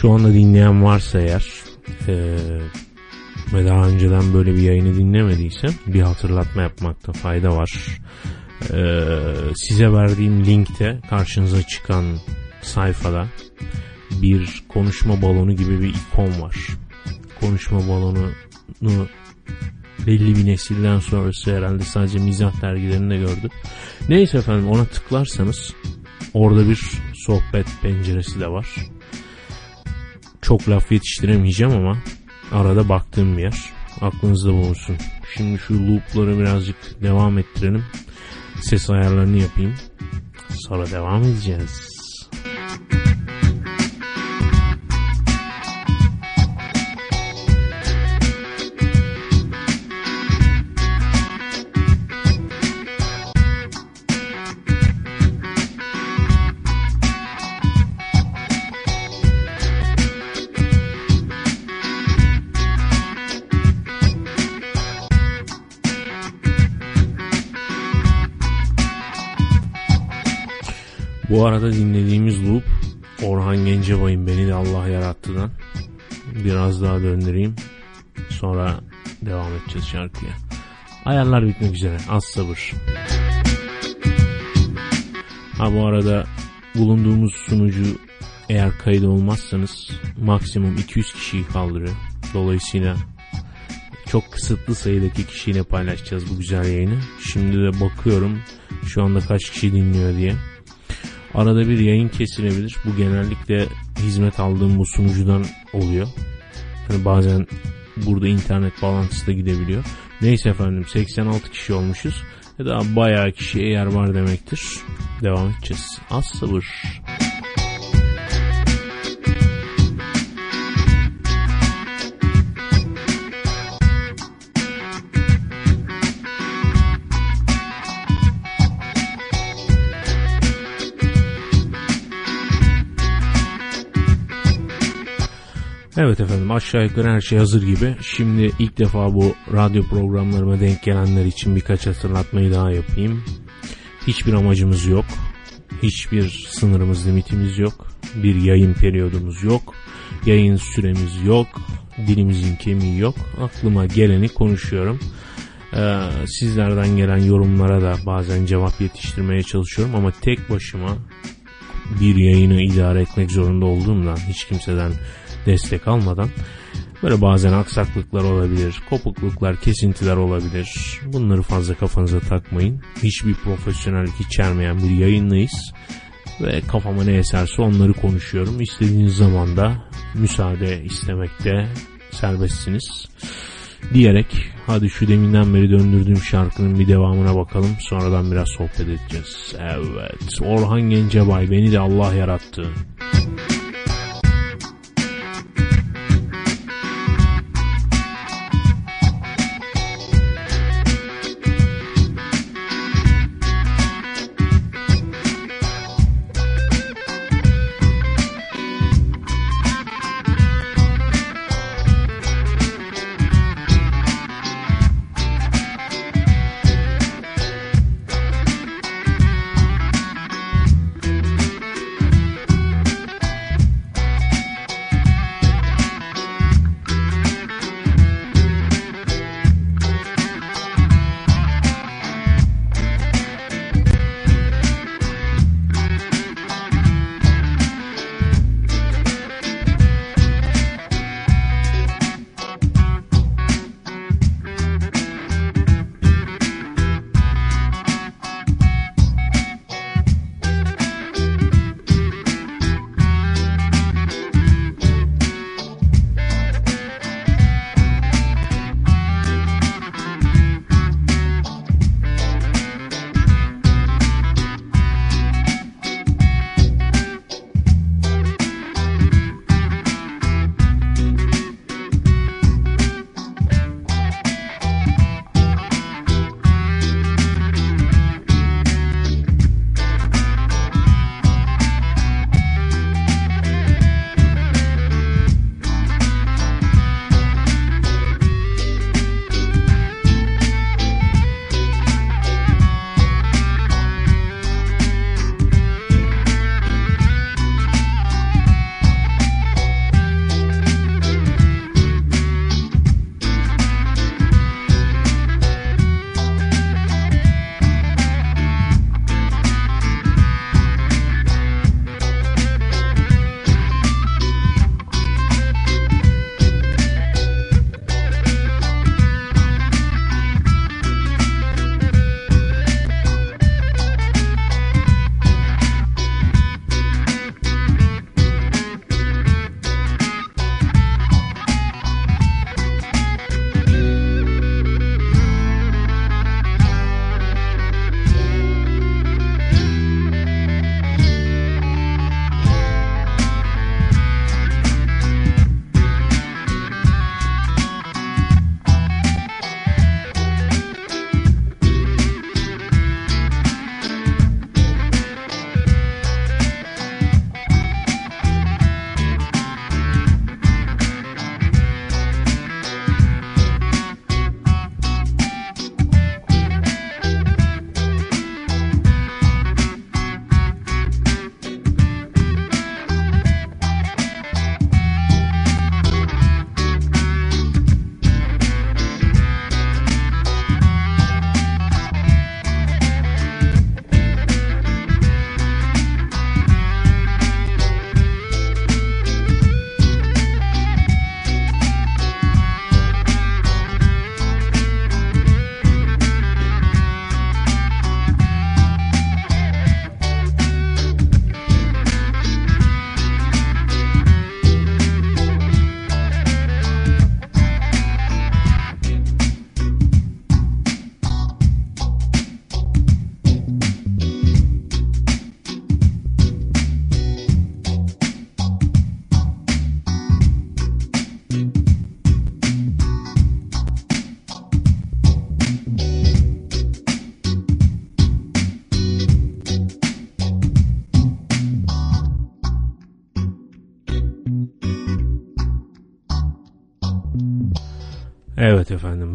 Şu anda dinleyen varsa eğer e, ve daha önceden böyle bir yayını dinlemediyse bir hatırlatma yapmakta fayda var. E, size verdiğim linkte karşınıza çıkan sayfada bir konuşma balonu gibi bir ikon var. Konuşma balonunu belli bir nesilden sonrası herhalde sadece mizah dergilerinde gördüm. Neyse efendim ona tıklarsanız orada bir sohbet penceresi de var. Çok laf yetiştiremeyeceğim ama arada baktığım bir yer. Aklınızda bulunsun. Şimdi şu loopları birazcık devam ettirelim. Ses ayarlarını yapayım. Sonra devam edeceğiz. Bu arada dinlediğimiz loop Orhan Gencebay'ın Beni de Allah Yarattı'dan. Biraz daha döndüreyim. Sonra devam edeceğiz şarkıya. Ayarlar bitmek üzere. Az sabır. Ha bu arada bulunduğumuz sunucu eğer kayıt olmazsanız maksimum 200 kişiyi kaldırıyor. Dolayısıyla çok kısıtlı sayıdaki kişiyle paylaşacağız bu güzel yayını. Şimdi de bakıyorum şu anda kaç kişi dinliyor diye. Arada bir yayın kesilebilir. Bu genellikle hizmet aldığım bu sunucudan oluyor. Yani bazen burada internet bağlantısı da gidebiliyor. Neyse efendim 86 kişi olmuşuz. Ya da bayağı kişiye yer var demektir. Devam edeceğiz. Az sabır. Evet efendim aşağı yukarı her şey hazır gibi. Şimdi ilk defa bu radyo programlarıma denk gelenler için birkaç hatırlatmayı daha yapayım. Hiçbir amacımız yok. Hiçbir sınırımız, limitimiz yok. Bir yayın periyodumuz yok. Yayın süremiz yok. Dilimizin kemiği yok. Aklıma geleni konuşuyorum. Ee, sizlerden gelen yorumlara da bazen cevap yetiştirmeye çalışıyorum ama tek başıma bir yayını idare etmek zorunda olduğumdan hiç kimseden destek almadan böyle bazen aksaklıklar olabilir, kopukluklar, kesintiler olabilir. Bunları fazla kafanıza takmayın. Hiçbir profesyonellik içermeyen bir yayınlayız ve kafama ne eserse onları konuşuyorum. İstediğiniz zaman da müsaade istemekte serbestsiniz. Diyerek hadi şu deminden beri döndürdüğüm şarkının bir devamına bakalım. Sonradan biraz sohbet edeceğiz. Evet Orhan Gencebay beni de Allah yarattı. Evet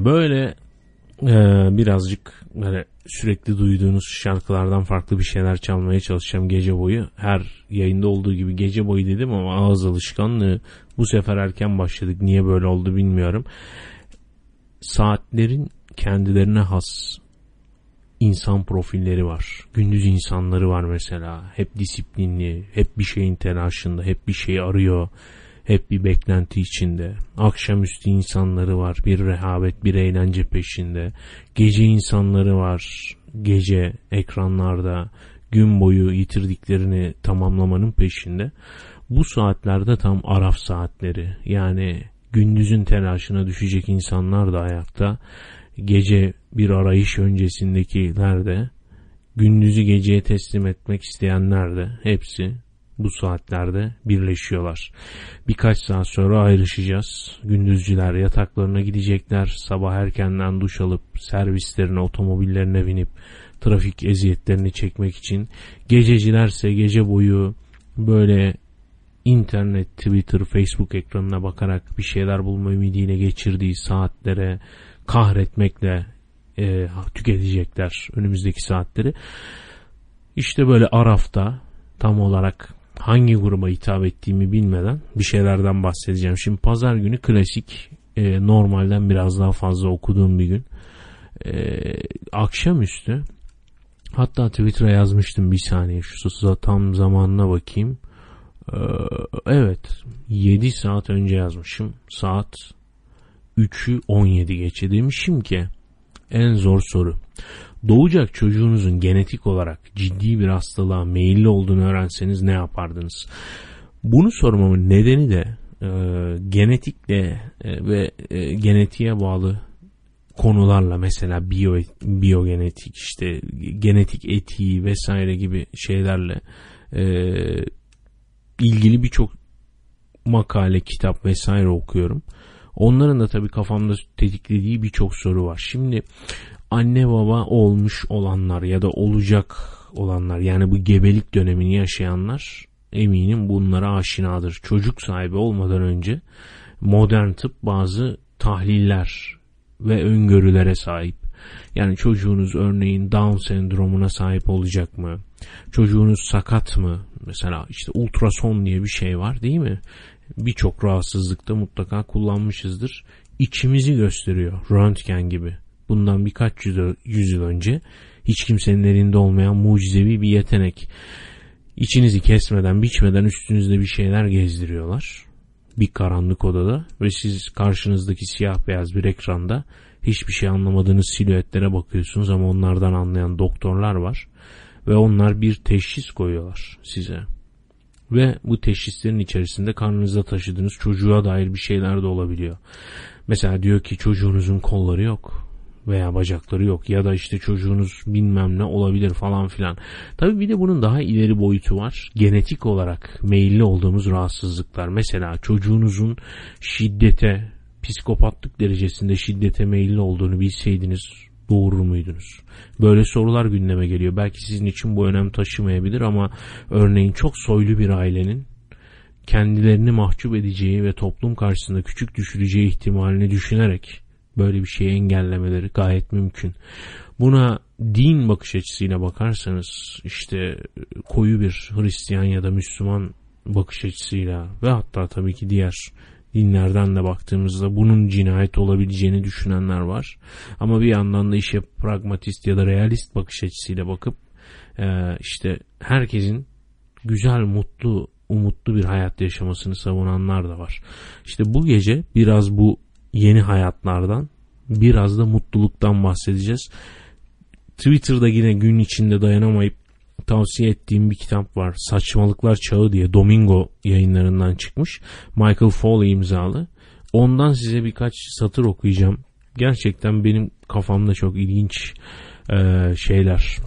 böyle e, birazcık böyle sürekli duyduğunuz şarkılardan farklı bir şeyler çalmaya çalışacağım gece boyu. Her yayında olduğu gibi gece boyu dedim ama ağız alışkanlığı bu sefer erken başladık. Niye böyle oldu bilmiyorum. Saatlerin kendilerine has insan profilleri var. Gündüz insanları var mesela. Hep disiplinli, hep bir şeyin telaşında, hep bir şey arıyor hep bir beklenti içinde. Akşamüstü insanları var. Bir rehavet, bir eğlence peşinde. Gece insanları var. Gece ekranlarda gün boyu yitirdiklerini tamamlamanın peşinde. Bu saatlerde tam araf saatleri. Yani gündüzün telaşına düşecek insanlar da ayakta. Gece bir arayış öncesindekiler de gündüzü geceye teslim etmek isteyenler de hepsi bu saatlerde birleşiyorlar. Birkaç saat sonra ayrışacağız. Gündüzcüler yataklarına gidecekler. Sabah erkenden duş alıp servislerine, otomobillerine binip trafik eziyetlerini çekmek için. Gececilerse gece boyu böyle internet, Twitter, Facebook ekranına bakarak bir şeyler bulma ümidiyle geçirdiği saatlere kahretmekle e, tüketecekler önümüzdeki saatleri. İşte böyle Araf'ta tam olarak hangi gruba hitap ettiğimi bilmeden bir şeylerden bahsedeceğim. Şimdi pazar günü klasik e, normalden biraz daha fazla okuduğum bir gün. E, akşamüstü hatta Twitter'a yazmıştım bir saniye şu tam zamanına bakayım. E, evet 7 saat önce yazmışım. Saat 3'ü 17 geçe demişim ki en zor soru doğacak çocuğunuzun genetik olarak ciddi bir hastalığa meyilli olduğunu öğrenseniz ne yapardınız? Bunu sormamın nedeni de e, genetikle e, ve e, genetiğe bağlı konularla mesela biyo, biyogenetik işte genetik etiği vesaire gibi şeylerle e, ilgili birçok makale, kitap vesaire okuyorum. Onların da tabii kafamda tetiklediği birçok soru var. Şimdi anne baba olmuş olanlar ya da olacak olanlar yani bu gebelik dönemini yaşayanlar eminim bunlara aşinadır. Çocuk sahibi olmadan önce modern tıp bazı tahliller ve öngörülere sahip. Yani çocuğunuz örneğin Down sendromuna sahip olacak mı? Çocuğunuz sakat mı? Mesela işte ultrason diye bir şey var değil mi? Birçok rahatsızlıkta mutlaka kullanmışızdır. İçimizi gösteriyor röntgen gibi bundan birkaç yüzyıl önce hiç kimsenin elinde olmayan mucizevi bir yetenek. İçinizi kesmeden, biçmeden üstünüzde bir şeyler gezdiriyorlar. Bir karanlık odada ve siz karşınızdaki siyah beyaz bir ekranda hiçbir şey anlamadığınız silüetlere bakıyorsunuz ama onlardan anlayan doktorlar var ve onlar bir teşhis koyuyorlar size. Ve bu teşhislerin içerisinde karnınızda taşıdığınız çocuğa dair bir şeyler de olabiliyor. Mesela diyor ki çocuğunuzun kolları yok veya bacakları yok ya da işte çocuğunuz bilmem ne olabilir falan filan. Tabii bir de bunun daha ileri boyutu var. Genetik olarak meyilli olduğumuz rahatsızlıklar. Mesela çocuğunuzun şiddete, psikopatlık derecesinde şiddete meyilli olduğunu bilseydiniz doğurur muydunuz? Böyle sorular gündeme geliyor. Belki sizin için bu önem taşımayabilir ama örneğin çok soylu bir ailenin kendilerini mahcup edeceği ve toplum karşısında küçük düşüreceği ihtimalini düşünerek böyle bir şeyi engellemeleri gayet mümkün. Buna din bakış açısıyla bakarsanız işte koyu bir Hristiyan ya da Müslüman bakış açısıyla ve hatta tabii ki diğer dinlerden de baktığımızda bunun cinayet olabileceğini düşünenler var. Ama bir yandan da işe pragmatist ya da realist bakış açısıyla bakıp işte herkesin güzel, mutlu, umutlu bir hayat yaşamasını savunanlar da var. İşte bu gece biraz bu yeni hayatlardan biraz da mutluluktan bahsedeceğiz. Twitter'da yine gün içinde dayanamayıp tavsiye ettiğim bir kitap var. Saçmalıklar Çağı diye Domingo yayınlarından çıkmış. Michael Foley imzalı. Ondan size birkaç satır okuyacağım. Gerçekten benim kafamda çok ilginç e, şeyler,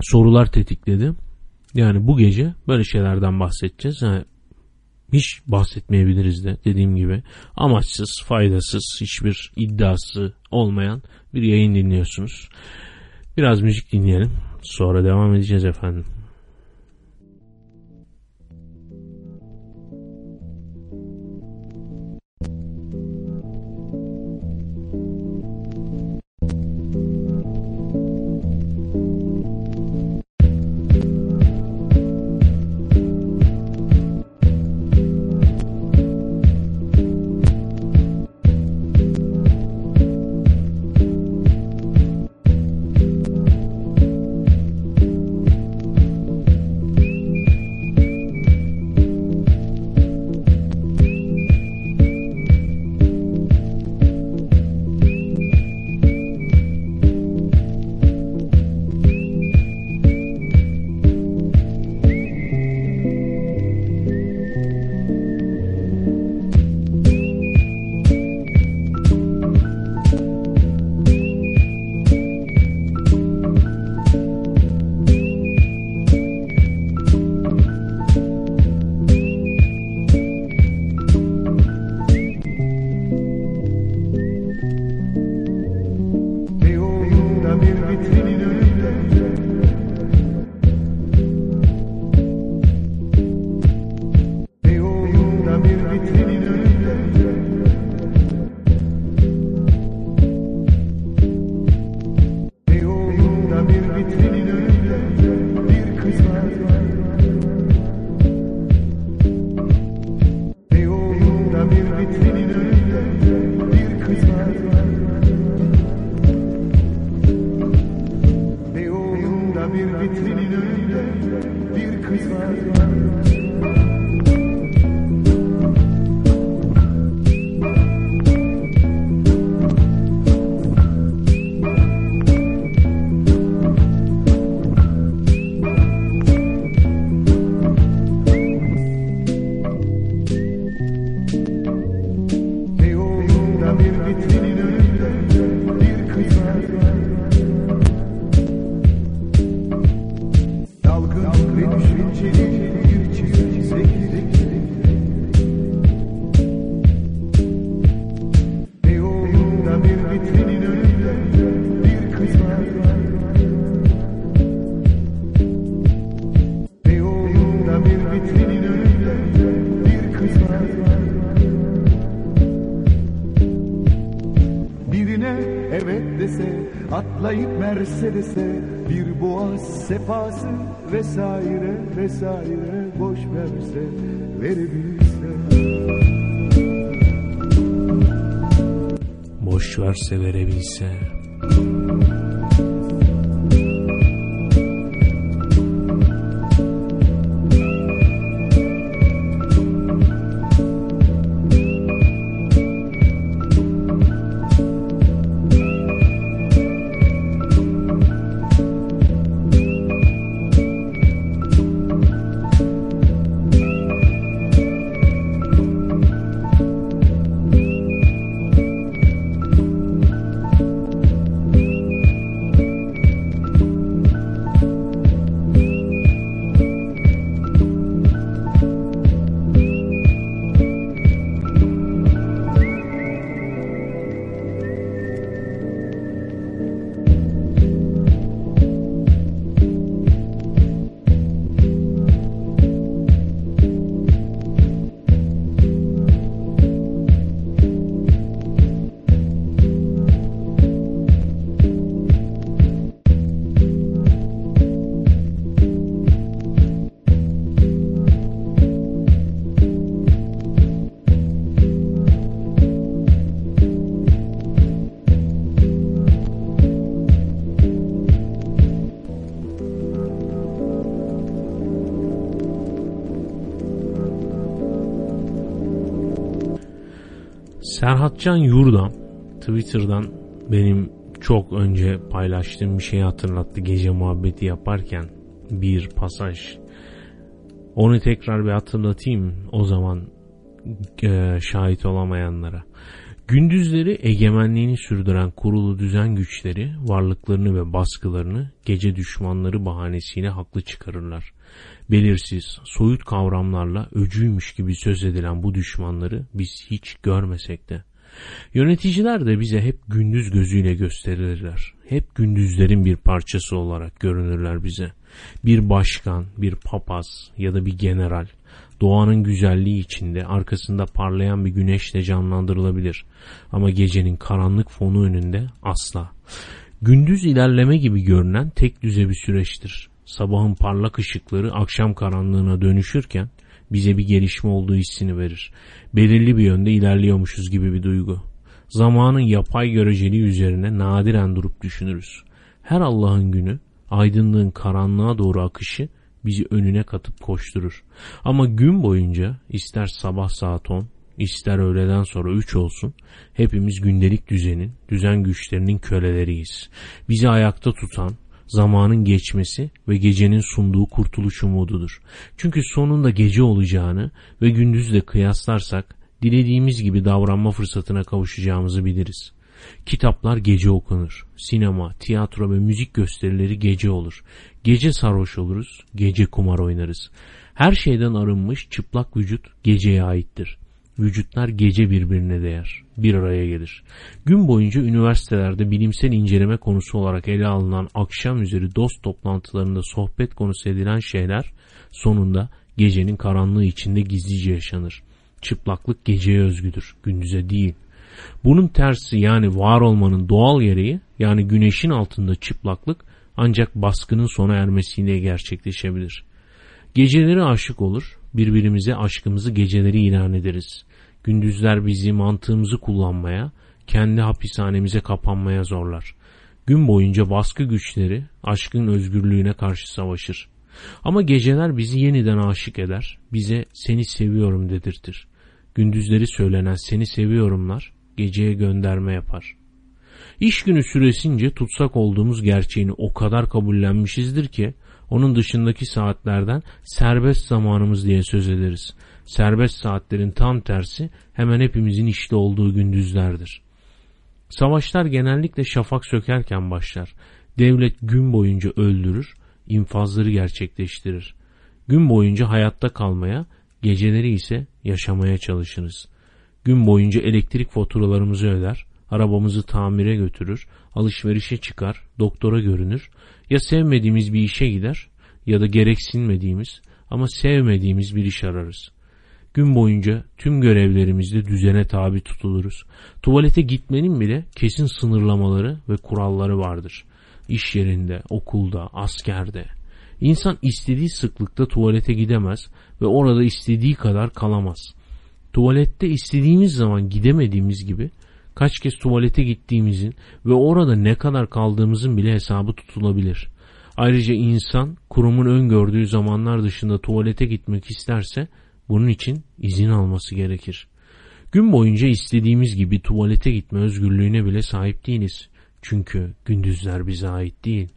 sorular tetikledi. Yani bu gece böyle şeylerden bahsedeceğiz. Yani hiç bahsetmeyebiliriz de dediğim gibi amaçsız, faydasız, hiçbir iddiası olmayan bir yayın dinliyorsunuz. Biraz müzik dinleyelim. Sonra devam edeceğiz efendim. Vesaire boş verse verebilse boş verse verebilse Serhatcan Yurdam Twitter'dan benim çok önce paylaştığım bir şeyi hatırlattı gece muhabbeti yaparken bir pasaj. Onu tekrar bir hatırlatayım o zaman e, şahit olamayanlara. Gündüzleri egemenliğini sürdüren kurulu düzen güçleri varlıklarını ve baskılarını gece düşmanları bahanesiyle haklı çıkarırlar belirsiz, soyut kavramlarla öcüymüş gibi söz edilen bu düşmanları biz hiç görmesek de. Yöneticiler de bize hep gündüz gözüyle gösterirler. Hep gündüzlerin bir parçası olarak görünürler bize. Bir başkan, bir papaz ya da bir general doğanın güzelliği içinde arkasında parlayan bir güneşle canlandırılabilir. Ama gecenin karanlık fonu önünde asla. Gündüz ilerleme gibi görünen tek düze bir süreçtir sabahın parlak ışıkları akşam karanlığına dönüşürken bize bir gelişme olduğu hissini verir. Belirli bir yönde ilerliyormuşuz gibi bir duygu. Zamanın yapay göreceliği üzerine nadiren durup düşünürüz. Her Allah'ın günü aydınlığın karanlığa doğru akışı bizi önüne katıp koşturur. Ama gün boyunca ister sabah saat 10, ister öğleden sonra 3 olsun hepimiz gündelik düzenin, düzen güçlerinin köleleriyiz. Bizi ayakta tutan, zamanın geçmesi ve gecenin sunduğu kurtuluş umududur. Çünkü sonunda gece olacağını ve gündüzle kıyaslarsak dilediğimiz gibi davranma fırsatına kavuşacağımızı biliriz. Kitaplar gece okunur. Sinema, tiyatro ve müzik gösterileri gece olur. Gece sarhoş oluruz, gece kumar oynarız. Her şeyden arınmış çıplak vücut geceye aittir. Vücutlar gece birbirine değer, bir araya gelir. Gün boyunca üniversitelerde bilimsel inceleme konusu olarak ele alınan akşam üzeri dost toplantılarında sohbet konusu edilen şeyler sonunda gecenin karanlığı içinde gizlice yaşanır. Çıplaklık geceye özgüdür, gündüze değil. Bunun tersi yani var olmanın doğal gereği yani güneşin altında çıplaklık ancak baskının sona ermesiyle gerçekleşebilir. Geceleri aşık olur, birbirimize aşkımızı geceleri ilan ederiz. Gündüzler bizi mantığımızı kullanmaya, kendi hapishanemize kapanmaya zorlar. Gün boyunca baskı güçleri aşkın özgürlüğüne karşı savaşır. Ama geceler bizi yeniden aşık eder, bize seni seviyorum dedirtir. Gündüzleri söylenen seni seviyorumlar geceye gönderme yapar. İş günü süresince tutsak olduğumuz gerçeğini o kadar kabullenmişizdir ki onun dışındaki saatlerden serbest zamanımız diye söz ederiz. Serbest saatlerin tam tersi hemen hepimizin işte olduğu gündüzlerdir. Savaşlar genellikle şafak sökerken başlar. Devlet gün boyunca öldürür, infazları gerçekleştirir. Gün boyunca hayatta kalmaya, geceleri ise yaşamaya çalışırız. Gün boyunca elektrik faturalarımızı öder, arabamızı tamire götürür, alışverişe çıkar, doktora görünür. Ya sevmediğimiz bir işe gider ya da gereksinmediğimiz ama sevmediğimiz bir iş ararız. Gün boyunca tüm görevlerimizde düzene tabi tutuluruz. Tuvalete gitmenin bile kesin sınırlamaları ve kuralları vardır. İş yerinde, okulda, askerde. İnsan istediği sıklıkta tuvalete gidemez ve orada istediği kadar kalamaz. Tuvalette istediğimiz zaman gidemediğimiz gibi kaç kez tuvalete gittiğimizin ve orada ne kadar kaldığımızın bile hesabı tutulabilir. Ayrıca insan kurumun öngördüğü zamanlar dışında tuvalete gitmek isterse bunun için izin alması gerekir. Gün boyunca istediğimiz gibi tuvalete gitme özgürlüğüne bile sahip değiliz. Çünkü gündüzler bize ait değil.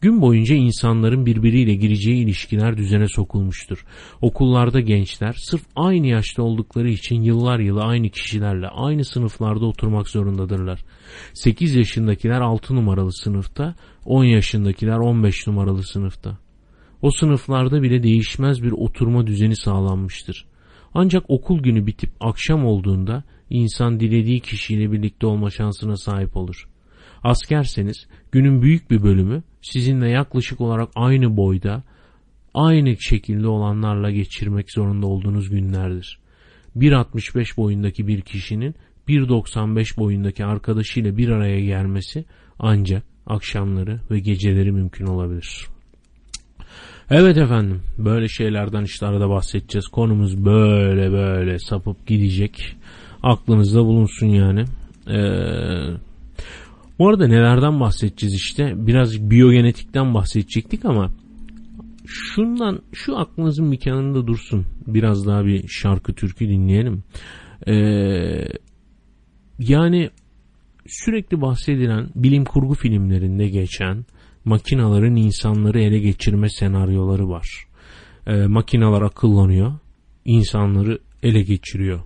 Gün boyunca insanların birbiriyle gireceği ilişkiler düzene sokulmuştur. Okullarda gençler sırf aynı yaşta oldukları için yıllar yılı aynı kişilerle aynı sınıflarda oturmak zorundadırlar. 8 yaşındakiler 6 numaralı sınıfta, 10 yaşındakiler 15 numaralı sınıfta. O sınıflarda bile değişmez bir oturma düzeni sağlanmıştır. Ancak okul günü bitip akşam olduğunda insan dilediği kişiyle birlikte olma şansına sahip olur. Askerseniz günün büyük bir bölümü sizinle yaklaşık olarak aynı boyda, aynı şekilde olanlarla geçirmek zorunda olduğunuz günlerdir. 1.65 boyundaki bir kişinin 1.95 boyundaki arkadaşıyla bir araya gelmesi ancak akşamları ve geceleri mümkün olabilir. Evet efendim böyle şeylerden işte arada bahsedeceğiz. Konumuz böyle böyle sapıp gidecek. Aklınızda bulunsun yani. Ee, bu arada nelerden bahsedeceğiz işte biraz biyogenetikten bahsedecektik ama şundan şu aklınızın bir kenarında dursun. Biraz daha bir şarkı türkü dinleyelim. Ee, yani sürekli bahsedilen bilim kurgu filmlerinde geçen makinaların insanları ele geçirme senaryoları var. Ee, makinalar akıllanıyor, insanları ele geçiriyor.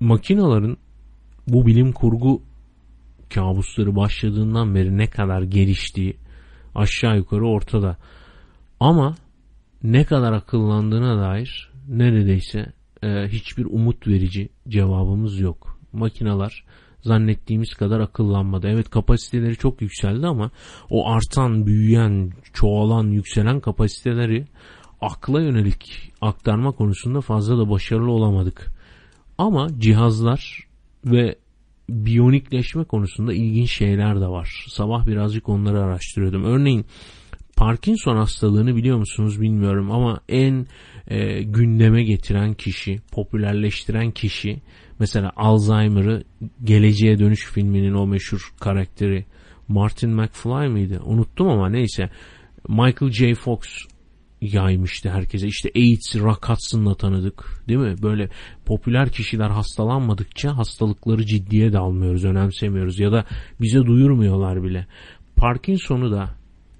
Makinaların bu bilim kurgu kabusları başladığından beri ne kadar geliştiği aşağı yukarı ortada. Ama ne kadar akıllandığına dair neredeyse e, hiçbir umut verici cevabımız yok. Makinalar zannettiğimiz kadar akıllanmadı. Evet kapasiteleri çok yükseldi ama o artan, büyüyen, çoğalan, yükselen kapasiteleri akla yönelik aktarma konusunda fazla da başarılı olamadık. Ama cihazlar ve biyonikleşme konusunda ilginç şeyler de var. Sabah birazcık onları araştırıyordum. Örneğin Parkinson hastalığını biliyor musunuz bilmiyorum ama en e, gündeme getiren kişi, popülerleştiren kişi mesela Alzheimer'ı Geleceğe Dönüş filminin o meşhur karakteri Martin McFly mıydı? Unuttum ama neyse. Michael J. Fox yaymıştı herkese. İşte AIDS, Rock Hudson'la tanıdık değil mi? Böyle popüler kişiler hastalanmadıkça hastalıkları ciddiye de almıyoruz, önemsemiyoruz ya da bize duyurmuyorlar bile. Parkinson'u da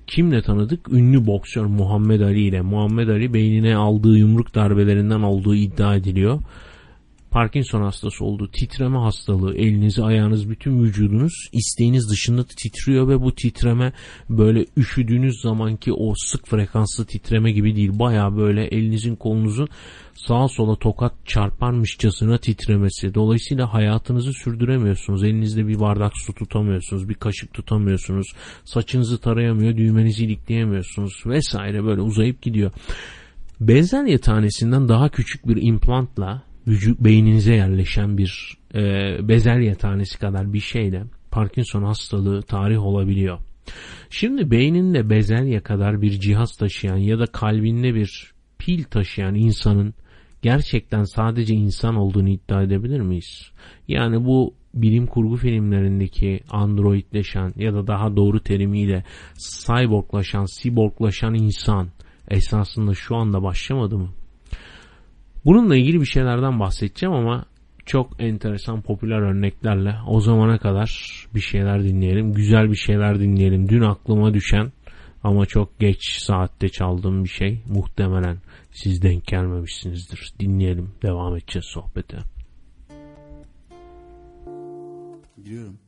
kimle tanıdık? Ünlü boksör Muhammed Ali ile. Muhammed Ali beynine aldığı yumruk darbelerinden olduğu iddia ediliyor. Parkinson hastası olduğu titreme hastalığı. Elinizi ayağınız bütün vücudunuz isteğiniz dışında titriyor ve bu titreme böyle üşüdüğünüz zamanki o sık frekanslı titreme gibi değil. Baya böyle elinizin kolunuzun sağa sola tokat çarparmışçasına titremesi. Dolayısıyla hayatınızı sürdüremiyorsunuz. Elinizde bir bardak su tutamıyorsunuz bir kaşık tutamıyorsunuz saçınızı tarayamıyor düğmenizi ilikleyemiyorsunuz vesaire böyle uzayıp gidiyor. Bezelye tanesinden daha küçük bir implantla vücut beyninize yerleşen bir e, bezelye tanesi kadar bir şeyle Parkinson hastalığı tarih olabiliyor. Şimdi beyninde bezelye kadar bir cihaz taşıyan ya da kalbinde bir pil taşıyan insanın gerçekten sadece insan olduğunu iddia edebilir miyiz? Yani bu bilim kurgu filmlerindeki androidleşen ya da daha doğru terimiyle cyborglaşan, siborglaşan insan esasında şu anda başlamadı mı? Bununla ilgili bir şeylerden bahsedeceğim ama çok enteresan popüler örneklerle o zamana kadar bir şeyler dinleyelim. Güzel bir şeyler dinleyelim. Dün aklıma düşen ama çok geç saatte çaldığım bir şey muhtemelen siz denk gelmemişsinizdir. Dinleyelim. Devam edeceğiz sohbete. Biliyorum.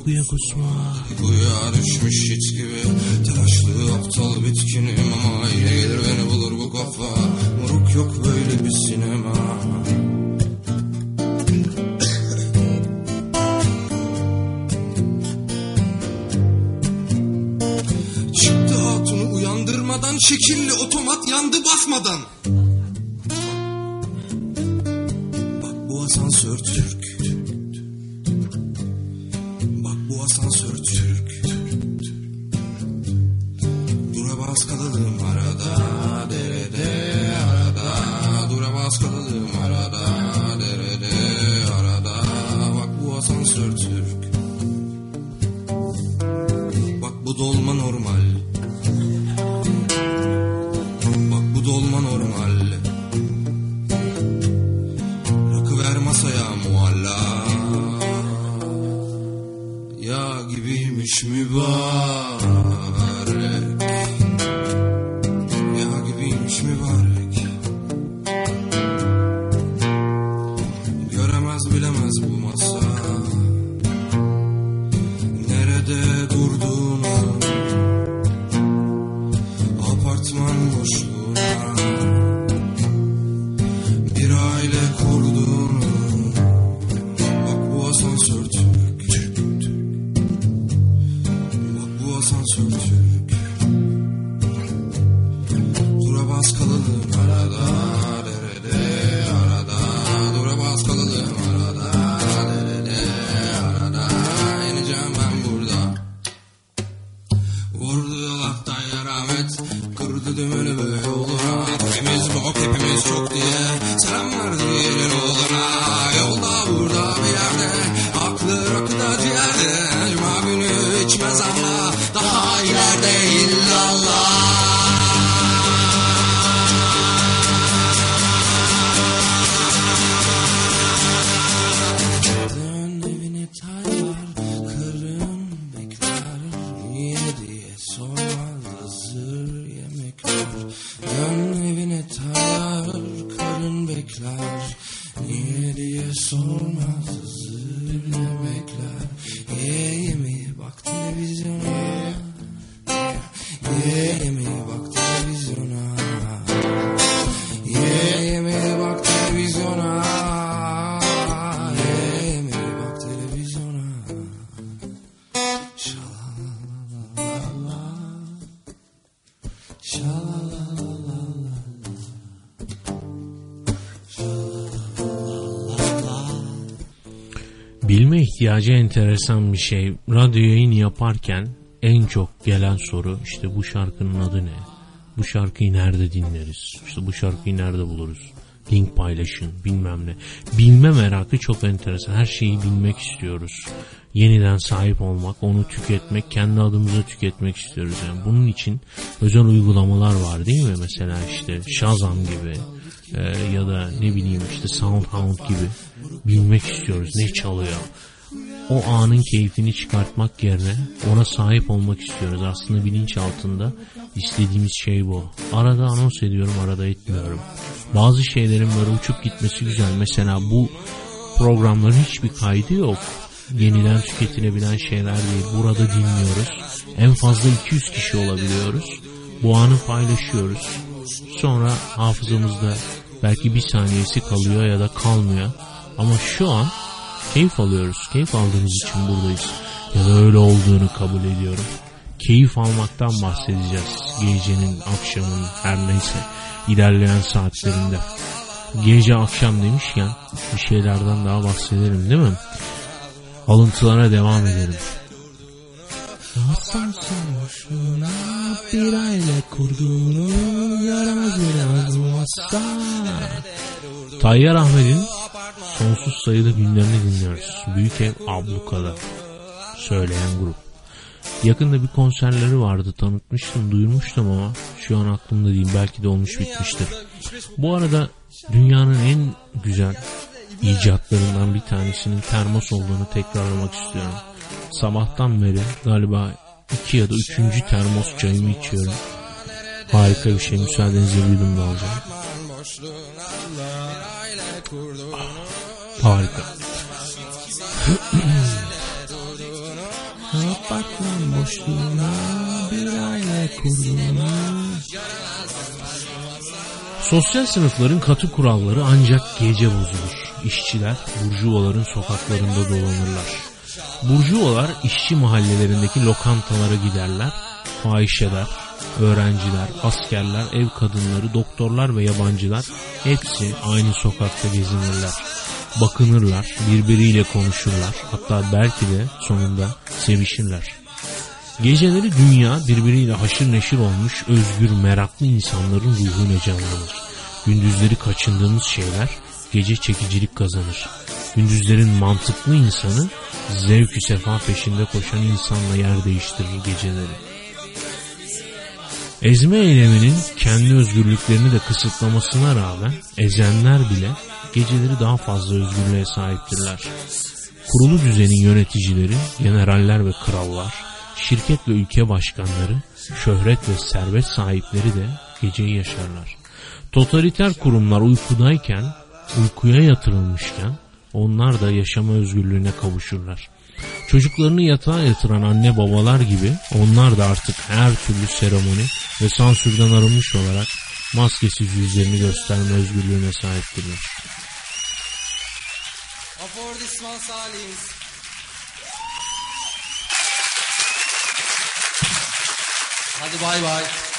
Olur. kokuya kusma. Kuyuya düşmüş hiç gibi ihtiyacı enteresan bir şey. Radyo yayın yaparken en çok gelen soru işte bu şarkının adı ne? Bu şarkıyı nerede dinleriz? İşte bu şarkıyı nerede buluruz? Link paylaşın bilmem ne. Bilme merakı çok enteresan. Her şeyi bilmek istiyoruz. Yeniden sahip olmak, onu tüketmek, kendi adımıza tüketmek istiyoruz. Yani bunun için özel uygulamalar var değil mi? Mesela işte Shazam gibi e, ya da ne bileyim işte Soundhound gibi bilmek istiyoruz. Ne çalıyor? O anın keyfini çıkartmak yerine ona sahip olmak istiyoruz. Aslında bilinç altında istediğimiz şey bu. Arada anons ediyorum, arada etmiyorum. Bazı şeylerin böyle uçup gitmesi güzel. Mesela bu programların hiçbir kaydı yok. Yeniden tüketilebilen şeyler değil. Burada dinliyoruz. En fazla 200 kişi olabiliyoruz. Bu anı paylaşıyoruz. Sonra hafızamızda belki bir saniyesi kalıyor ya da kalmıyor. Ama şu an Keyif alıyoruz. Keyif aldığımız için buradayız. Ya da öyle olduğunu kabul ediyorum. Keyif almaktan bahsedeceğiz. Gecenin, akşamın her neyse ilerleyen saatlerinde. Gece akşam demişken bir şeylerden daha bahsedelim değil mi? Alıntılara devam edelim. Aslan sarhoşluğuna bir aile kurduğunu yaramaz biraz masal. Tayyar Ahmet'in sonsuz sayıda günlerini dinliyoruz. Büyük ev ablukada söyleyen grup. Yakında bir konserleri vardı tanıtmıştım duyurmuştum ama şu an aklımda değil belki de olmuş bitmiştir. Bu arada dünyanın en güzel icatlarından bir tanesinin termos olduğunu tekrarlamak istiyorum. Sabahtan beri galiba iki ya da üçüncü termos çayımı içiyorum. Harika bir şey müsaadenizle bir yudum alacağım. Harika. Apartman boşluğuna bir aile kurduğuna Sosyal sınıfların katı kuralları ancak gece bozulur. İşçiler burjuvaların sokaklarında dolanırlar. Burjuvalar işçi mahallelerindeki lokantalara giderler, fahiş eder, öğrenciler, askerler, ev kadınları, doktorlar ve yabancılar hepsi aynı sokakta gezinirler. Bakınırlar, birbiriyle konuşurlar, hatta belki de sonunda sevişirler. Geceleri dünya birbiriyle haşır neşir olmuş özgür meraklı insanların ruhuna canlanır. Gündüzleri kaçındığımız şeyler gece çekicilik kazanır. Gündüzlerin mantıklı insanı zevkü sefa peşinde koşan insanla yer değiştirir geceleri. Ezme eyleminin kendi özgürlüklerini de kısıtlamasına rağmen ezenler bile geceleri daha fazla özgürlüğe sahiptirler. Kurulu düzenin yöneticileri, generaller ve krallar, şirket ve ülke başkanları, şöhret ve servet sahipleri de geceyi yaşarlar. Totaliter kurumlar uykudayken, uykuya yatırılmışken onlar da yaşama özgürlüğüne kavuşurlar. Çocuklarını yatağa yatıran anne babalar gibi onlar da artık her türlü seremoni ve sansürden arınmış olarak maskesiz yüzlerini gösterme özgürlüğüne sahiptirler. Hadi bay bay.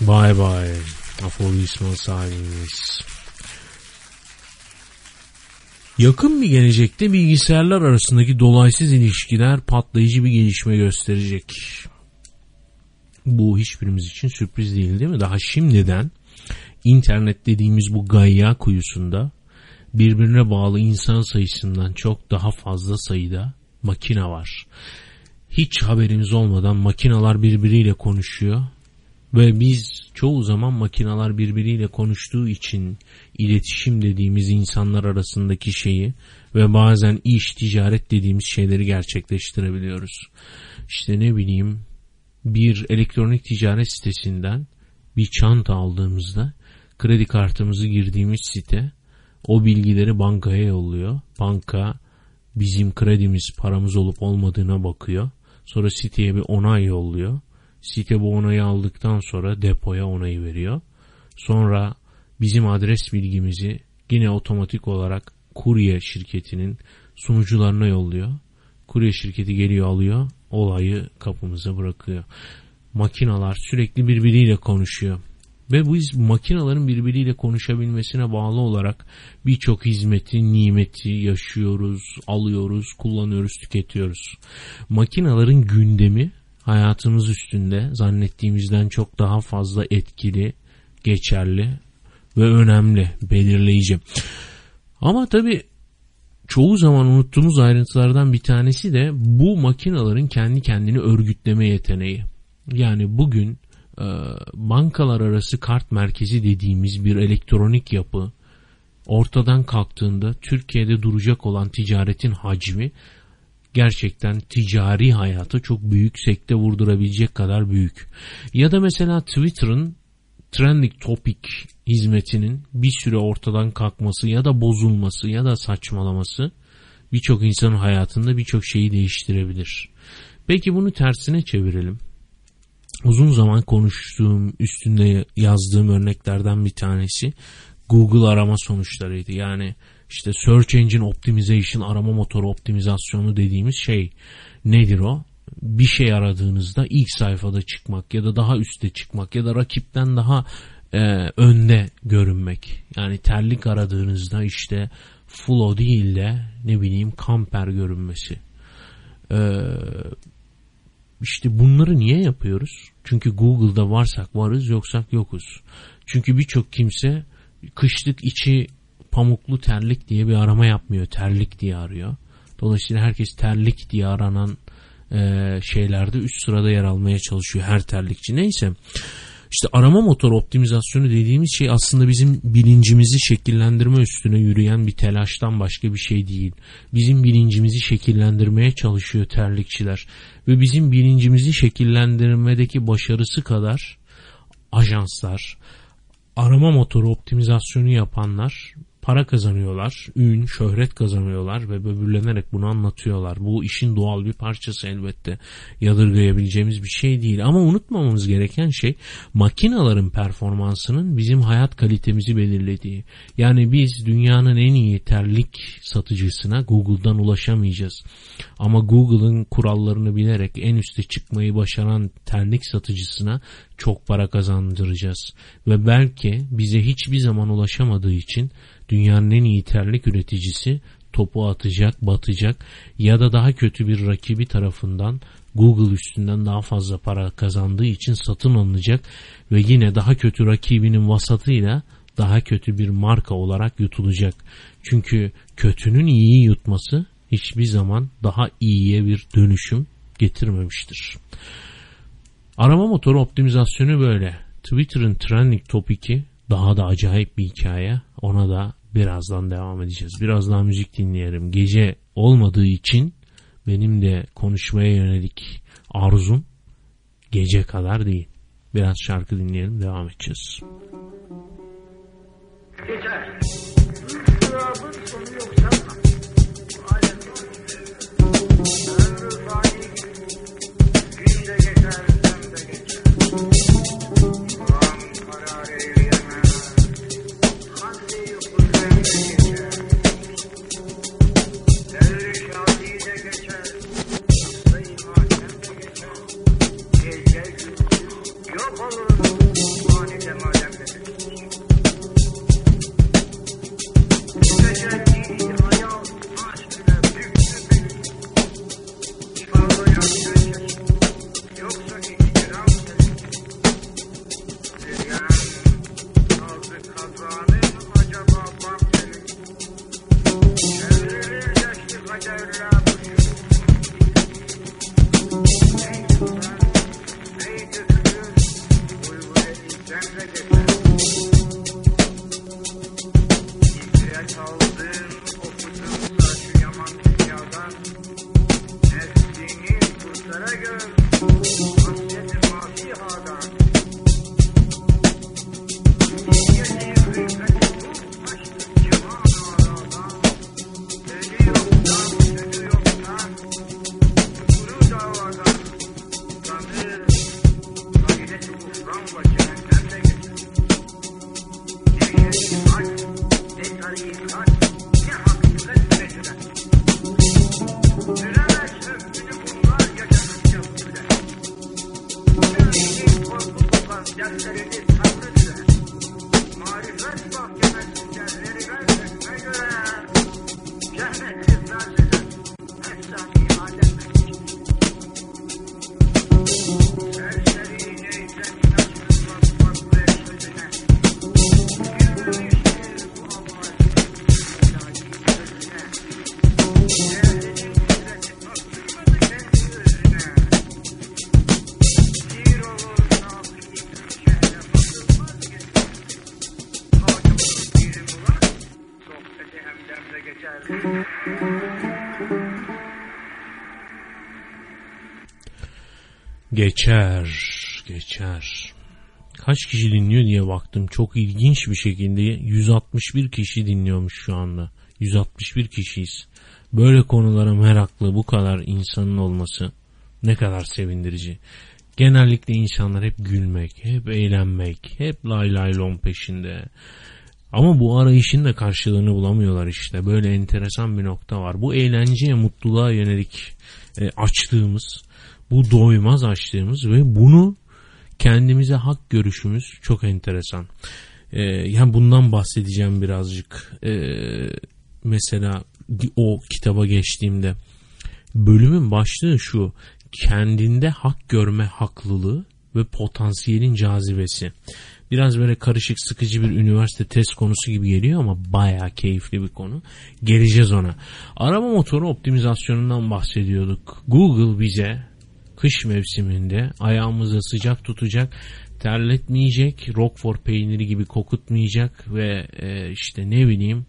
Bye bye. Afrodismal saliniz. Yakın bir gelecekte bilgisayarlar arasındaki dolaysız ilişkiler patlayıcı bir gelişme gösterecek. Bu hiçbirimiz için sürpriz değil değil mi? Daha şimdiden internet dediğimiz bu gayya kuyusunda birbirine bağlı insan sayısından çok daha fazla sayıda makine var. Hiç haberimiz olmadan makinalar birbiriyle konuşuyor ve biz çoğu zaman makinalar birbiriyle konuştuğu için iletişim dediğimiz insanlar arasındaki şeyi ve bazen iş, ticaret dediğimiz şeyleri gerçekleştirebiliyoruz. İşte ne bileyim bir elektronik ticaret sitesinden bir çanta aldığımızda kredi kartımızı girdiğimiz site o bilgileri bankaya yolluyor. Banka bizim kredimiz paramız olup olmadığına bakıyor. Sonra siteye bir onay yolluyor. Site bu onayı aldıktan sonra depoya onayı veriyor. Sonra bizim adres bilgimizi yine otomatik olarak kurye şirketinin sunucularına yolluyor. Kurye şirketi geliyor alıyor olayı kapımıza bırakıyor. Makinalar sürekli birbiriyle konuşuyor. Ve bu makinaların birbiriyle konuşabilmesine bağlı olarak birçok hizmeti, nimeti yaşıyoruz, alıyoruz, kullanıyoruz, tüketiyoruz. Makinaların gündemi hayatımız üstünde zannettiğimizden çok daha fazla etkili, geçerli ve önemli, belirleyici. Ama tabii çoğu zaman unuttuğumuz ayrıntılardan bir tanesi de bu makinaların kendi kendini örgütleme yeteneği. Yani bugün e, bankalar arası kart merkezi dediğimiz bir elektronik yapı ortadan kalktığında Türkiye'de duracak olan ticaretin hacmi gerçekten ticari hayata çok büyük sekte vurdurabilecek kadar büyük. Ya da mesela Twitter'ın trending topic hizmetinin bir süre ortadan kalkması ya da bozulması ya da saçmalaması birçok insanın hayatında birçok şeyi değiştirebilir. Peki bunu tersine çevirelim. Uzun zaman konuştuğum, üstünde yazdığım örneklerden bir tanesi Google arama sonuçlarıydı. Yani işte Search Engine Optimization arama motoru optimizasyonu dediğimiz şey nedir o? Bir şey aradığınızda ilk sayfada çıkmak ya da daha üstte çıkmak ya da rakipten daha e, önde görünmek. Yani terlik aradığınızda işte Full değil de ne bileyim kamper görünmesi. Ee, işte bunları niye yapıyoruz? Çünkü Google'da varsak varız yoksak yokuz. Çünkü birçok kimse kışlık içi pamuklu terlik diye bir arama yapmıyor. Terlik diye arıyor. Dolayısıyla herkes terlik diye aranan e, şeylerde üst sırada yer almaya çalışıyor her terlikçi. Neyse işte arama motoru optimizasyonu dediğimiz şey aslında bizim bilincimizi şekillendirme üstüne yürüyen bir telaştan başka bir şey değil. Bizim bilincimizi şekillendirmeye çalışıyor terlikçiler. Ve bizim bilincimizi şekillendirmedeki başarısı kadar ajanslar, arama motoru optimizasyonu yapanlar para kazanıyorlar, ün, şöhret kazanıyorlar ve böbürlenerek bunu anlatıyorlar. Bu işin doğal bir parçası elbette. Yadırgayabileceğimiz bir şey değil. Ama unutmamamız gereken şey makinaların performansının bizim hayat kalitemizi belirlediği. Yani biz dünyanın en iyi terlik satıcısına Google'dan ulaşamayacağız. Ama Google'ın kurallarını bilerek en üste çıkmayı başaran terlik satıcısına çok para kazandıracağız. Ve belki bize hiçbir zaman ulaşamadığı için dünyanın en iyi terlik üreticisi topu atacak, batacak ya da daha kötü bir rakibi tarafından Google üstünden daha fazla para kazandığı için satın alınacak ve yine daha kötü rakibinin vasatıyla daha kötü bir marka olarak yutulacak. Çünkü kötünün iyiyi yutması hiçbir zaman daha iyiye bir dönüşüm getirmemiştir. Arama motoru optimizasyonu böyle. Twitter'ın trending topiki daha da acayip bir hikaye. Ona da birazdan devam edeceğiz. Biraz daha müzik dinleyelim. Gece olmadığı için benim de konuşmaya yönelik arzum gece kadar değil. Biraz şarkı dinleyelim devam edeceğiz. Geçer. sonu de geçer. Geçer, geçer. Kaç kişi dinliyor diye baktım. Çok ilginç bir şekilde 161 kişi dinliyormuş şu anda. 161 kişiyiz. Böyle konulara meraklı bu kadar insanın olması ne kadar sevindirici. Genellikle insanlar hep gülmek, hep eğlenmek, hep lay lay lom peşinde. Ama bu arayışın da karşılığını bulamıyorlar işte. Böyle enteresan bir nokta var. Bu eğlenceye, mutluluğa yönelik e, açtığımız, bu doymaz açtığımız ve bunu kendimize hak görüşümüz çok enteresan. E, yani bundan bahsedeceğim birazcık. E, mesela o kitaba geçtiğimde bölümün başlığı şu kendinde hak görme haklılığı ve potansiyelin cazibesi. Biraz böyle karışık sıkıcı bir üniversite test konusu gibi geliyor ama baya keyifli bir konu. Geleceğiz ona. Arama motoru optimizasyonundan bahsediyorduk. Google bize kış mevsiminde ayağımızı sıcak tutacak, terletmeyecek, Roquefort peyniri gibi kokutmayacak ve e, işte ne bileyim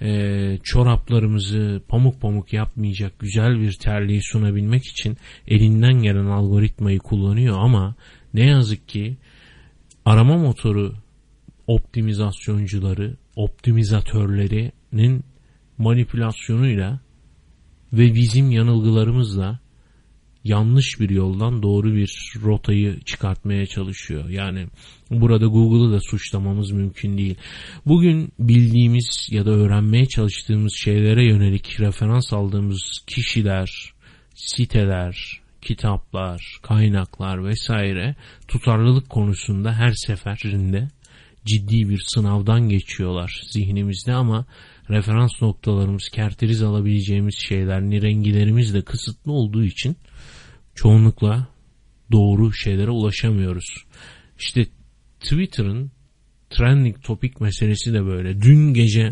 e, çoraplarımızı pamuk pamuk yapmayacak güzel bir terliği sunabilmek için elinden gelen algoritmayı kullanıyor ama ne yazık ki arama motoru optimizasyoncuları, optimizatörlerinin manipülasyonuyla ve bizim yanılgılarımızla yanlış bir yoldan doğru bir rotayı çıkartmaya çalışıyor. Yani burada Google'ı da suçlamamız mümkün değil. Bugün bildiğimiz ya da öğrenmeye çalıştığımız şeylere yönelik referans aldığımız kişiler, siteler, kitaplar, kaynaklar vesaire tutarlılık konusunda her seferinde ciddi bir sınavdan geçiyorlar zihnimizde ama referans noktalarımız, kerteriz alabileceğimiz şeyler, rengilerimiz de kısıtlı olduğu için çoğunlukla doğru şeylere ulaşamıyoruz. İşte Twitter'ın trending topik meselesi de böyle. Dün gece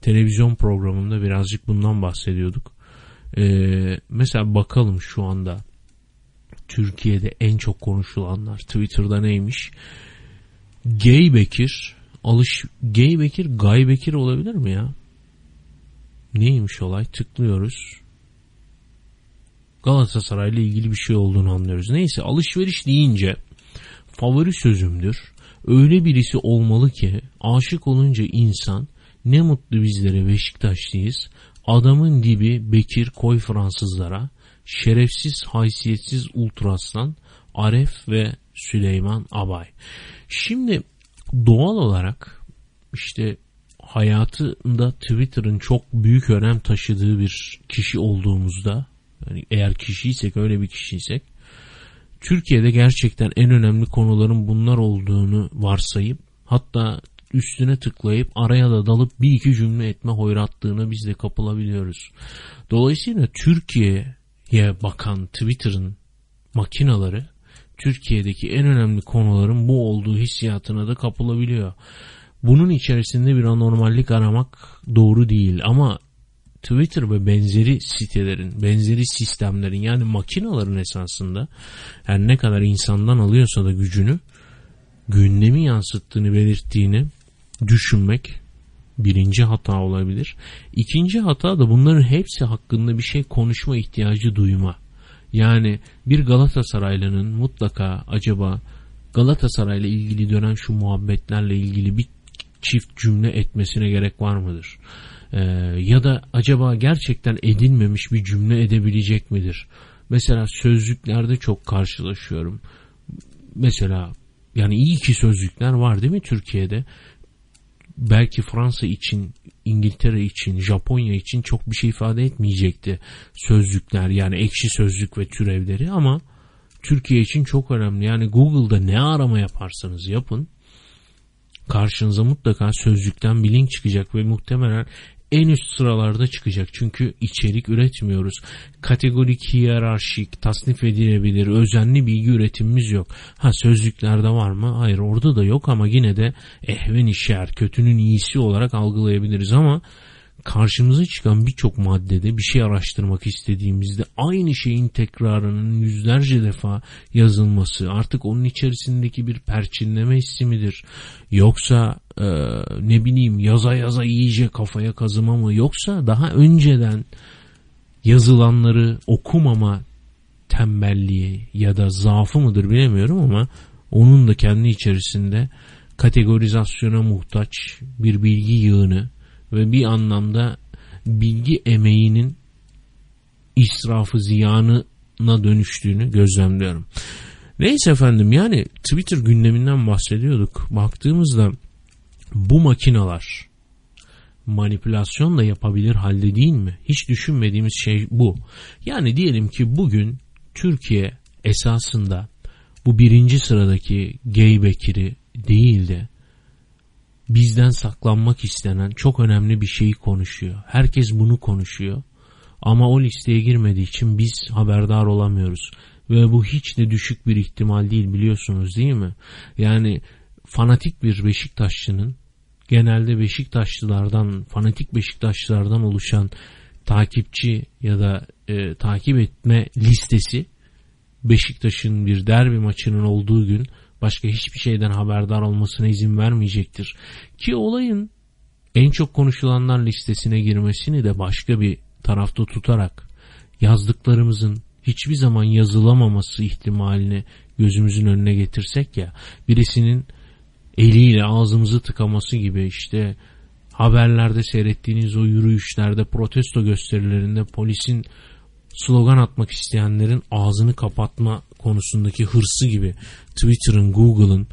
televizyon programında birazcık bundan bahsediyorduk. Ee, mesela bakalım şu anda Türkiye'de en çok konuşulanlar Twitter'da neymiş? Gay Bekir alış Gay Bekir Gay Bekir olabilir mi ya? Neymiş olay? Tıklıyoruz. Galatasaray ile ilgili bir şey olduğunu anlıyoruz. Neyse alışveriş deyince favori sözümdür. Öyle birisi olmalı ki aşık olunca insan ne mutlu bizlere Beşiktaşlıyız. Adamın dibi Bekir koy Fransızlara, şerefsiz haysiyetsiz ultraslan Aref ve Süleyman Abay. Şimdi doğal olarak işte hayatında Twitter'ın çok büyük önem taşıdığı bir kişi olduğumuzda yani eğer kişiysek öyle bir kişiysek Türkiye'de gerçekten en önemli konuların bunlar olduğunu varsayıp hatta üstüne tıklayıp araya da dalıp bir iki cümle etme hoyratlığına biz de kapılabiliyoruz. Dolayısıyla Türkiye'ye bakan Twitter'ın makinaları Türkiye'deki en önemli konuların bu olduğu hissiyatına da kapılabiliyor. Bunun içerisinde bir anormallik aramak doğru değil ama Twitter ve benzeri sitelerin, benzeri sistemlerin yani makinaların esasında her ne kadar insandan alıyorsa da gücünü gündemi yansıttığını belirttiğini düşünmek birinci hata olabilir. İkinci hata da bunların hepsi hakkında bir şey konuşma ihtiyacı duyma. Yani bir Galatasaraylı'nın mutlaka acaba Galatasaray'la ilgili dönen şu muhabbetlerle ilgili bir çift cümle etmesine gerek var mıdır? Ee, ya da acaba gerçekten edinmemiş bir cümle edebilecek midir? Mesela sözlüklerde çok karşılaşıyorum. Mesela yani iyi ki sözlükler var değil mi Türkiye'de? Belki Fransa için, İngiltere için, Japonya için çok bir şey ifade etmeyecekti sözlükler yani ekşi sözlük ve türevleri ama Türkiye için çok önemli. Yani Google'da ne arama yaparsanız yapın karşınıza mutlaka sözlükten bir link çıkacak ve muhtemelen en üst sıralarda çıkacak. Çünkü içerik üretmiyoruz. Kategorik, hiyerarşik, tasnif edilebilir, özenli bilgi üretimimiz yok. Ha sözlüklerde var mı? Hayır orada da yok ama yine de ehven işer, kötünün iyisi olarak algılayabiliriz ama karşımıza çıkan birçok maddede bir şey araştırmak istediğimizde aynı şeyin tekrarının yüzlerce defa yazılması artık onun içerisindeki bir perçinleme hissi midir? Yoksa e, ne bileyim yaza yaza iyice kafaya kazıma mı? Yoksa daha önceden yazılanları okumama tembelliği ya da zaafı mıdır bilemiyorum ama onun da kendi içerisinde kategorizasyona muhtaç bir bilgi yığını ve bir anlamda bilgi emeğinin israfı ziyanına dönüştüğünü gözlemliyorum. Neyse efendim yani Twitter gündeminden bahsediyorduk. Baktığımızda bu makinalar manipülasyon da yapabilir halde değil mi? Hiç düşünmediğimiz şey bu. Yani diyelim ki bugün Türkiye esasında bu birinci sıradaki gay bekiri değil de bizden saklanmak istenen çok önemli bir şeyi konuşuyor. Herkes bunu konuşuyor. Ama o listeye girmediği için biz haberdar olamıyoruz. Ve bu hiç de düşük bir ihtimal değil biliyorsunuz değil mi? Yani fanatik bir Beşiktaşlı'nın genelde Beşiktaşlılardan, fanatik Beşiktaşlılardan oluşan takipçi ya da e, takip etme listesi Beşiktaş'ın bir derbi maçının olduğu gün başka hiçbir şeyden haberdar olmasına izin vermeyecektir. Ki olayın en çok konuşulanlar listesine girmesini de başka bir tarafta tutarak yazdıklarımızın hiçbir zaman yazılamaması ihtimalini gözümüzün önüne getirsek ya birisinin eliyle ağzımızı tıkaması gibi işte haberlerde seyrettiğiniz o yürüyüşlerde protesto gösterilerinde polisin slogan atmak isteyenlerin ağzını kapatma konusundaki hırsı gibi Twitter'ın, Google'ın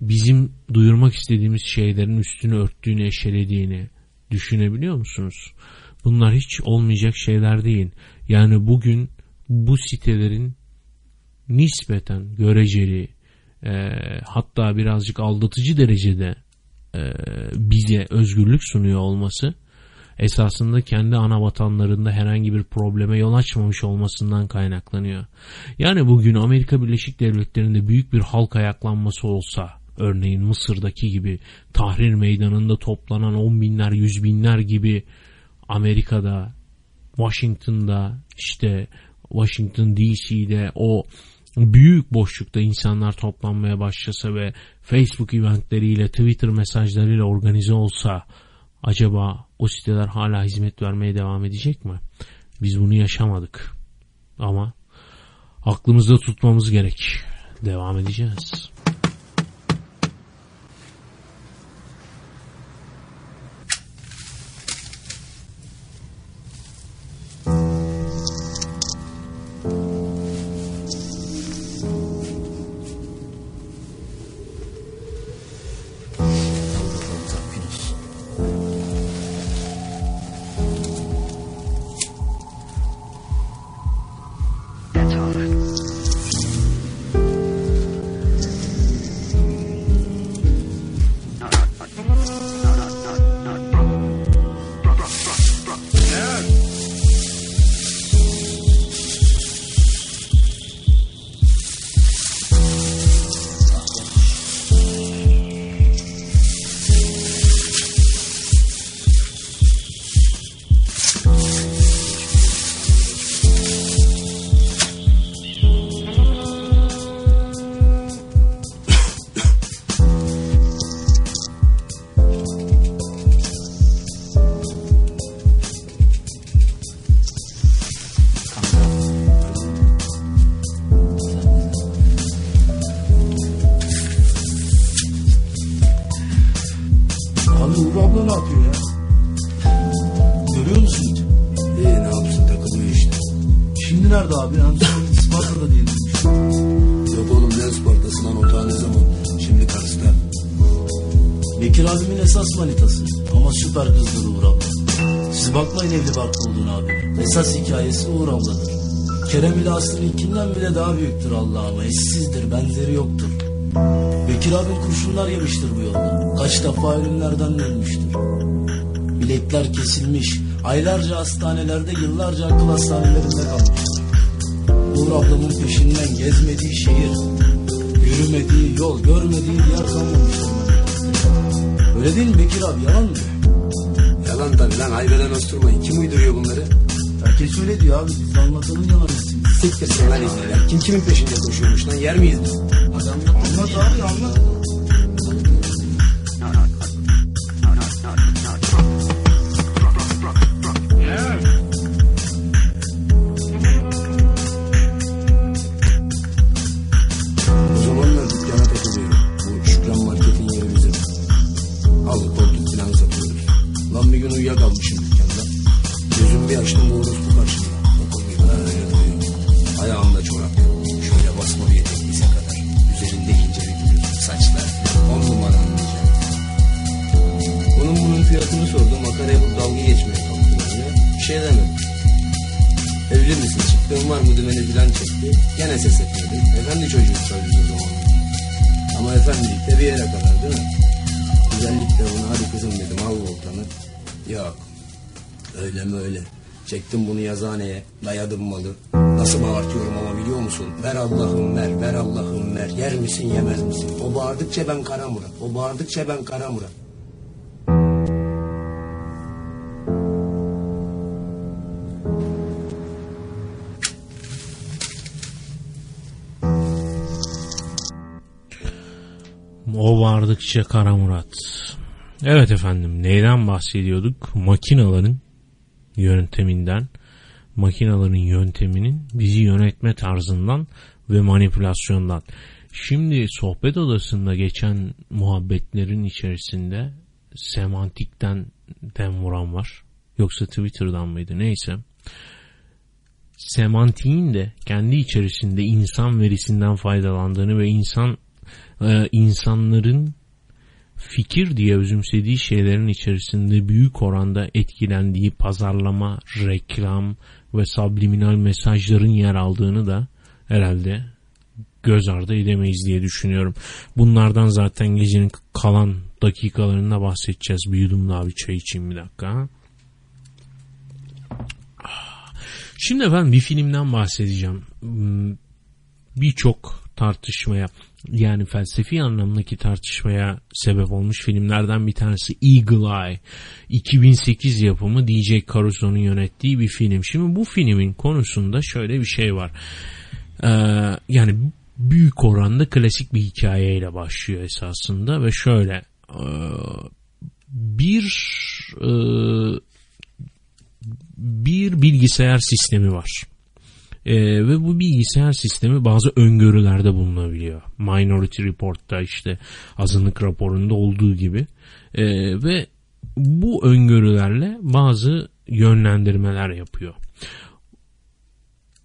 bizim duyurmak istediğimiz şeylerin üstünü örttüğünü, eşelediğini düşünebiliyor musunuz? Bunlar hiç olmayacak şeyler değil. Yani bugün bu sitelerin nispeten göreceli e, hatta birazcık aldatıcı derecede e, bize özgürlük sunuyor olması esasında kendi ana vatanlarında herhangi bir probleme yol açmamış olmasından kaynaklanıyor. Yani bugün Amerika Birleşik Devletleri'nde büyük bir halk ayaklanması olsa örneğin Mısır'daki gibi Tahrir Meydanı'nda toplanan on binler yüz binler gibi Amerika'da Washington'da işte Washington DC'de o büyük boşlukta insanlar toplanmaya başlasa ve Facebook eventleriyle Twitter mesajlarıyla organize olsa acaba o siteler hala hizmet vermeye devam edecek mi? Biz bunu yaşamadık. Ama aklımızda tutmamız gerek. Devam edeceğiz. Kesilmiş, aylarca hastanelerde, yıllarca akıl hastanelerinde kalmıştır. Uğur ablamın peşinden gezmediği şehir, yürümediği yol, görmediği yer kalmamıştır. Öyle değil mi Bekir abi, yalan mı? Yalan tabi lan haybeden osturmayın. Kim uyduruyor bunları? Herkes öyle diyor abi, biz anlatalım yalan Siktirsin lan. Kim kimin peşinde koşuyormuş lan yer miyiz biz? Anlat abi anlat. Misin yemez misin? O bağırdıkça ben Kara Murat. O bağırdıkça ben Kara Murat. O vardıkça Kara Murat. Evet efendim neyden bahsediyorduk? Makinaların yönteminden, makinaların yönteminin bizi yönetme tarzından ve manipülasyondan. Şimdi sohbet odasında geçen muhabbetlerin içerisinde semantikten dem vuran var. Yoksa Twitter'dan mıydı neyse. Semantiğin de kendi içerisinde insan verisinden faydalandığını ve insan e, insanların fikir diye özümsediği şeylerin içerisinde büyük oranda etkilendiği pazarlama, reklam ve subliminal mesajların yer aldığını da herhalde göz ardı edemeyiz diye düşünüyorum. Bunlardan zaten gecenin kalan dakikalarında bahsedeceğiz. Bir yudum daha bir çay içeyim bir dakika. Şimdi efendim bir filmden bahsedeceğim. Hmm, Birçok tartışmaya yani felsefi anlamdaki tartışmaya sebep olmuş filmlerden bir tanesi Eagle Eye. 2008 yapımı DJ Caruso'nun yönettiği bir film. Şimdi bu filmin konusunda şöyle bir şey var. Ee, yani büyük oranda klasik bir hikayeyle başlıyor esasında ve şöyle e, bir e, bir bilgisayar sistemi var. Ee, ve bu bilgisayar sistemi bazı öngörülerde bulunabiliyor. Minority Report'ta işte azınlık raporunda olduğu gibi. Ve bu öngörülerle bazı yönlendirmeler yapıyor.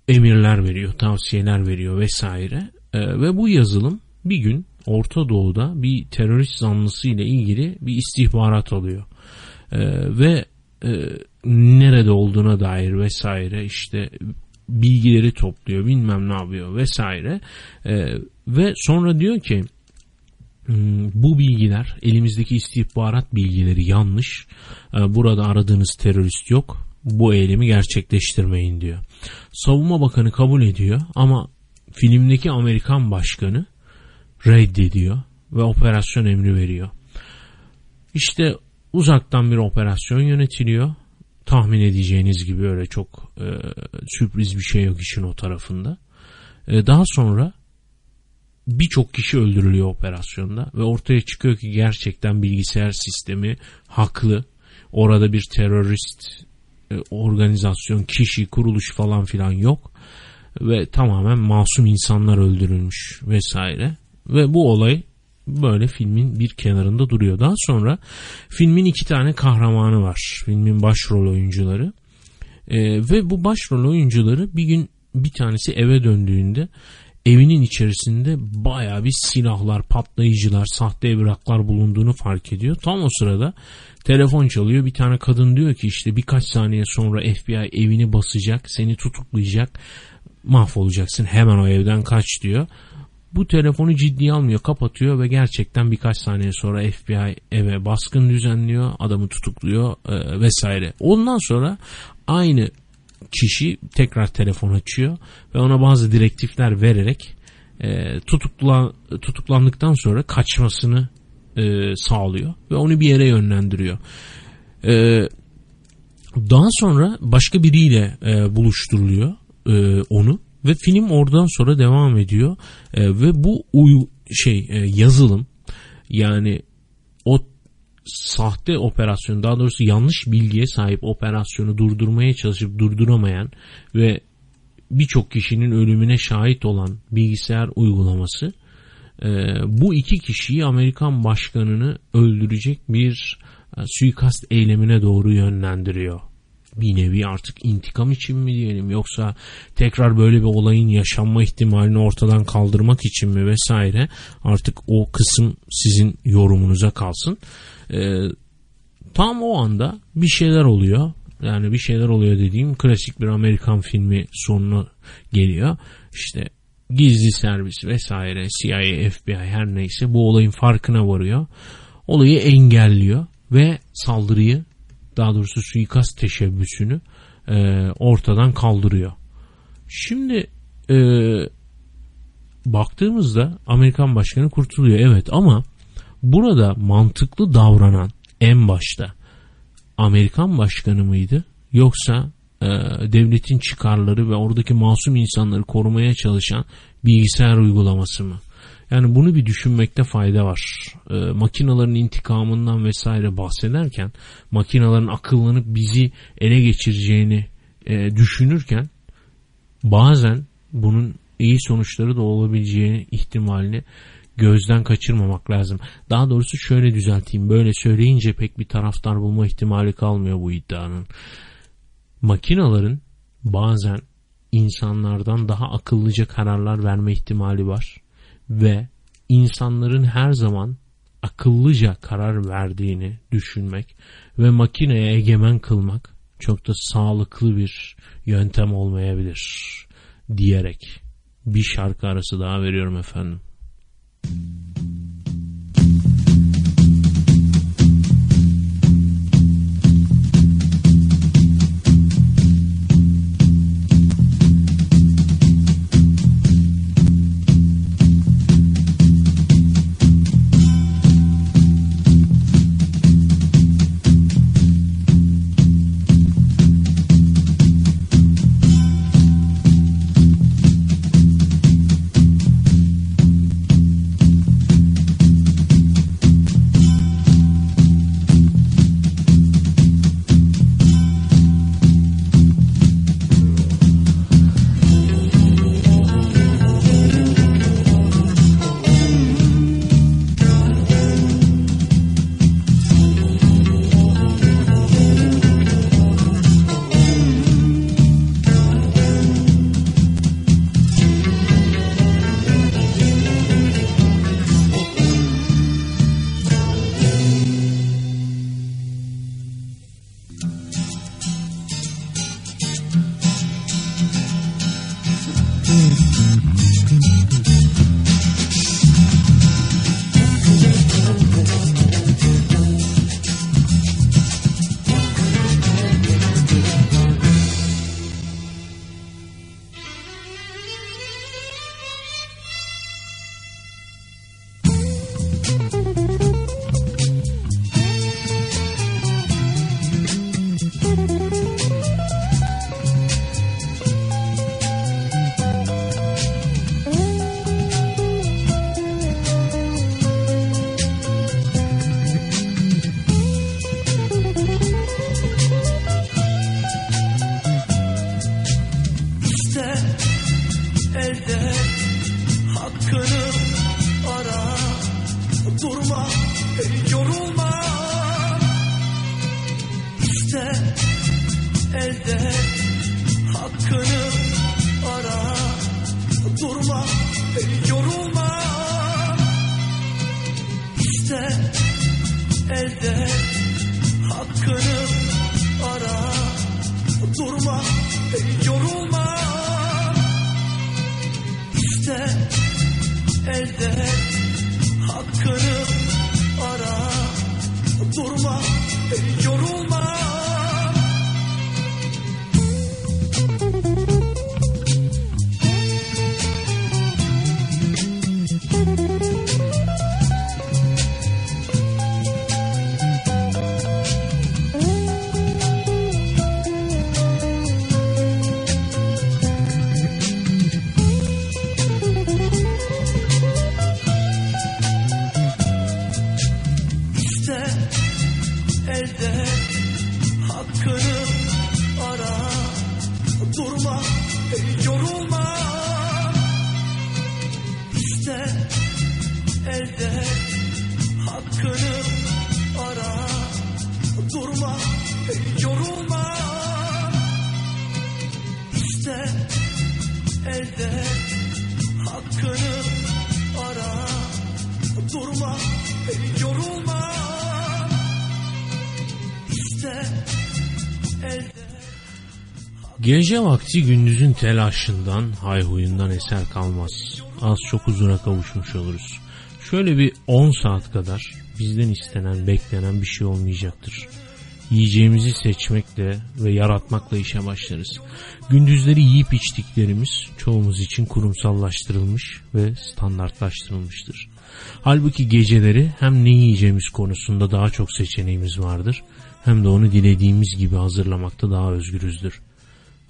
Emirler veriyor, tavsiyeler veriyor vesaire. Ee, ve bu yazılım bir gün Orta Doğu'da bir terörist zanlısı ile ilgili bir istihbarat alıyor. Ee, ve e, nerede olduğuna dair vesaire işte bilgileri topluyor bilmem ne yapıyor vesaire ee, ve sonra diyor ki "Hmm, bu bilgiler elimizdeki istihbarat bilgileri yanlış burada aradığınız terörist yok bu eylemi gerçekleştirmeyin diyor. Savunma Bakanı kabul ediyor ama filmdeki Amerikan başkanı reddediyor ve operasyon emri veriyor. İşte uzaktan bir operasyon yönetiliyor. Tahmin edeceğiniz gibi öyle çok e, sürpriz bir şey yok işin o tarafında. E, daha sonra birçok kişi öldürülüyor operasyonda ve ortaya çıkıyor ki gerçekten bilgisayar sistemi haklı. Orada bir terörist e, organizasyon, kişi, kuruluş falan filan yok ve tamamen masum insanlar öldürülmüş vesaire. Ve bu olay böyle filmin bir kenarında duruyor. Daha sonra filmin iki tane kahramanı var. Filmin başrol oyuncuları. Ee, ve bu başrol oyuncuları bir gün bir tanesi eve döndüğünde evinin içerisinde baya bir silahlar, patlayıcılar, sahte evraklar bulunduğunu fark ediyor. Tam o sırada telefon çalıyor. Bir tane kadın diyor ki işte birkaç saniye sonra FBI evini basacak, seni tutuklayacak, mahvolacaksın hemen o evden kaç diyor. Bu telefonu ciddiye almıyor, kapatıyor ve gerçekten birkaç saniye sonra FBI eve baskın düzenliyor, adamı tutukluyor e, vesaire. Ondan sonra aynı kişi tekrar telefon açıyor ve ona bazı direktifler vererek e, tutukla, tutuklandıktan sonra kaçmasını e, sağlıyor ve onu bir yere yönlendiriyor. E, daha sonra başka biriyle e, buluşturuluyor e, onu ve film oradan sonra devam ediyor E, ve bu uy şey e, yazılım yani o sahte operasyon daha doğrusu yanlış bilgiye sahip operasyonu durdurmaya çalışıp durduramayan ve birçok kişinin ölümüne şahit olan bilgisayar uygulaması e, bu iki kişiyi Amerikan başkanını öldürecek bir e, suikast eylemine doğru yönlendiriyor. Bir nevi artık intikam için mi diyelim yoksa tekrar böyle bir olayın yaşanma ihtimalini ortadan kaldırmak için mi vesaire artık o kısım sizin yorumunuza kalsın. Ee, tam o anda bir şeyler oluyor. Yani bir şeyler oluyor dediğim klasik bir Amerikan filmi sonuna geliyor. İşte gizli servis vesaire CIA, FBI her neyse bu olayın farkına varıyor. Olayı engelliyor ve saldırıyı daha doğrusu suikast teşebbüsünü e, ortadan kaldırıyor. Şimdi e, baktığımızda Amerikan başkanı kurtuluyor evet ama burada mantıklı davranan en başta Amerikan başkanı mıydı yoksa e, devletin çıkarları ve oradaki masum insanları korumaya çalışan bilgisayar uygulaması mı? Yani bunu bir düşünmekte fayda var. E, makinaların intikamından vesaire bahsederken makinaların akıllanıp bizi ele geçireceğini e, düşünürken bazen bunun iyi sonuçları da olabileceği ihtimalini gözden kaçırmamak lazım. Daha doğrusu şöyle düzelteyim. Böyle söyleyince pek bir taraftar bulma ihtimali kalmıyor bu iddianın. Makinaların bazen insanlardan daha akıllıca kararlar verme ihtimali var ve insanların her zaman akıllıca karar verdiğini düşünmek ve makineye egemen kılmak çok da sağlıklı bir yöntem olmayabilir diyerek bir şarkı arası daha veriyorum efendim. yorulma Gece vakti gündüzün telaşından, hayhuyundan eser kalmaz. Az çok huzura kavuşmuş oluruz. Şöyle bir 10 saat kadar bizden istenen, beklenen bir şey olmayacaktır. Yiyeceğimizi seçmekle ve yaratmakla işe başlarız. Gündüzleri yiyip içtiklerimiz çoğumuz için kurumsallaştırılmış ve standartlaştırılmıştır. Halbuki geceleri hem ne yiyeceğimiz konusunda daha çok seçeneğimiz vardır hem de onu dilediğimiz gibi hazırlamakta daha özgürüzdür.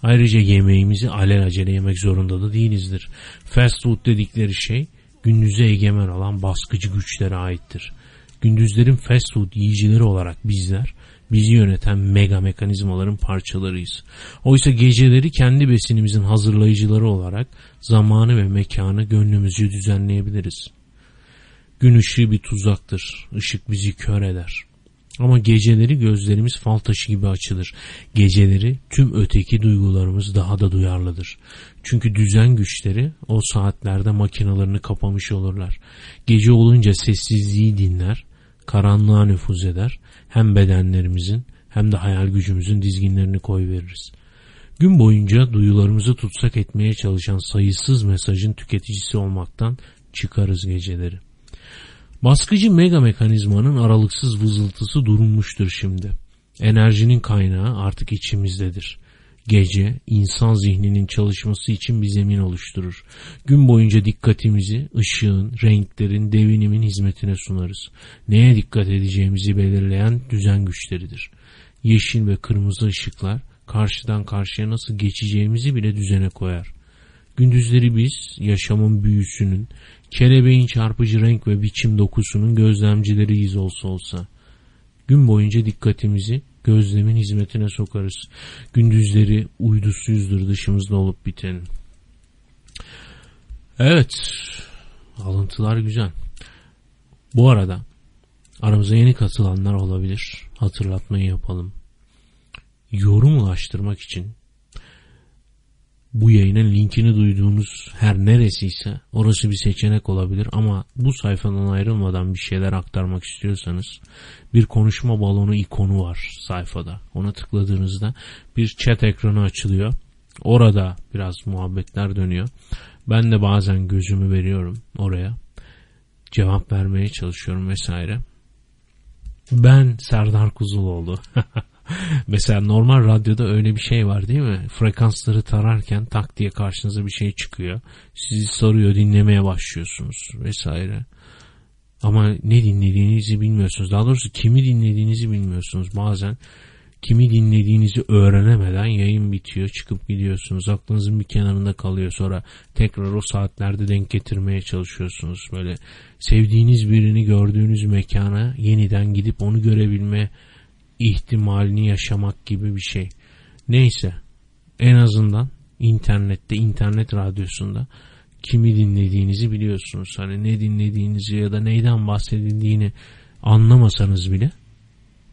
Ayrıca yemeğimizi alelacele yemek zorunda da değilizdir. Fast food dedikleri şey gündüze egemen olan baskıcı güçlere aittir. Gündüzlerin fast food yiyicileri olarak bizler bizi yöneten mega mekanizmaların parçalarıyız. Oysa geceleri kendi besinimizin hazırlayıcıları olarak zamanı ve mekanı gönlümüzce düzenleyebiliriz. Gün ışığı bir tuzaktır. Işık bizi kör eder. Ama geceleri gözlerimiz fal taşı gibi açılır. Geceleri tüm öteki duygularımız daha da duyarlıdır. Çünkü düzen güçleri o saatlerde makinalarını kapamış olurlar. Gece olunca sessizliği dinler, karanlığa nüfuz eder. Hem bedenlerimizin hem de hayal gücümüzün dizginlerini koyveririz. Gün boyunca duyularımızı tutsak etmeye çalışan sayısız mesajın tüketicisi olmaktan çıkarız geceleri. Baskıcı mega mekanizmanın aralıksız vızıltısı durulmuştur şimdi. Enerjinin kaynağı artık içimizdedir. Gece insan zihninin çalışması için bir zemin oluşturur. Gün boyunca dikkatimizi ışığın, renklerin, devinimin hizmetine sunarız. Neye dikkat edeceğimizi belirleyen düzen güçleridir. Yeşil ve kırmızı ışıklar karşıdan karşıya nasıl geçeceğimizi bile düzene koyar. Gündüzleri biz yaşamın büyüsünün, kelebeğin çarpıcı renk ve biçim dokusunun gözlemcileriyiz olsa olsa. Gün boyunca dikkatimizi gözlemin hizmetine sokarız. Gündüzleri uydusuyuzdur dışımızda olup bitenin. Evet, alıntılar güzel. Bu arada aramıza yeni katılanlar olabilir. Hatırlatmayı yapalım. Yorum ulaştırmak için bu yayının linkini duyduğunuz her neresiyse orası bir seçenek olabilir ama bu sayfadan ayrılmadan bir şeyler aktarmak istiyorsanız bir konuşma balonu ikonu var sayfada. Ona tıkladığınızda bir chat ekranı açılıyor. Orada biraz muhabbetler dönüyor. Ben de bazen gözümü veriyorum oraya. Cevap vermeye çalışıyorum vesaire. Ben Serdar Kuzuloğlu. Mesela normal radyoda öyle bir şey var değil mi? Frekansları tararken tak diye karşınıza bir şey çıkıyor. Sizi soruyor dinlemeye başlıyorsunuz vesaire. Ama ne dinlediğinizi bilmiyorsunuz. Daha doğrusu kimi dinlediğinizi bilmiyorsunuz. Bazen kimi dinlediğinizi öğrenemeden yayın bitiyor çıkıp gidiyorsunuz. Aklınızın bir kenarında kalıyor. Sonra tekrar o saatlerde denk getirmeye çalışıyorsunuz. Böyle sevdiğiniz birini gördüğünüz mekana yeniden gidip onu görebilme ihtimalini yaşamak gibi bir şey. Neyse en azından internette, internet radyosunda kimi dinlediğinizi biliyorsunuz. Hani ne dinlediğinizi ya da neyden bahsedildiğini anlamasanız bile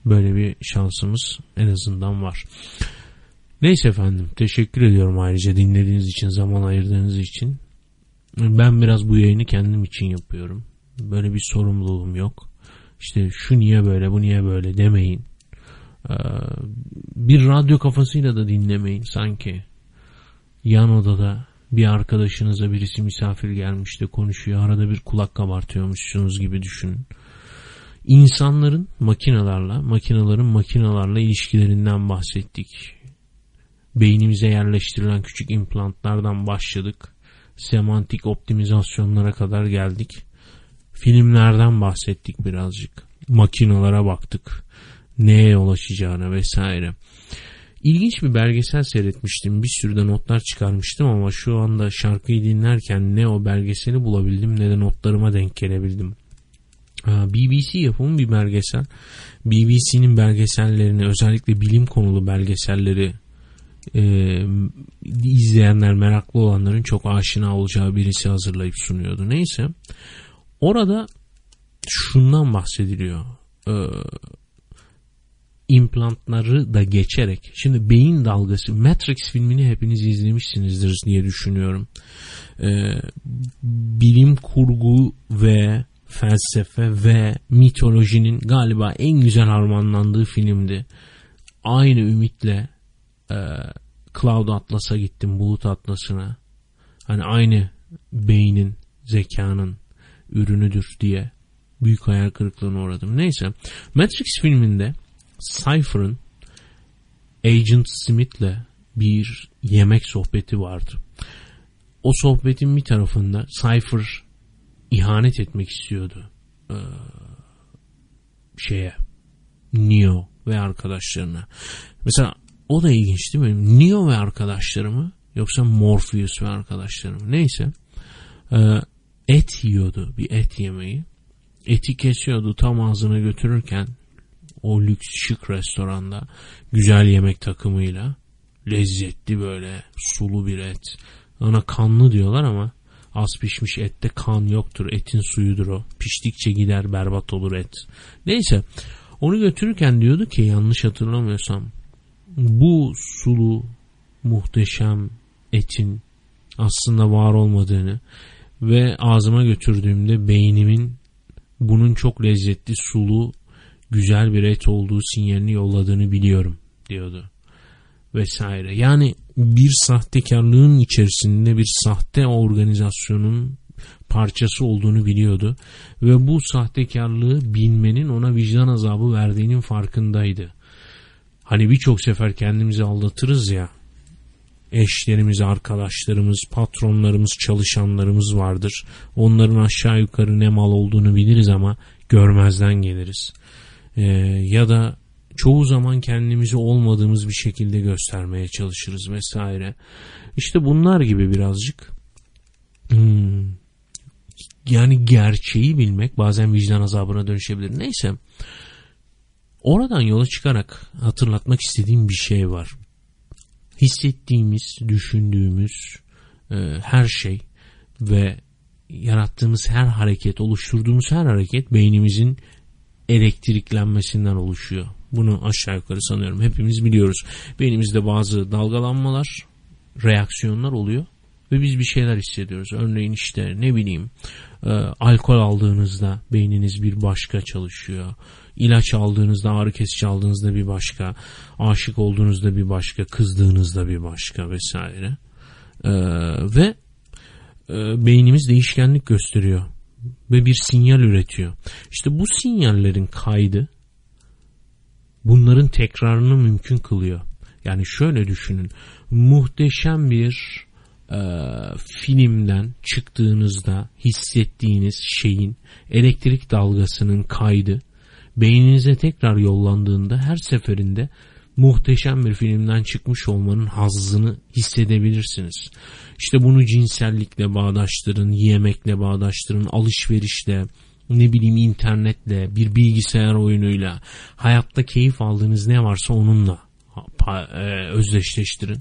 böyle bir şansımız en azından var. Neyse efendim teşekkür ediyorum ayrıca dinlediğiniz için zaman ayırdığınız için. Ben biraz bu yayını kendim için yapıyorum. Böyle bir sorumluluğum yok. İşte şu niye böyle bu niye böyle demeyin. Ee, bir radyo kafasıyla da dinlemeyin sanki. Yan odada bir arkadaşınıza birisi misafir gelmiş de konuşuyor. Arada bir kulak kabartıyormuşsunuz gibi düşünün. İnsanların makinalarla, makinaların makinalarla ilişkilerinden bahsettik. Beynimize yerleştirilen küçük implantlardan başladık. Semantik optimizasyonlara kadar geldik. Filmlerden bahsettik birazcık. Makinalara baktık neye yol açacağına vesaire. İlginç bir belgesel seyretmiştim. Bir sürü de notlar çıkarmıştım ama şu anda şarkıyı dinlerken ne o belgeseli bulabildim ne de notlarıma denk gelebildim. BBC yapımı bir belgesel. BBC'nin belgesellerini özellikle bilim konulu belgeselleri e, izleyenler meraklı olanların çok aşina olacağı birisi hazırlayıp sunuyordu. Neyse orada şundan bahsediliyor. E, implantları da geçerek şimdi beyin dalgası Matrix filmini hepiniz izlemişsinizdir diye düşünüyorum. Ee, bilim kurgu ve felsefe ve mitolojinin galiba en güzel harmanlandığı filmdi. Aynı ümitle e, Cloud Atlas'a gittim, Bulut Atlas'ına. Hani aynı beynin, zekanın ürünüdür diye büyük hayal kırıklığına uğradım. Neyse Matrix filminde Cypher'ın Agent Smith'le bir yemek sohbeti vardı. O sohbetin bir tarafında Cypher ihanet etmek istiyordu. Ee, şeye Neo ve arkadaşlarına. Mesela o da ilginç değil mi? Neo ve arkadaşları mı? Yoksa Morpheus ve arkadaşları mı? Neyse. Ee, et yiyordu. Bir et yemeği. Eti kesiyordu tam ağzına götürürken o lüks şık restoranda güzel yemek takımıyla lezzetli böyle sulu bir et. Ona kanlı diyorlar ama az pişmiş ette kan yoktur. Etin suyudur o. Piştikçe gider berbat olur et. Neyse onu götürürken diyordu ki yanlış hatırlamıyorsam bu sulu muhteşem etin aslında var olmadığını ve ağzıma götürdüğümde beynimin bunun çok lezzetli sulu güzel bir et olduğu sinyalini yolladığını biliyorum diyordu vesaire. Yani bir sahtekarlığın içerisinde bir sahte organizasyonun parçası olduğunu biliyordu ve bu sahtekarlığı bilmenin ona vicdan azabı verdiğinin farkındaydı. Hani birçok sefer kendimizi aldatırız ya eşlerimiz, arkadaşlarımız, patronlarımız, çalışanlarımız vardır. Onların aşağı yukarı ne mal olduğunu biliriz ama görmezden geliriz. Ee, ya da çoğu zaman kendimizi olmadığımız bir şekilde göstermeye çalışırız vesaire. İşte bunlar gibi birazcık hmm, yani gerçeği bilmek bazen vicdan azabına dönüşebilir. Neyse oradan yola çıkarak hatırlatmak istediğim bir şey var. Hissettiğimiz, düşündüğümüz e, her şey ve yarattığımız her hareket, oluşturduğumuz her hareket beynimizin elektriklenmesinden oluşuyor. Bunu aşağı yukarı sanıyorum hepimiz biliyoruz. Beynimizde bazı dalgalanmalar, reaksiyonlar oluyor ve biz bir şeyler hissediyoruz. Örneğin işte ne bileyim e, alkol aldığınızda beyniniz bir başka çalışıyor. İlaç aldığınızda, ağrı kesici aldığınızda bir başka, aşık olduğunuzda bir başka, kızdığınızda bir başka vesaire. E, ve e, beynimiz değişkenlik gösteriyor ve bir sinyal üretiyor. İşte bu sinyallerin kaydı bunların tekrarını mümkün kılıyor. Yani şöyle düşünün. Muhteşem bir e, filmden çıktığınızda hissettiğiniz şeyin elektrik dalgasının kaydı beyninize tekrar yollandığında her seferinde muhteşem bir filmden çıkmış olmanın hazzını hissedebilirsiniz. İşte bunu cinsellikle bağdaştırın, yemekle bağdaştırın, alışverişle, ne bileyim internetle, bir bilgisayar oyunuyla, hayatta keyif aldığınız ne varsa onunla e, özdeşleştirin.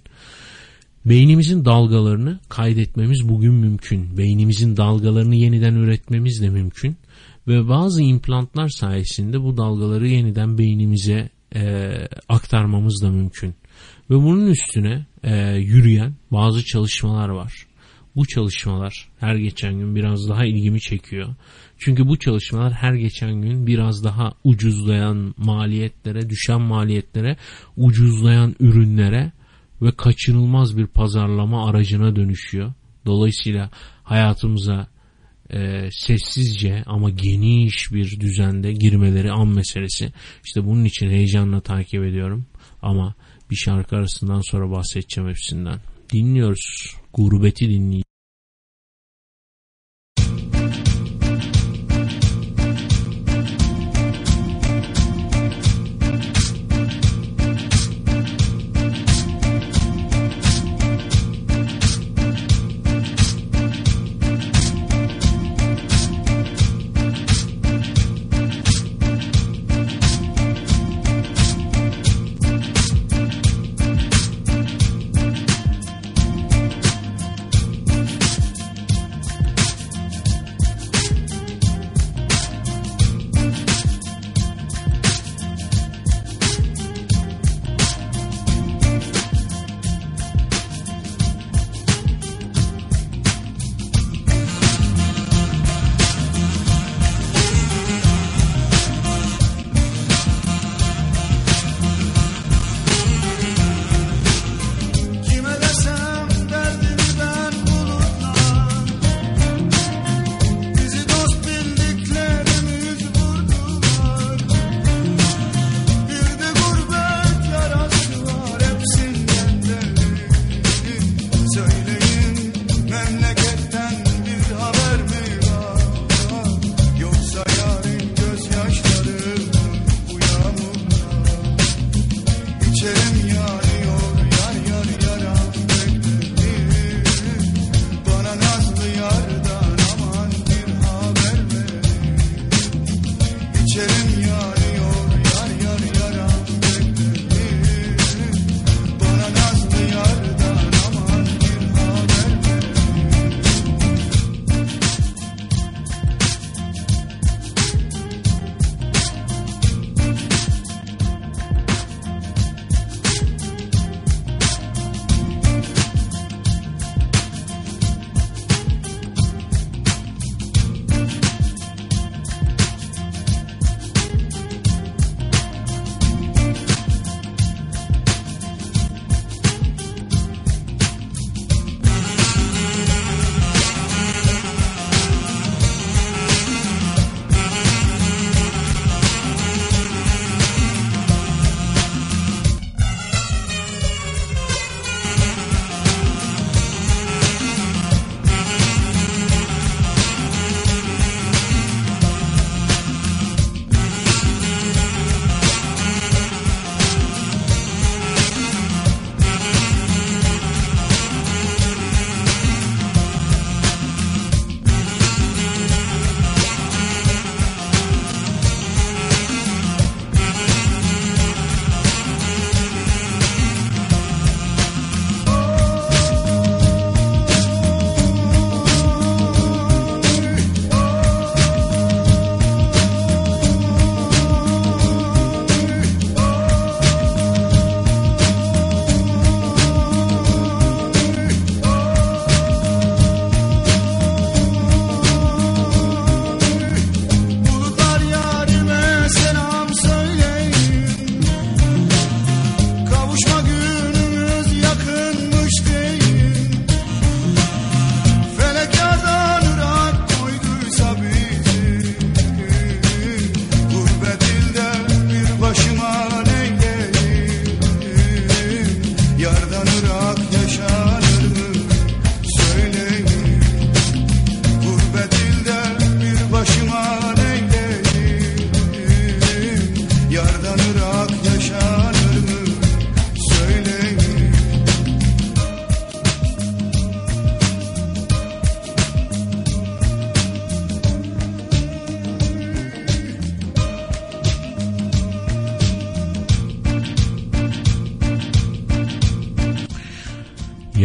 Beynimizin dalgalarını kaydetmemiz bugün mümkün. Beynimizin dalgalarını yeniden üretmemiz de mümkün. Ve bazı implantlar sayesinde bu dalgaları yeniden beynimize e, aktarmamız da mümkün. Ve bunun üstüne e, yürüyen bazı çalışmalar var. Bu çalışmalar her geçen gün biraz daha ilgimi çekiyor. Çünkü bu çalışmalar her geçen gün biraz daha ucuzlayan maliyetlere, düşen maliyetlere, ucuzlayan ürünlere ve kaçınılmaz bir pazarlama aracına dönüşüyor. Dolayısıyla hayatımıza e, sessizce ama geniş bir düzende girmeleri an meselesi. İşte bunun için heyecanla takip ediyorum. Ama bir şarkı arasından sonra bahsedeceğim hepsinden. Dinliyoruz. Gurbeti dinleyeceğiz.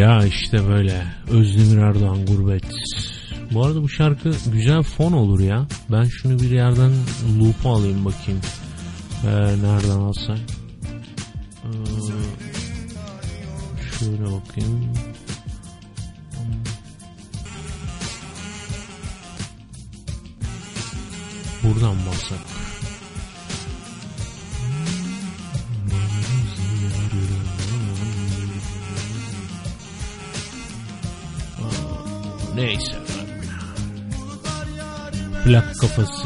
Ya işte böyle Özdemir Erdoğan gurbet. Bu arada bu şarkı güzel fon olur ya. Ben şunu bir yerden loop'a alayım bakayım. Ee, nereden alsak?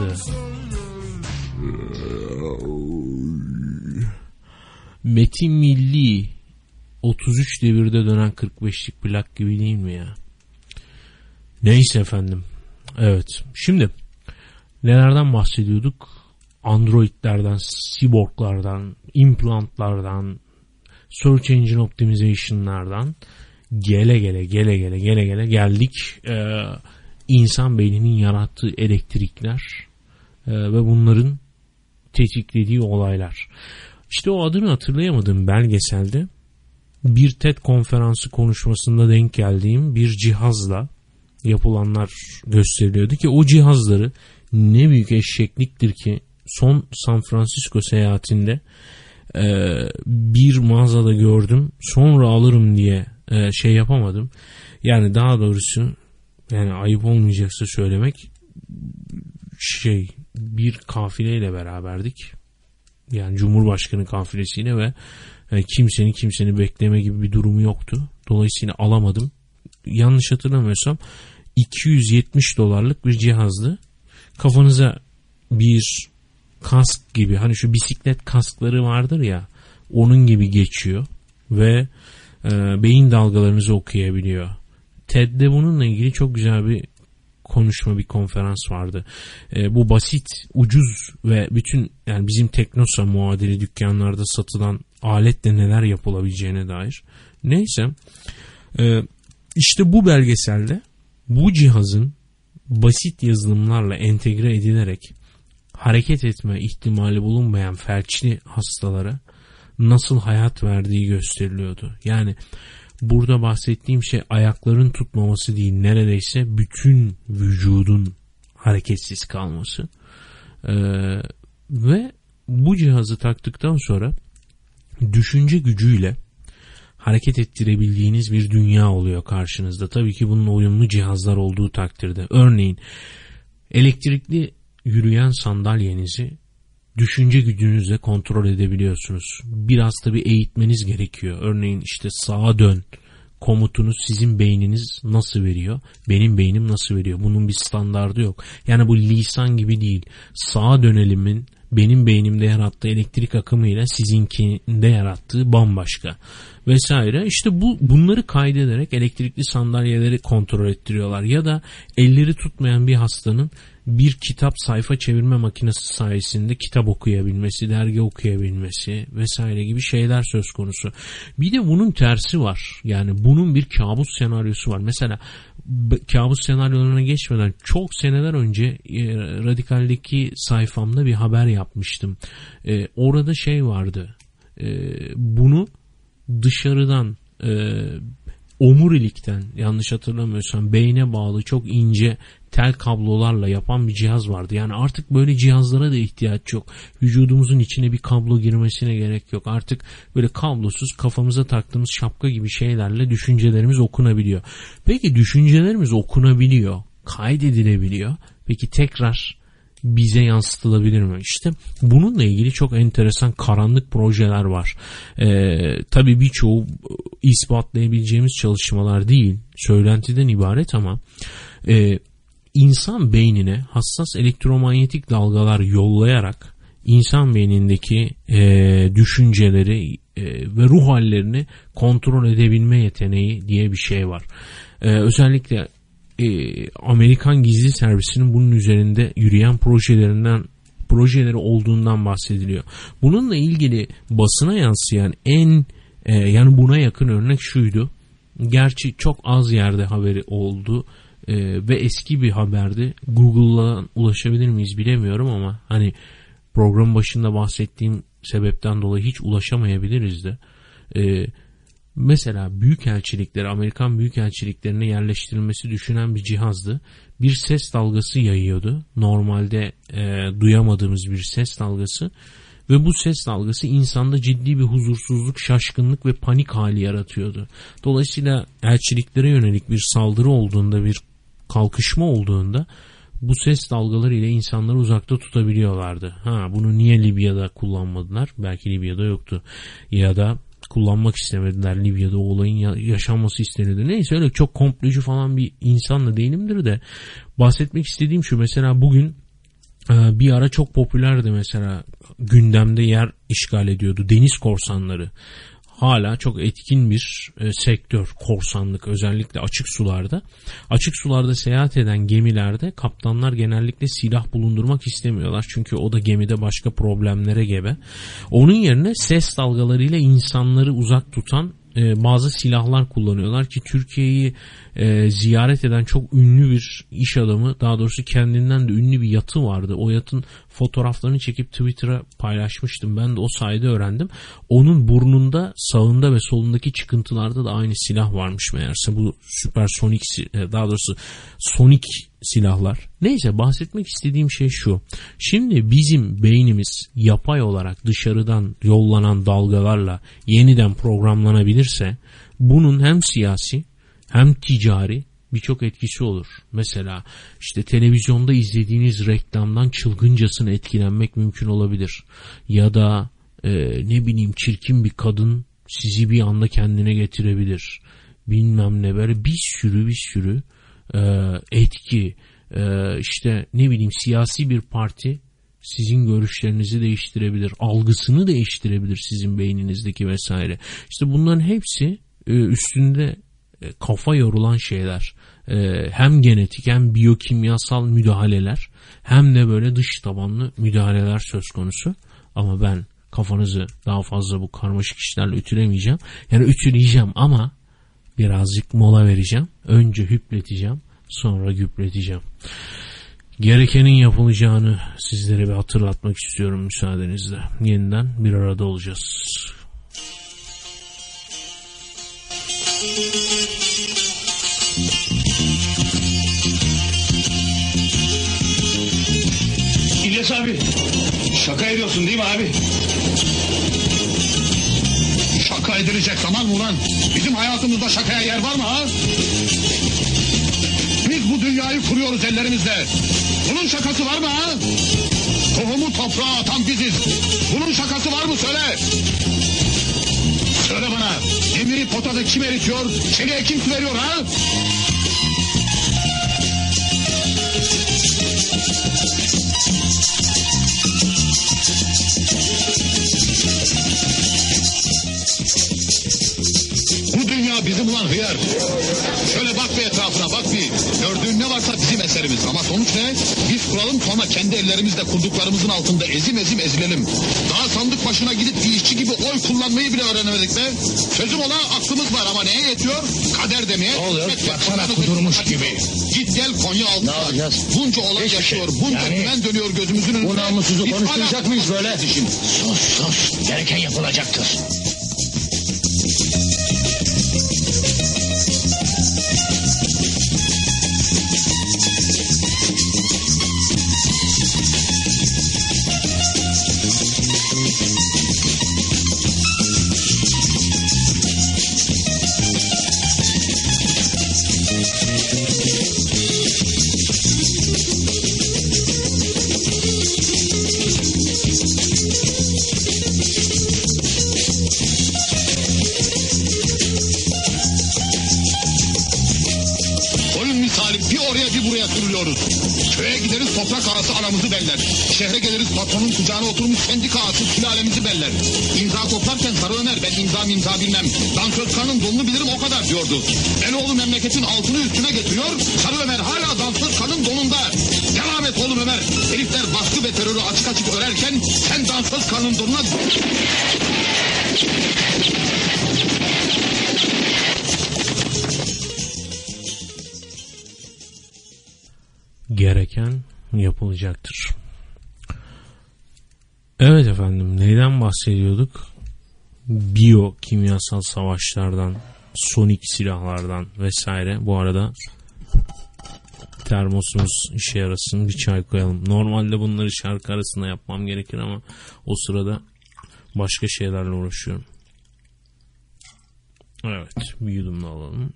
Kafası. Metin Milli 33 devirde dönen 45'lik plak gibi değil mi ya? Neyse efendim. Evet. Şimdi nelerden bahsediyorduk? Androidlerden, cyborglardan, implantlardan, search engine optimization'lardan gele gele gele gele gele gele geldik ee, insan beyninin yarattığı elektrikler ee, ve bunların tetiklediği olaylar. İşte o adını hatırlayamadığım belgeselde bir TED konferansı konuşmasında denk geldiğim bir cihazla yapılanlar gösteriliyordu ki o cihazları ne büyük eşekliktir ki son San Francisco seyahatinde e, bir mağazada gördüm sonra alırım diye e, şey yapamadım. Yani daha doğrusu yani ayıp olmayacaksa söylemek şey bir kafileyle beraberdik. Yani Cumhurbaşkanı kafilesiyle ve e, kimsenin kimseni bekleme gibi bir durumu yoktu. Dolayısıyla alamadım. Yanlış hatırlamıyorsam 270 dolarlık bir cihazdı. Kafanıza bir kask gibi hani şu bisiklet kaskları vardır ya onun gibi geçiyor ve e, beyin dalgalarınızı okuyabiliyor. TED'de bununla ilgili çok güzel bir konuşma bir konferans vardı. E, bu basit, ucuz ve bütün yani bizim Teknosa muadili dükkanlarda satılan aletle neler yapılabileceğine dair. Neyse e, işte bu belgeselde bu cihazın basit yazılımlarla entegre edilerek hareket etme ihtimali bulunmayan felçli hastalara nasıl hayat verdiği gösteriliyordu. Yani burada bahsettiğim şey ayakların tutmaması değil neredeyse bütün vücudun hareketsiz kalması. Ee, ve bu cihazı taktıktan sonra düşünce gücüyle hareket ettirebildiğiniz bir dünya oluyor karşınızda. Tabii ki bunun uyumlu cihazlar olduğu takdirde. Örneğin elektrikli yürüyen sandalyenizi düşünce gücünüzle kontrol edebiliyorsunuz. Biraz tabii eğitmeniz gerekiyor. Örneğin işte sağa dön komutunu sizin beyniniz nasıl veriyor? Benim beynim nasıl veriyor? Bunun bir standardı yok. Yani bu lisan gibi değil. Sağa dönelimin benim beynimde yarattığı elektrik akımı ile sizinkinde yarattığı bambaşka vesaire. İşte bu bunları kaydederek elektrikli sandalyeleri kontrol ettiriyorlar ya da elleri tutmayan bir hastanın bir kitap sayfa çevirme makinesi sayesinde kitap okuyabilmesi, dergi okuyabilmesi vesaire gibi şeyler söz konusu. Bir de bunun tersi var. Yani bunun bir kabus senaryosu var. Mesela kabus senaryolarına geçmeden çok seneler önce e, Radikal'deki sayfamda bir haber yapmıştım. E, orada şey vardı. E, bunu dışarıdan e, omurilikten yanlış hatırlamıyorsam beyne bağlı çok ince tel kablolarla yapan bir cihaz vardı. Yani artık böyle cihazlara da ihtiyaç yok. Vücudumuzun içine bir kablo girmesine gerek yok. Artık böyle kablosuz kafamıza taktığımız şapka gibi şeylerle düşüncelerimiz okunabiliyor. Peki düşüncelerimiz okunabiliyor, kaydedilebiliyor. Peki tekrar bize yansıtılabilir mi? İşte bununla ilgili çok enteresan karanlık projeler var. Ee, tabii birçoğu ispatlayabileceğimiz çalışmalar değil, söylentiden ibaret ama e, insan beynine hassas elektromanyetik dalgalar yollayarak insan beynindeki e, düşünceleri e, ve ruh hallerini kontrol edebilme yeteneği diye bir şey var. E, özellikle e, Amerikan gizli servisinin bunun üzerinde yürüyen projelerinden projeleri olduğundan bahsediliyor. Bununla ilgili basına yansıyan en e, yani buna yakın örnek şuydu. Gerçi çok az yerde haberi oldu e, ve eski bir haberdi. Google'dan ulaşabilir miyiz bilemiyorum ama hani program başında bahsettiğim sebepten dolayı hiç ulaşamayabiliriz de. E, mesela büyükelçiliklere, Amerikan büyükelçiliklerine yerleştirilmesi düşünen bir cihazdı. Bir ses dalgası yayıyordu. Normalde e, duyamadığımız bir ses dalgası. Ve bu ses dalgası insanda ciddi bir huzursuzluk, şaşkınlık ve panik hali yaratıyordu. Dolayısıyla elçiliklere yönelik bir saldırı olduğunda, bir kalkışma olduğunda bu ses dalgaları ile insanları uzakta tutabiliyorlardı. Ha bunu niye Libya'da kullanmadılar? Belki Libya'da yoktu. Ya da kullanmak istemediler Libya'da o olayın yaşanması istenildi. Neyse öyle çok komplocu falan bir insanla değilimdir de bahsetmek istediğim şu mesela bugün e, bir ara çok popülerdi mesela gündemde yer işgal ediyordu deniz korsanları hala çok etkin bir e, sektör korsanlık özellikle açık sularda. Açık sularda seyahat eden gemilerde kaptanlar genellikle silah bulundurmak istemiyorlar. Çünkü o da gemide başka problemlere gebe. Onun yerine ses dalgalarıyla insanları uzak tutan e, bazı silahlar kullanıyorlar ki Türkiye'yi e, ziyaret eden çok ünlü bir iş adamı daha doğrusu kendinden de ünlü bir yatı vardı. O yatın fotoğraflarını çekip Twitter'a paylaşmıştım. Ben de o sayede öğrendim. Onun burnunda sağında ve solundaki çıkıntılarda da aynı silah varmış meğerse. Bu süpersonik e, daha doğrusu sonik silahlar. Neyse bahsetmek istediğim şey şu. Şimdi bizim beynimiz yapay olarak dışarıdan yollanan dalgalarla yeniden programlanabilirse bunun hem siyasi hem ticari birçok etkisi olur. Mesela işte televizyonda izlediğiniz reklamdan çılgıncasına etkilenmek mümkün olabilir. Ya da e, ne bileyim çirkin bir kadın sizi bir anda kendine getirebilir. Bilmem ne böyle bir sürü bir sürü e, etki e, işte ne bileyim siyasi bir parti sizin görüşlerinizi değiştirebilir, algısını değiştirebilir sizin beyninizdeki vesaire. İşte bunların hepsi e, üstünde kafa yorulan şeyler. E, hem genetik hem biyokimyasal müdahaleler hem de böyle dış tabanlı müdahaleler söz konusu. Ama ben kafanızı daha fazla bu karmaşık işlerle ütülemeyeceğim. Yani ütüleyeceğim ama birazcık mola vereceğim. Önce hüpleteceğim sonra güpleteceğim. Gerekenin yapılacağını sizlere bir hatırlatmak istiyorum müsaadenizle. Yeniden bir arada olacağız. İlyas abi. Şaka ediyorsun değil mi abi? Şaka edilecek zaman mı ulan? Bizim hayatımızda şakaya yer var mı ha? Biz bu dünyayı kuruyoruz ellerimizle. Bunun şakası var mı ha? Tohumu toprağa atan biziz. Bunun şakası var mı söyle. Söyle bana. Demiri potada kim eritiyor? Çeliğe kim su veriyor ha? Bu dünya bizim ulan hıyar. Şöyle bak bir etrafına bak bir. Gördüğün ne varsa bizim eserimiz. Ama sonuç ne? Biz kuralım sonra kendi ellerimizle kurduklarımızın altında ezim ezim ezilelim. Daha sandık başına gidip işçi gibi oy kullanmayı bile öğrenemedik be. Sözüm ola aklımız var ama neye yetiyor? Kader demeye. Ne oluyor? Baksana kudurmuş gibi. Git gel Konya altı. Ne yapacağız? Bunca olay Hiçbir şey. yaşıyor. Bunca Yani- güven dönüyor gözümüzün önünde. Bu namussuzu konuşturacak mıyız böyle? Sus sus. Gereken yapılacaktır. Ağası sülalemizi beller. İmza toplarken Sarı Ömer ben imza imza bilmem. Dansöz kanın donunu bilirim o kadar diyordu. Eloğlu memleketin altını üstüne getiriyor. Sarı Ömer hala dansöz kanın donunda. Devam et oğlum Ömer. Herifler baskı ve terörü açık açık örerken sen dansöz kanın donuna... gereken yapılacaktır. Evet efendim neyden bahsediyorduk? Biyo kimyasal savaşlardan, sonik silahlardan vesaire. Bu arada termosumuz işe yarasın bir çay koyalım. Normalde bunları şarkı arasında yapmam gerekir ama o sırada başka şeylerle uğraşıyorum. Evet bir yudum da alalım.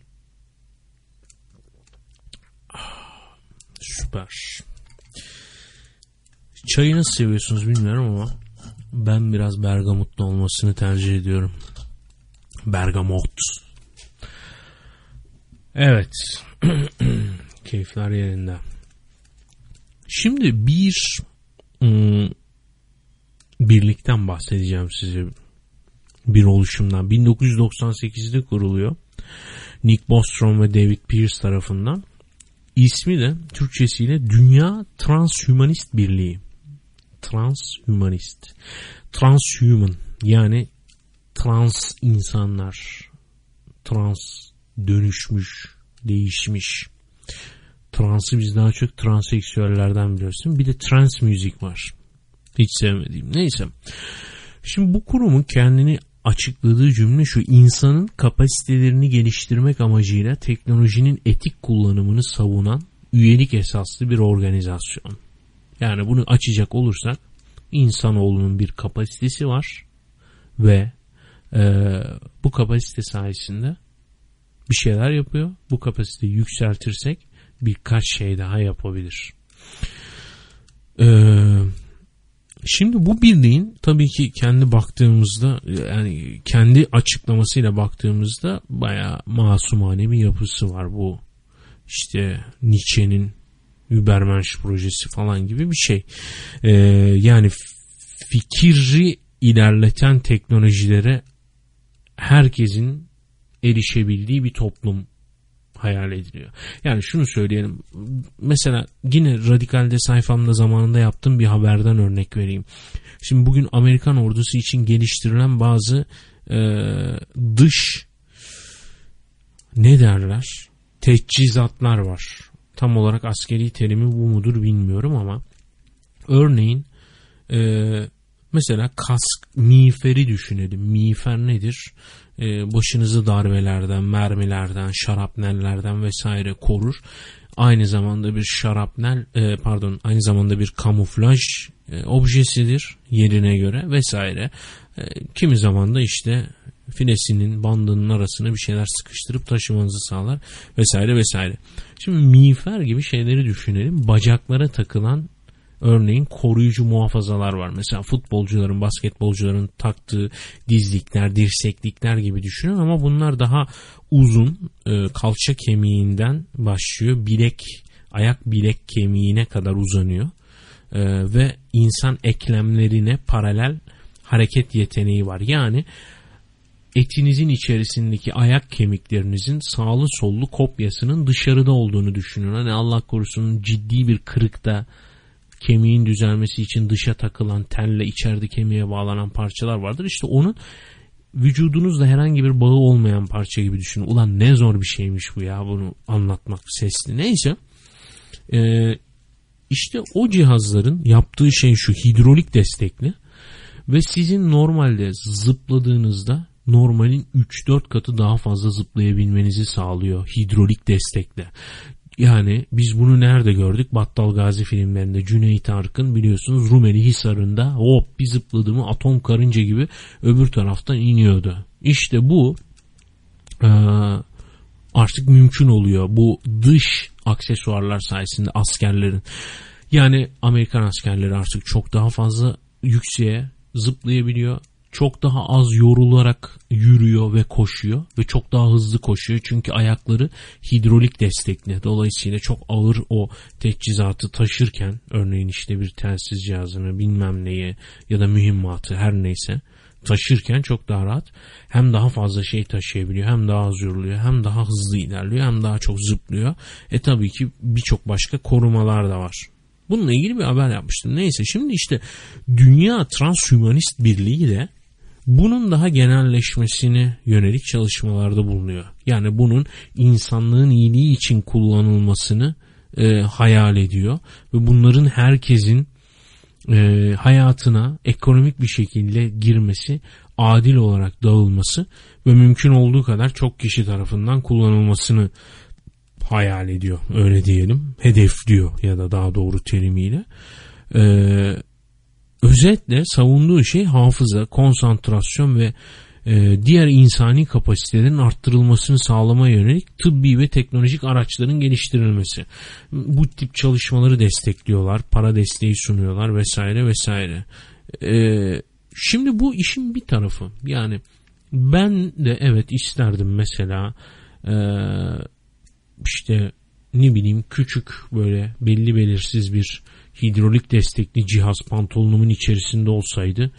Süper. Çayı nasıl seviyorsunuz bilmiyorum ama ben biraz bergamotlu olmasını tercih ediyorum. Bergamot. Evet. Keyifler yerinde. Şimdi bir ım, birlikten bahsedeceğim size. Bir oluşumdan. 1998'de kuruluyor. Nick Bostrom ve David Pierce tarafından. İsmi de Türkçesiyle Dünya Transhumanist Birliği. Transhumanist. Transhuman yani trans insanlar. Trans dönüşmüş, değişmiş. Transı biz daha çok transseksüellerden biliyorsun. Bir de trans müzik var. Hiç sevmediğim. Neyse. Şimdi bu kurumun kendini açıkladığı cümle şu insanın kapasitelerini geliştirmek amacıyla teknolojinin etik kullanımını savunan üyelik esaslı bir organizasyon. Yani bunu açacak olursak insanoğlunun bir kapasitesi var ve e, bu kapasite sayesinde bir şeyler yapıyor. Bu kapasiteyi yükseltirsek birkaç şey daha yapabilir. Eee Şimdi bu birliğin tabii ki kendi baktığımızda yani kendi açıklamasıyla baktığımızda bayağı masumane bir yapısı var bu. İşte Nietzsche'nin Übermensch projesi falan gibi bir şey. Ee, yani fikri ilerleten teknolojilere herkesin erişebildiği bir toplum hayal ediliyor. Yani şunu söyleyelim. Mesela yine Radikal'de sayfamda zamanında yaptığım bir haberden örnek vereyim. Şimdi bugün Amerikan ordusu için geliştirilen bazı e, dış ne derler? Teçhizatlar var. Tam olarak askeri terimi bu mudur bilmiyorum ama örneğin e, mesela kask miğferi düşünelim. Miğfer nedir? E, başınızı darbelerden, mermilerden, şarapnellerden vesaire korur. Aynı zamanda bir şarapnel e, pardon aynı zamanda bir kamuflaj e, objesidir yerine göre vesaire. E, kimi zaman da işte finesinin bandının arasına bir şeyler sıkıştırıp taşımanızı sağlar vesaire vesaire. Şimdi miğfer gibi şeyleri düşünelim. Bacaklara takılan örneğin koruyucu muhafazalar var. Mesela futbolcuların, basketbolcuların taktığı dizlikler, dirseklikler gibi düşünün ama bunlar daha uzun e, kalça kemiğinden başlıyor. Bilek, ayak bilek kemiğine kadar uzanıyor. E, ve insan eklemlerine paralel hareket yeteneği var. Yani etinizin içerisindeki ayak kemiklerinizin sağlı sollu kopyasının dışarıda olduğunu düşünün. Hani Allah korusun ciddi bir kırıkta kemiğin düzelmesi için dışa takılan telle içeride kemiğe bağlanan parçalar vardır. İşte onun vücudunuzda herhangi bir bağı olmayan parça gibi düşünün. Ulan ne zor bir şeymiş bu ya bunu anlatmak sesli. Neyse ee, işte o cihazların yaptığı şey şu hidrolik destekli ve sizin normalde zıpladığınızda normalin 3-4 katı daha fazla zıplayabilmenizi sağlıyor hidrolik destekle. Yani biz bunu nerede gördük? Battal Gazi filmlerinde Cüneyt Arkın biliyorsunuz Rumeli Hisarı'nda hop bir zıpladı mı atom karınca gibi öbür taraftan iniyordu. İşte bu e, artık mümkün oluyor. Bu dış aksesuarlar sayesinde askerlerin yani Amerikan askerleri artık çok daha fazla yükseğe zıplayabiliyor çok daha az yorularak yürüyor ve koşuyor ve çok daha hızlı koşuyor çünkü ayakları hidrolik destekli. Dolayısıyla çok ağır o teçhizatı taşırken örneğin işte bir telsiz cihazını bilmem neyi ya da mühimmatı her neyse taşırken çok daha rahat hem daha fazla şey taşıyabiliyor hem daha az yoruluyor hem daha hızlı ilerliyor hem daha çok zıplıyor. E tabii ki birçok başka korumalar da var. Bununla ilgili bir haber yapmıştım. Neyse şimdi işte Dünya Transhümanist Birliği de bunun daha genelleşmesine yönelik çalışmalarda bulunuyor. Yani bunun insanlığın iyiliği için kullanılmasını e, hayal ediyor ve bunların herkesin e, hayatına ekonomik bir şekilde girmesi, adil olarak dağılması ve mümkün olduğu kadar çok kişi tarafından kullanılmasını hayal ediyor. Öyle diyelim. Hedefliyor ya da daha doğru terimiyle. Ee, özetle savunduğu şey hafıza, konsantrasyon ve e, diğer insani kapasitelerin arttırılmasını sağlamaya yönelik tıbbi ve teknolojik araçların geliştirilmesi. Bu tip çalışmaları destekliyorlar, para desteği sunuyorlar vesaire vesaire. E, şimdi bu işin bir tarafı yani ben de evet isterdim mesela e, işte ne bileyim küçük böyle belli belirsiz bir hidrolik destekli cihaz pantolonumun içerisinde olsaydı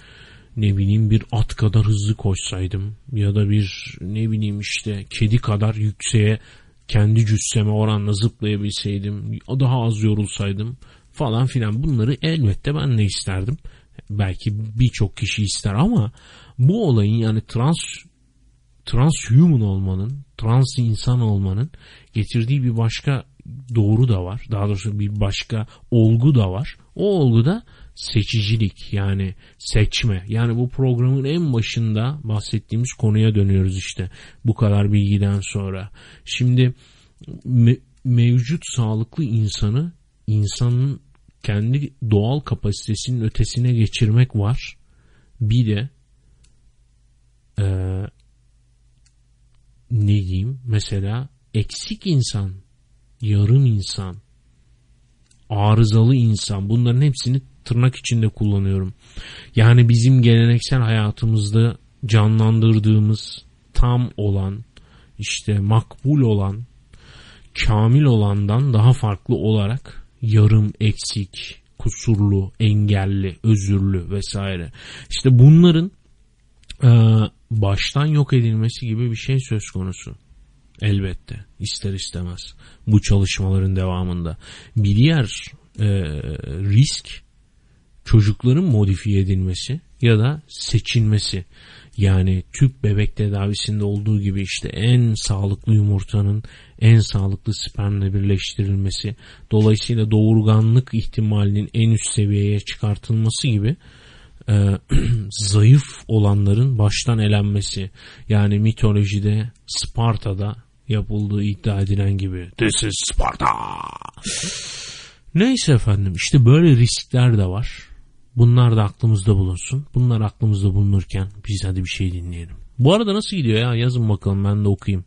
ne bileyim bir at kadar hızlı koşsaydım ya da bir ne bileyim işte kedi kadar yükseğe kendi cüsseme oranla zıplayabilseydim daha az yorulsaydım falan filan bunları elbette ben de isterdim. Belki birçok kişi ister ama bu olayın yani trans transhuman olmanın, trans insan olmanın getirdiği bir başka doğru da var. Daha doğrusu bir başka olgu da var. O olgu da seçicilik yani seçme. Yani bu programın en başında bahsettiğimiz konuya dönüyoruz işte bu kadar bilgiden sonra. Şimdi me- mevcut sağlıklı insanı insanın kendi doğal kapasitesinin ötesine geçirmek var. Bir de e, ne diyeyim mesela eksik insan, yarım insan, arızalı insan bunların hepsini tırnak içinde kullanıyorum. Yani bizim geleneksel hayatımızda canlandırdığımız tam olan, işte makbul olan, kamil olandan daha farklı olarak yarım, eksik, kusurlu, engelli, özürlü vesaire. İşte bunların e, baştan yok edilmesi gibi bir şey söz konusu. Elbette ister istemez bu çalışmaların devamında. Bir diğer e, risk çocukların modifiye edilmesi ya da seçilmesi. Yani tüp bebek tedavisinde olduğu gibi işte en sağlıklı yumurtanın en sağlıklı spermle birleştirilmesi, dolayısıyla doğurganlık ihtimalinin en üst seviyeye çıkartılması gibi e, zayıf olanların baştan elenmesi. Yani mitolojide Sparta'da yapıldığı iddia edilen gibi. This is Sparta. Neyse efendim işte böyle riskler de var. Bunlar da aklımızda bulunsun. Bunlar aklımızda bulunurken biz hadi bir şey dinleyelim. Bu arada nasıl gidiyor ya yazın bakalım ben de okuyayım.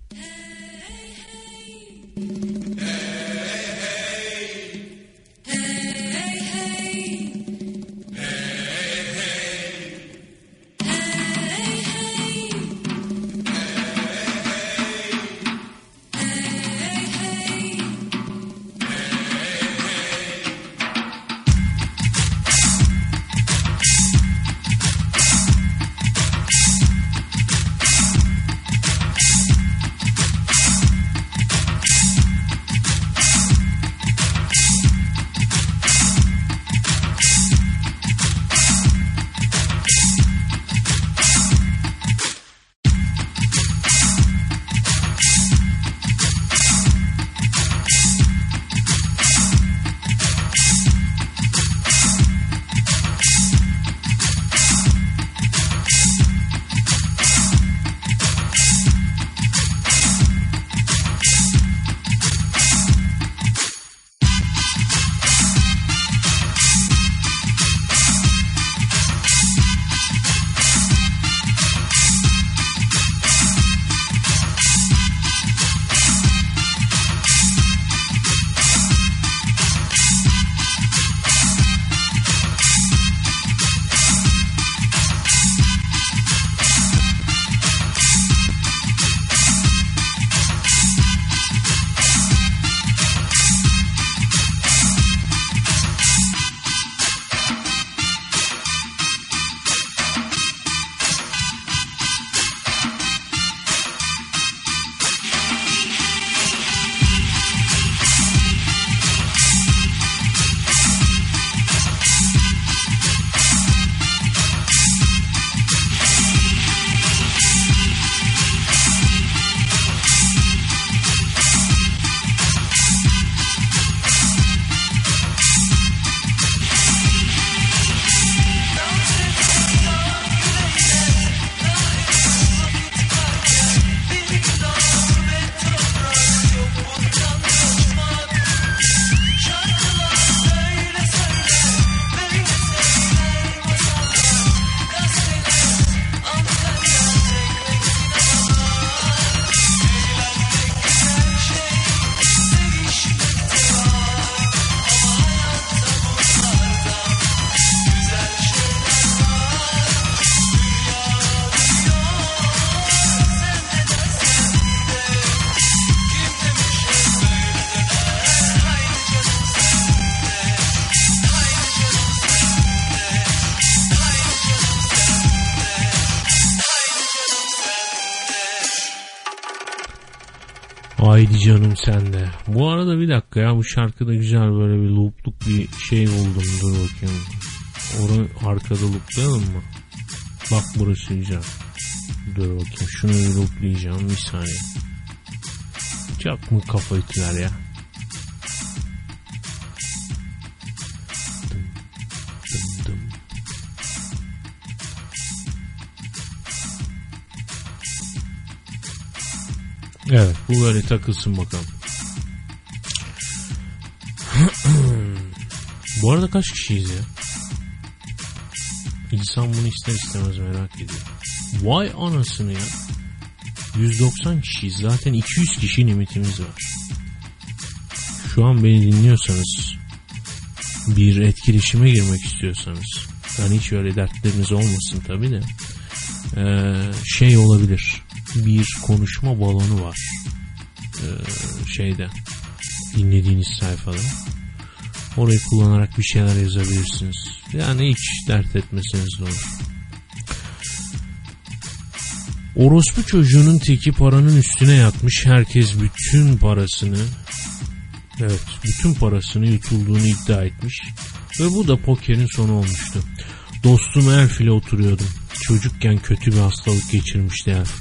Haydi canım sende. Bu arada bir dakika ya bu şarkıda güzel böyle bir loopluk bir şey buldum. Dur bakayım. Onu arkada looplayalım mı? Bak burası güzel. Dur bakayım şunu looplayacağım bir saniye. Çok mu kafa ütüler ya? Evet bu böyle takılsın bakalım. bu arada kaç kişiyiz ya? İnsan bunu ister istemez merak ediyor. Vay anasını ya. 190 kişiyiz. Zaten 200 kişi limitimiz var. Şu an beni dinliyorsanız bir etkileşime girmek istiyorsanız yani hiç öyle dertleriniz olmasın tabi de ee, şey olabilir bir konuşma balonu var. Ee, şeyde dinlediğiniz sayfada. Orayı kullanarak bir şeyler yazabilirsiniz. Yani hiç dert etmeseniz de olur. Orospu çocuğunun teki paranın üstüne yatmış. Herkes bütün parasını evet bütün parasını yutulduğunu iddia etmiş. Ve bu da pokerin sonu olmuştu. Dostum Elf ile oturuyordum. Çocukken kötü bir hastalık geçirmişti Elf.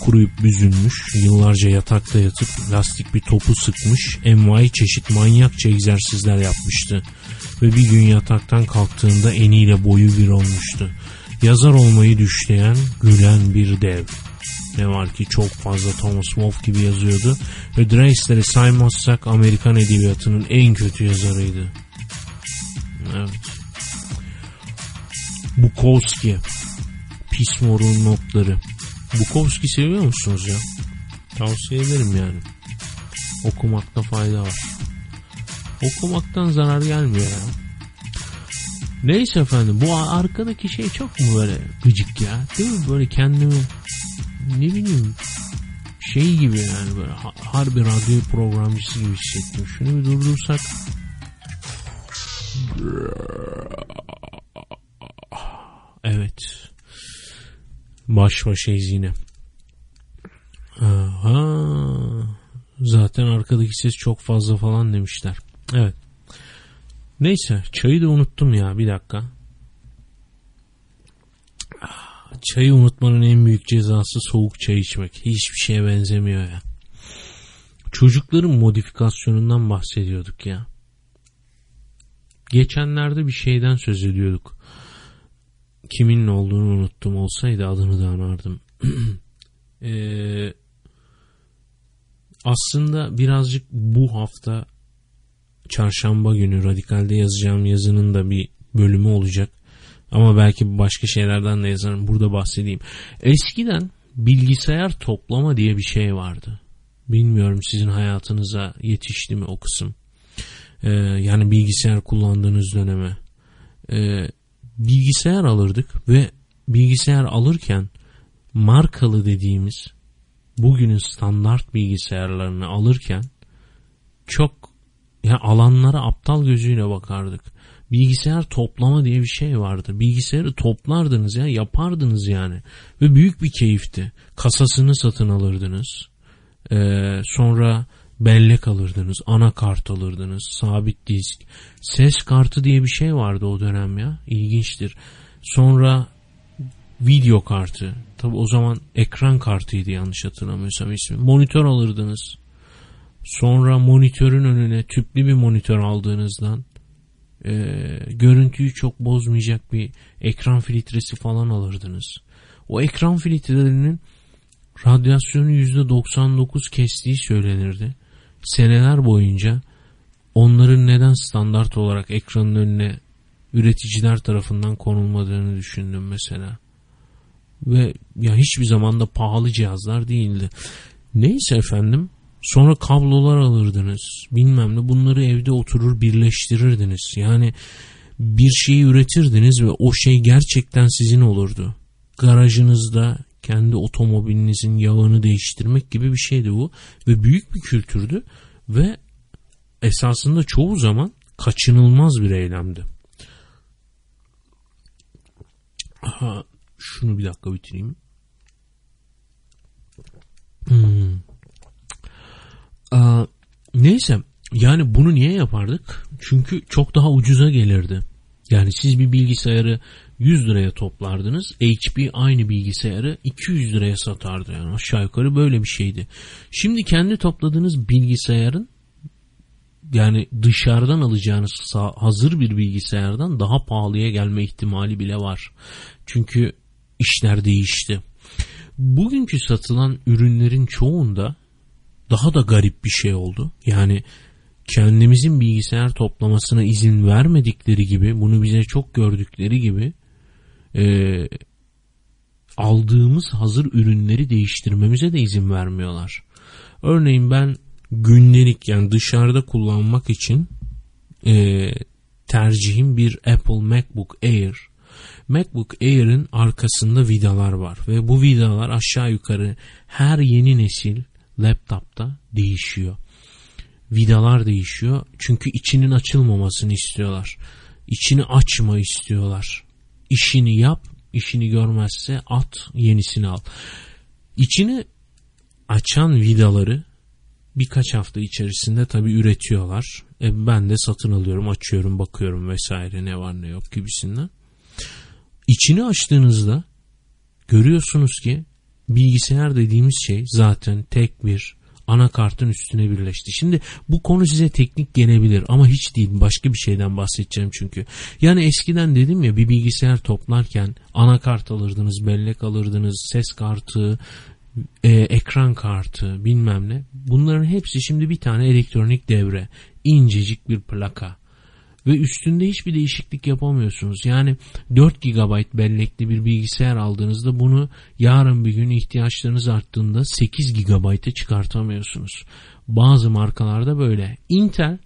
Kuruyup büzülmüş, yıllarca yatakta yatıp lastik bir topu sıkmış, envai çeşit manyakça egzersizler yapmıştı. Ve bir gün yataktan kalktığında eniyle boyu bir olmuştu. Yazar olmayı düşleyen, gülen bir dev. Ne var ki çok fazla Thomas Wolfe gibi yazıyordu ve Dreisler'i saymazsak Amerikan edebiyatının en kötü yazarıydı. Evet. Bukowski. Pis morun notları. Bukowski seviyor musunuz ya? Tavsiye ederim yani. Okumakta fayda var. Okumaktan zarar gelmiyor ya. Neyse efendim bu arkadaki şey çok mu böyle gıcık ya? Değil mi böyle kendimi ne bileyim şey gibi yani böyle harbi radyo programcısı gibi hissettim. Şunu bir durdursak. Evet. Baş başayız yine. Aha. Zaten arkadaki ses çok fazla falan demişler. Evet. Neyse çayı da unuttum ya bir dakika. Çayı unutmanın en büyük cezası soğuk çay içmek. Hiçbir şeye benzemiyor ya. Çocukların modifikasyonundan bahsediyorduk ya. Geçenlerde bir şeyden söz ediyorduk. Kimin olduğunu unuttum olsaydı adını da anardım. ee, aslında birazcık bu hafta çarşamba günü Radikal'de yazacağım yazının da bir bölümü olacak. Ama belki başka şeylerden de yazarım. Burada bahsedeyim. Eskiden bilgisayar toplama diye bir şey vardı. Bilmiyorum sizin hayatınıza yetişti mi o kısım. Ee, yani bilgisayar kullandığınız döneme. Ee, bilgisayar alırdık ve bilgisayar alırken markalı dediğimiz bugünün standart bilgisayarlarını alırken çok yani alanlara aptal gözüyle bakardık. Bilgisayar toplama diye bir şey vardı. Bilgisayarı toplardınız ya yapardınız yani. Ve büyük bir keyifti. Kasasını satın alırdınız. Ee, sonra bellek alırdınız. Anakart alırdınız. Sabit disk. Ses kartı diye bir şey vardı o dönem ya. İlginçtir. Sonra video kartı. Tabi o zaman ekran kartıydı yanlış hatırlamıyorsam ismi. Monitör alırdınız. Sonra monitörün önüne tüplü bir monitör aldığınızdan e, görüntüyü çok bozmayacak bir ekran filtresi falan alırdınız. O ekran filtrelerinin radyasyonu %99 kestiği söylenirdi. Seneler boyunca onların neden standart olarak ekranın önüne üreticiler tarafından konulmadığını düşündüm mesela. Ve ya hiçbir zaman da pahalı cihazlar değildi. Neyse efendim Sonra kablolar alırdınız. Bilmem ne bunları evde oturur birleştirirdiniz. Yani bir şeyi üretirdiniz ve o şey gerçekten sizin olurdu. Garajınızda kendi otomobilinizin yağını değiştirmek gibi bir şeydi bu. Ve büyük bir kültürdü ve esasında çoğu zaman kaçınılmaz bir eylemdi. Aha, şunu bir dakika bitireyim. Hmm. Aa, neyse yani bunu niye yapardık? Çünkü çok daha ucuza gelirdi. Yani siz bir bilgisayarı 100 liraya toplardınız. HP aynı bilgisayarı 200 liraya satardı. Yani aşağı yukarı böyle bir şeydi. Şimdi kendi topladığınız bilgisayarın yani dışarıdan alacağınız hazır bir bilgisayardan daha pahalıya gelme ihtimali bile var. Çünkü işler değişti. Bugünkü satılan ürünlerin çoğunda daha da garip bir şey oldu. Yani kendimizin bilgisayar toplamasına izin vermedikleri gibi bunu bize çok gördükleri gibi e, aldığımız hazır ürünleri değiştirmemize de izin vermiyorlar. Örneğin ben günlük yani dışarıda kullanmak için e, tercihim bir Apple MacBook Air. MacBook Air'in arkasında vidalar var ve bu vidalar aşağı yukarı her yeni nesil laptopta değişiyor. Vidalar değişiyor çünkü içinin açılmamasını istiyorlar. İçini açma istiyorlar. İşini yap, işini görmezse at, yenisini al. İçini açan vidaları birkaç hafta içerisinde tabii üretiyorlar. E, ben de satın alıyorum, açıyorum, bakıyorum vesaire ne var ne yok gibisinden. İçini açtığınızda görüyorsunuz ki bilgisayar dediğimiz şey zaten tek bir anakartın üstüne birleşti. Şimdi bu konu size teknik gelebilir ama hiç değil başka bir şeyden bahsedeceğim çünkü. Yani eskiden dedim ya bir bilgisayar toplarken anakart alırdınız, bellek alırdınız, ses kartı, e, ekran kartı bilmem ne. Bunların hepsi şimdi bir tane elektronik devre. incecik bir plaka. Ve üstünde hiçbir değişiklik yapamıyorsunuz. Yani 4 GB bellekli bir bilgisayar aldığınızda bunu yarın bir gün ihtiyaçlarınız arttığında 8 GB'a çıkartamıyorsunuz. Bazı markalarda böyle. Intel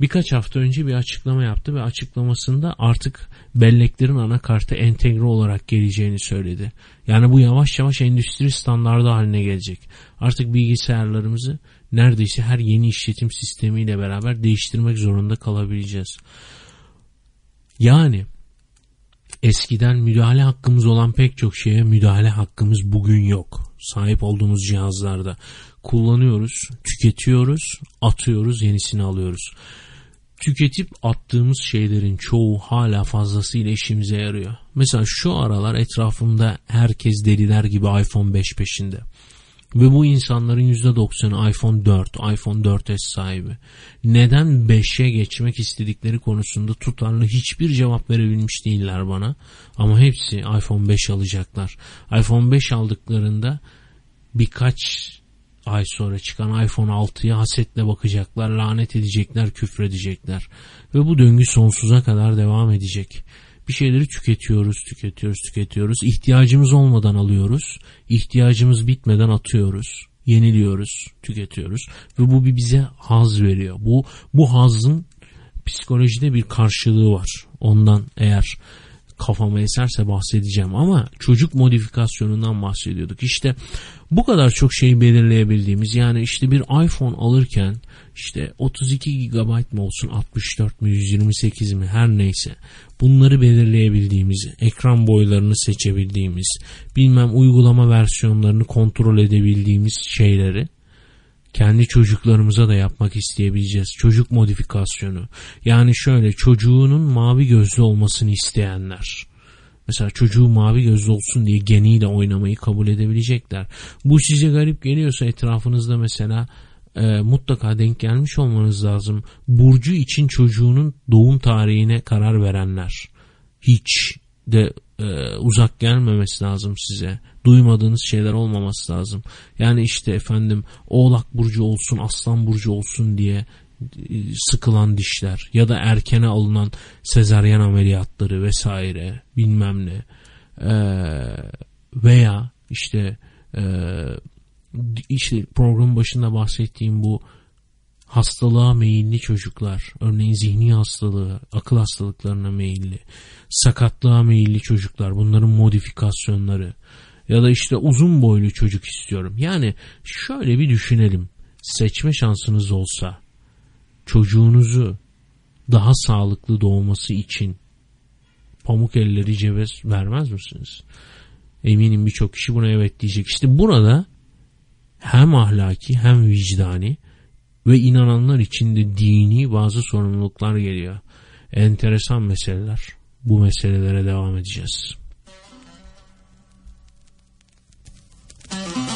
birkaç hafta önce bir açıklama yaptı ve açıklamasında artık belleklerin anakarta entegre olarak geleceğini söyledi. Yani bu yavaş yavaş endüstri standardı haline gelecek. Artık bilgisayarlarımızı neredeyse her yeni işletim sistemiyle beraber değiştirmek zorunda kalabileceğiz. Yani eskiden müdahale hakkımız olan pek çok şeye müdahale hakkımız bugün yok. Sahip olduğumuz cihazlarda kullanıyoruz, tüketiyoruz, atıyoruz, yenisini alıyoruz tüketip attığımız şeylerin çoğu hala fazlasıyla işimize yarıyor. Mesela şu aralar etrafımda herkes deliler gibi iPhone 5 peşinde. Ve bu insanların %90'ı iPhone 4, iPhone 4S sahibi. Neden 5'e geçmek istedikleri konusunda tutarlı hiçbir cevap verebilmiş değiller bana. Ama hepsi iPhone 5 alacaklar. iPhone 5 aldıklarında birkaç ay sonra çıkan iPhone 6'ya hasetle bakacaklar, lanet edecekler, küfredecekler. Ve bu döngü sonsuza kadar devam edecek. Bir şeyleri tüketiyoruz, tüketiyoruz, tüketiyoruz. İhtiyacımız olmadan alıyoruz. İhtiyacımız bitmeden atıyoruz. Yeniliyoruz, tüketiyoruz. Ve bu bir bize haz veriyor. Bu, bu hazın psikolojide bir karşılığı var. Ondan eğer kafama eserse bahsedeceğim ama çocuk modifikasyonundan bahsediyorduk. İşte bu kadar çok şeyi belirleyebildiğimiz yani işte bir iPhone alırken işte 32 GB mı olsun 64 mi 128 mi her neyse bunları belirleyebildiğimiz ekran boylarını seçebildiğimiz bilmem uygulama versiyonlarını kontrol edebildiğimiz şeyleri kendi çocuklarımıza da yapmak isteyebileceğiz. Çocuk modifikasyonu. Yani şöyle çocuğunun mavi gözlü olmasını isteyenler. Mesela çocuğu mavi gözlü olsun diye geniyle oynamayı kabul edebilecekler. Bu size garip geliyorsa etrafınızda mesela e, mutlaka denk gelmiş olmanız lazım. Burcu için çocuğunun doğum tarihine karar verenler. Hiç de e, uzak gelmemesi lazım size. Duymadığınız şeyler olmaması lazım. Yani işte efendim oğlak burcu olsun aslan burcu olsun diye e, sıkılan dişler ya da erkene alınan sezaryen ameliyatları vesaire bilmem ne ee, veya işte e, işte programın başında bahsettiğim bu hastalığa meyilli çocuklar, örneğin zihni hastalığı, akıl hastalıklarına meyilli, sakatlığa meyilli çocuklar, bunların modifikasyonları ya da işte uzun boylu çocuk istiyorum. Yani şöyle bir düşünelim. Seçme şansınız olsa çocuğunuzu daha sağlıklı doğması için pamuk elleri cebe vermez misiniz? Eminim birçok kişi buna evet diyecek. İşte burada hem ahlaki hem vicdani ve inananlar için de dini bazı sorumluluklar geliyor. Enteresan meseleler. Bu meselelere devam edeceğiz. Mm-hmm.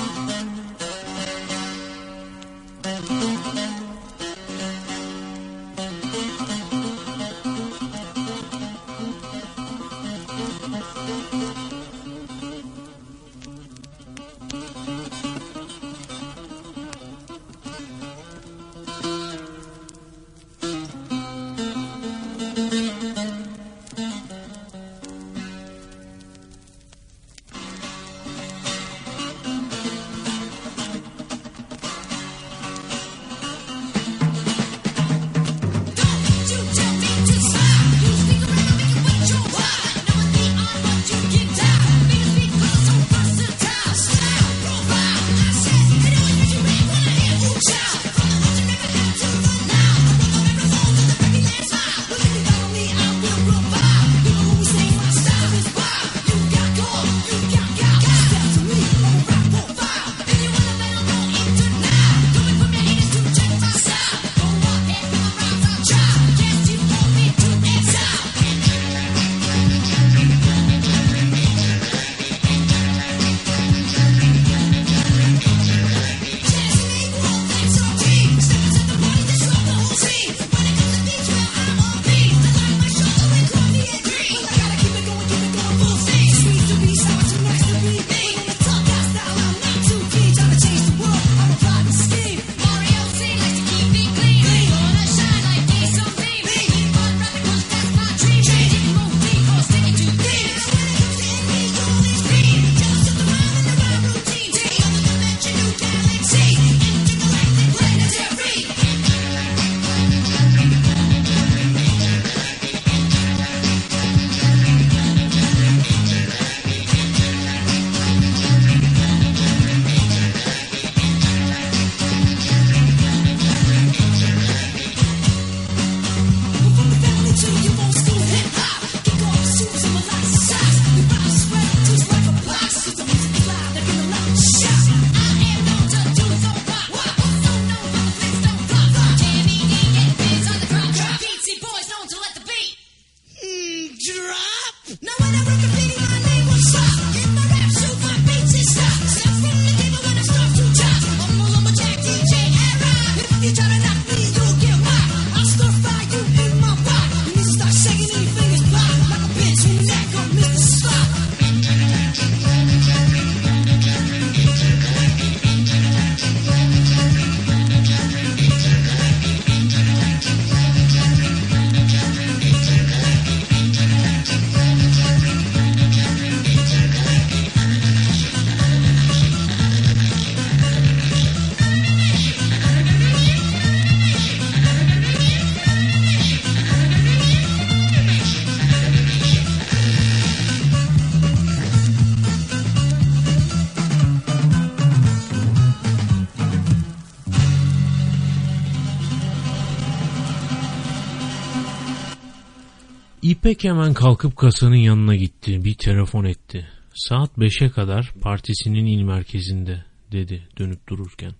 İpek hemen kalkıp kasanın yanına gitti. Bir telefon etti. Saat 5'e kadar partisinin il merkezinde dedi dönüp dururken.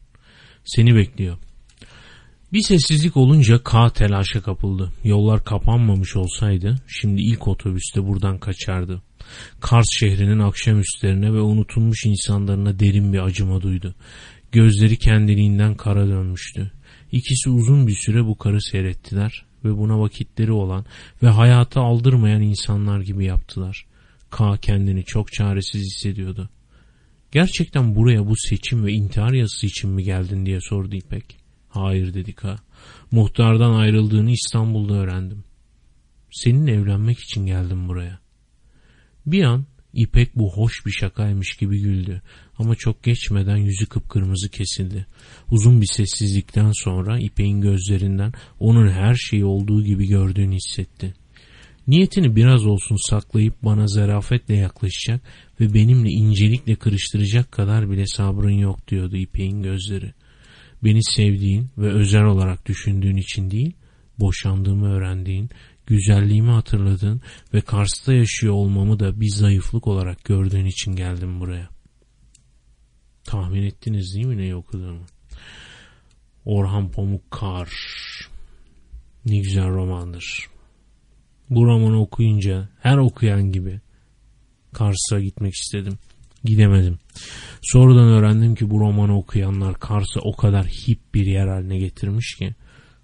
Seni bekliyor. Bir sessizlik olunca K telaşa kapıldı. Yollar kapanmamış olsaydı şimdi ilk otobüste buradan kaçardı. Kars şehrinin akşamüstlerine ve unutulmuş insanlarına derin bir acıma duydu. Gözleri kendiliğinden kara dönmüştü. İkisi uzun bir süre bu karı seyrettiler ve buna vakitleri olan ve hayatı aldırmayan insanlar gibi yaptılar. K kendini çok çaresiz hissediyordu. Gerçekten buraya bu seçim ve intihar yazısı için mi geldin diye sordu İpek. Hayır dedi K. Muhtardan ayrıldığını İstanbul'da öğrendim. Seninle evlenmek için geldim buraya. Bir an İpek bu hoş bir şakaymış gibi güldü ama çok geçmeden yüzü kıpkırmızı kesildi. Uzun bir sessizlikten sonra İpek'in gözlerinden onun her şeyi olduğu gibi gördüğünü hissetti. Niyetini biraz olsun saklayıp bana zarafetle yaklaşacak ve benimle incelikle kırıştıracak kadar bile sabrın yok diyordu İpek'in gözleri. Beni sevdiğin ve özel olarak düşündüğün için değil, boşandığımı öğrendiğin, güzelliğimi hatırladığın ve Kars'ta yaşıyor olmamı da bir zayıflık olarak gördüğün için geldim buraya. Tahmin ettiniz değil mi neyi okuduğumu? Orhan Pamuk Kar. Ne güzel romandır. Bu romanı okuyunca her okuyan gibi Kars'a gitmek istedim. Gidemedim. Sonradan öğrendim ki bu romanı okuyanlar Kars'ı o kadar hip bir yer haline getirmiş ki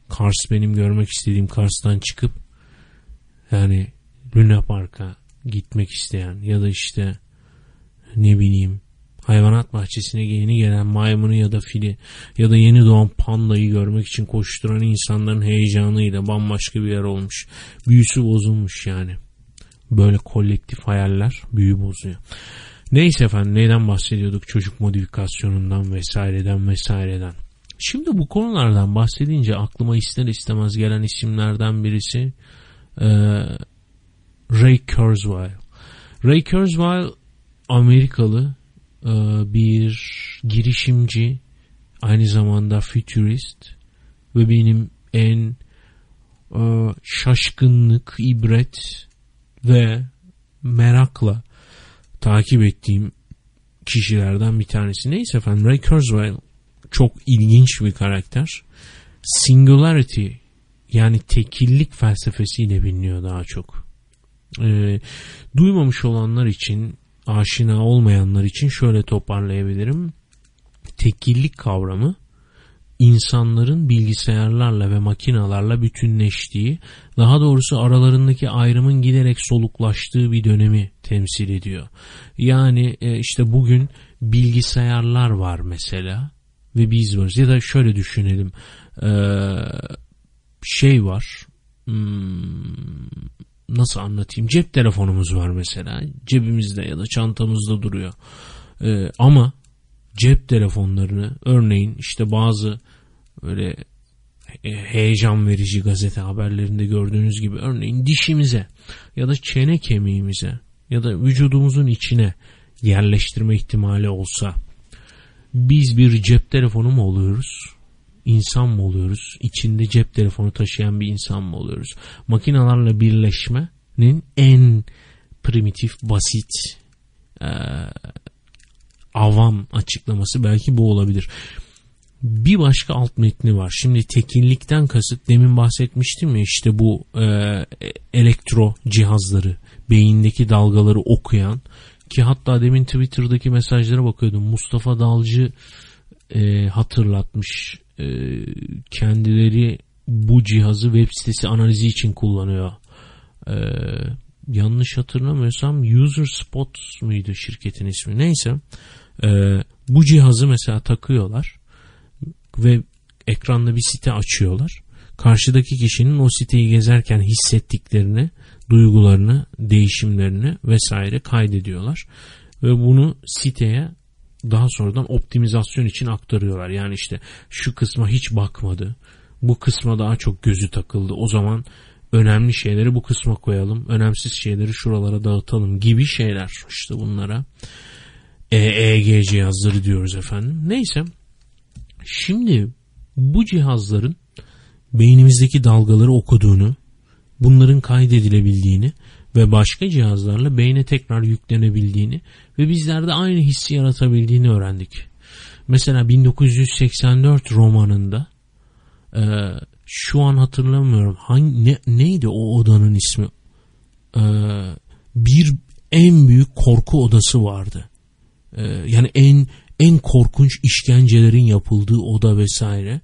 Kars benim görmek istediğim Kars'tan çıkıp yani Luna Park'a gitmek isteyen ya da işte ne bileyim hayvanat bahçesine yeni gelen maymunu ya da fili ya da yeni doğan pandayı görmek için koşturan insanların heyecanıyla bambaşka bir yer olmuş. Büyüsü bozulmuş yani. Böyle kolektif hayaller büyü bozuyor. Neyse efendim neyden bahsediyorduk çocuk modifikasyonundan vesaireden vesaireden. Şimdi bu konulardan bahsedince aklıma ister istemez gelen isimlerden birisi e, Ray Kurzweil. Ray Kurzweil Amerikalı bir girişimci aynı zamanda futurist ve benim en e, şaşkınlık, ibret ve merakla takip ettiğim kişilerden bir tanesi. Neyse efendim Ray Kurzweil çok ilginç bir karakter. Singularity yani tekillik felsefesiyle biliniyor daha çok. E, duymamış olanlar için aşina olmayanlar için şöyle toparlayabilirim. Tekillik kavramı insanların bilgisayarlarla ve makinalarla bütünleştiği, daha doğrusu aralarındaki ayrımın giderek soluklaştığı bir dönemi temsil ediyor. Yani e, işte bugün bilgisayarlar var mesela ve biz varız. Ya da şöyle düşünelim. E, şey var. Nasıl anlatayım? Cep telefonumuz var mesela. Cebimizde ya da çantamızda duruyor. Ee, ama cep telefonlarını örneğin işte bazı öyle heyecan verici gazete haberlerinde gördüğünüz gibi örneğin dişimize ya da çene kemiğimize ya da vücudumuzun içine yerleştirme ihtimali olsa biz bir cep telefonu mu oluyoruz? İnsan mı oluyoruz? İçinde cep telefonu taşıyan bir insan mı oluyoruz? Makinalarla birleşmenin en primitif, basit, e, avam açıklaması belki bu olabilir. Bir başka alt metni var. Şimdi tekinlikten kasıt demin bahsetmiştim ya işte bu e, elektro cihazları beyindeki dalgaları okuyan ki hatta demin Twitter'daki mesajlara bakıyordum. Mustafa Dalcı e, hatırlatmış kendileri bu cihazı web sitesi analizi için kullanıyor. E, yanlış hatırlamıyorsam User Spot muydu şirketin ismi neyse e, bu cihazı mesela takıyorlar ve ekranda bir site açıyorlar. Karşıdaki kişinin o siteyi gezerken hissettiklerini, duygularını, değişimlerini vesaire kaydediyorlar. Ve bunu siteye daha sonradan optimizasyon için aktarıyorlar. Yani işte şu kısma hiç bakmadı. Bu kısma daha çok gözü takıldı. O zaman önemli şeyleri bu kısma koyalım. Önemsiz şeyleri şuralara dağıtalım gibi şeyler. İşte bunlara EEG cihazları diyoruz efendim. Neyse. Şimdi bu cihazların beynimizdeki dalgaları okuduğunu bunların kaydedilebildiğini ve başka cihazlarla beyne tekrar yüklenebildiğini ve bizlerde aynı hissi yaratabildiğini öğrendik. Mesela 1984 romanında e, şu an hatırlamıyorum hangi ne, neydi o odanın ismi? E, bir en büyük korku odası vardı. E, yani en en korkunç işkencelerin yapıldığı oda vesaire.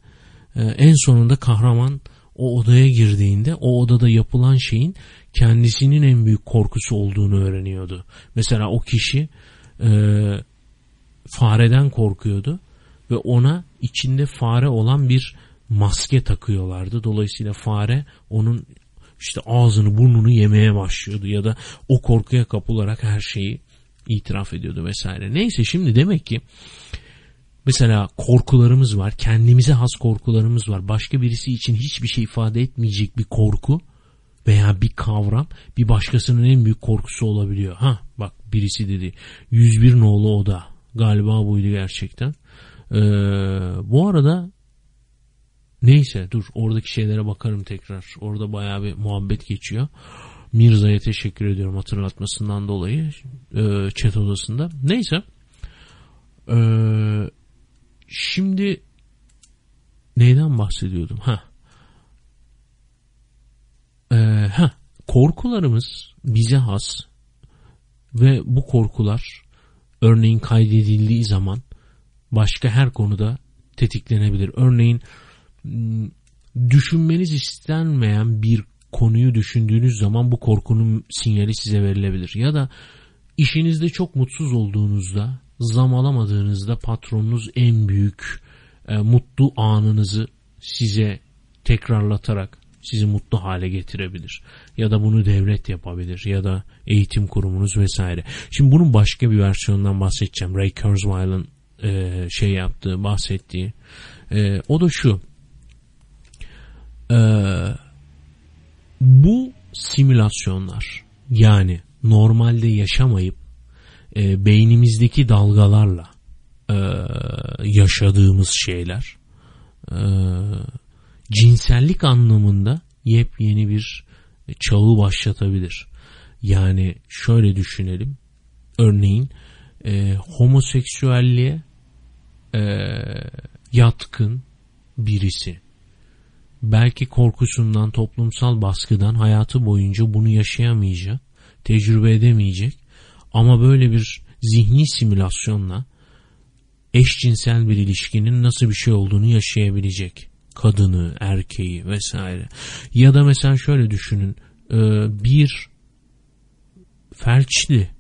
E, en sonunda kahraman o odaya girdiğinde o odada yapılan şeyin kendisinin en büyük korkusu olduğunu öğreniyordu. Mesela o kişi e, fareden korkuyordu ve ona içinde fare olan bir maske takıyorlardı. Dolayısıyla fare onun işte ağzını burnunu yemeye başlıyordu ya da o korkuya kapılarak her şeyi itiraf ediyordu vesaire. Neyse şimdi demek ki mesela korkularımız var. Kendimize has korkularımız var. Başka birisi için hiçbir şey ifade etmeyecek bir korku veya bir kavram bir başkasının en büyük korkusu olabiliyor. Ha bak birisi dedi 101 nolu oda galiba buydu gerçekten. Ee, bu arada neyse dur oradaki şeylere bakarım tekrar. Orada bayağı bir muhabbet geçiyor. Mirza'ya teşekkür ediyorum hatırlatmasından dolayı e, chat odasında. Neyse. E, şimdi neyden bahsediyordum? Ha. E, ha. Korkularımız bize has ve bu korkular örneğin kaydedildiği zaman başka her konuda tetiklenebilir. Örneğin düşünmeniz istenmeyen bir konuyu düşündüğünüz zaman bu korkunun sinyali size verilebilir. Ya da işinizde çok mutsuz olduğunuzda, zam alamadığınızda patronunuz en büyük e, mutlu anınızı size tekrarlatarak sizi mutlu hale getirebilir. Ya da bunu devlet yapabilir ya da eğitim kurumunuz vesaire. Şimdi bunun başka bir versiyonundan bahsedeceğim. Ray Kurzweil'ın e, şey yaptığı, bahsettiği. E, o da şu. Eee bu simülasyonlar yani normalde yaşamayıp e, beynimizdeki dalgalarla e, yaşadığımız şeyler e, cinsellik anlamında yepyeni bir çağı başlatabilir. Yani şöyle düşünelim. Örneğin e, homoseksüelliğe e, yatkın birisi belki korkusundan, toplumsal baskıdan hayatı boyunca bunu yaşayamayacak, tecrübe edemeyecek ama böyle bir zihni simülasyonla eşcinsel bir ilişkinin nasıl bir şey olduğunu yaşayabilecek. Kadını, erkeği vesaire. Ya da mesela şöyle düşünün e, bir felçli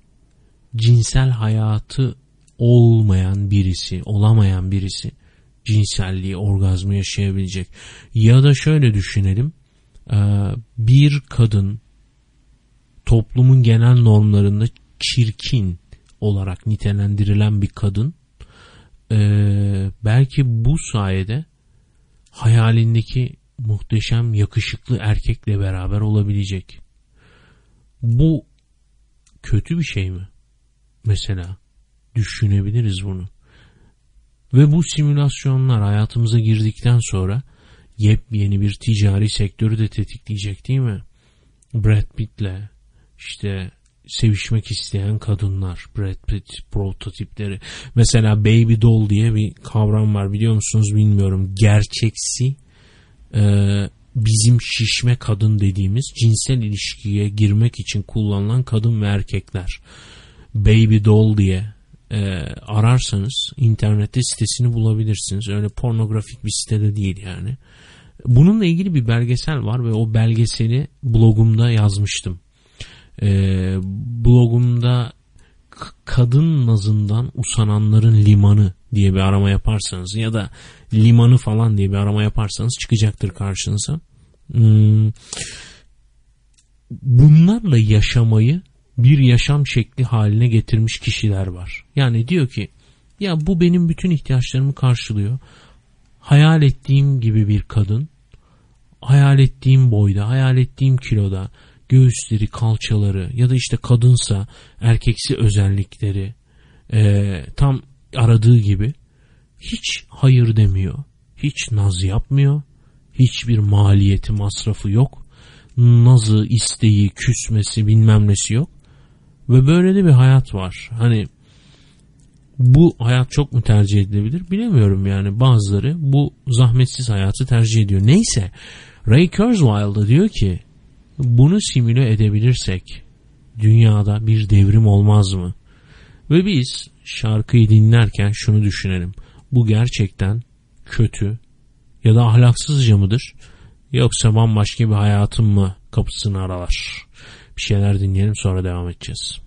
cinsel hayatı olmayan birisi, olamayan birisi cinselliği, orgazmı yaşayabilecek. Ya da şöyle düşünelim. E, bir kadın toplumun genel normlarında çirkin olarak nitelendirilen bir kadın e, belki bu sayede hayalindeki muhteşem yakışıklı erkekle beraber olabilecek. Bu kötü bir şey mi? Mesela düşünebiliriz bunu. Ve bu simülasyonlar hayatımıza girdikten sonra yepyeni bir ticari sektörü de tetikleyecek değil mi? Brad Pitt'le işte sevişmek isteyen kadınlar, Brad Pitt prototipleri. Mesela baby doll diye bir kavram var biliyor musunuz bilmiyorum. Gerçeksi e, bizim şişme kadın dediğimiz cinsel ilişkiye girmek için kullanılan kadın ve erkekler. Baby doll diye e, ararsanız internette sitesini bulabilirsiniz. Öyle pornografik bir sitede değil yani. Bununla ilgili bir belgesel var ve o belgeseli blogumda yazmıştım. E, blogumda kadın nazından usananların limanı diye bir arama yaparsanız ya da limanı falan diye bir arama yaparsanız çıkacaktır karşınıza. Hmm, bunlarla yaşamayı bir yaşam şekli haline getirmiş kişiler var. Yani diyor ki ya bu benim bütün ihtiyaçlarımı karşılıyor. Hayal ettiğim gibi bir kadın, hayal ettiğim boyda, hayal ettiğim kiloda, göğüsleri, kalçaları ya da işte kadınsa erkeksi özellikleri e, tam aradığı gibi hiç hayır demiyor. Hiç naz yapmıyor. Hiçbir maliyeti, masrafı yok. Nazı, isteği, küsmesi bilmem nesi yok. Ve böyle de bir hayat var. Hani bu hayat çok mu tercih edilebilir bilemiyorum yani bazıları bu zahmetsiz hayatı tercih ediyor. Neyse Ray Kurzweil da diyor ki bunu simüle edebilirsek dünyada bir devrim olmaz mı? Ve biz şarkıyı dinlerken şunu düşünelim. Bu gerçekten kötü ya da ahlaksızca mıdır? Yoksa bambaşka bir hayatın mı kapısını aralar? Bir şeyler dinleyelim sonra devam edeceğiz.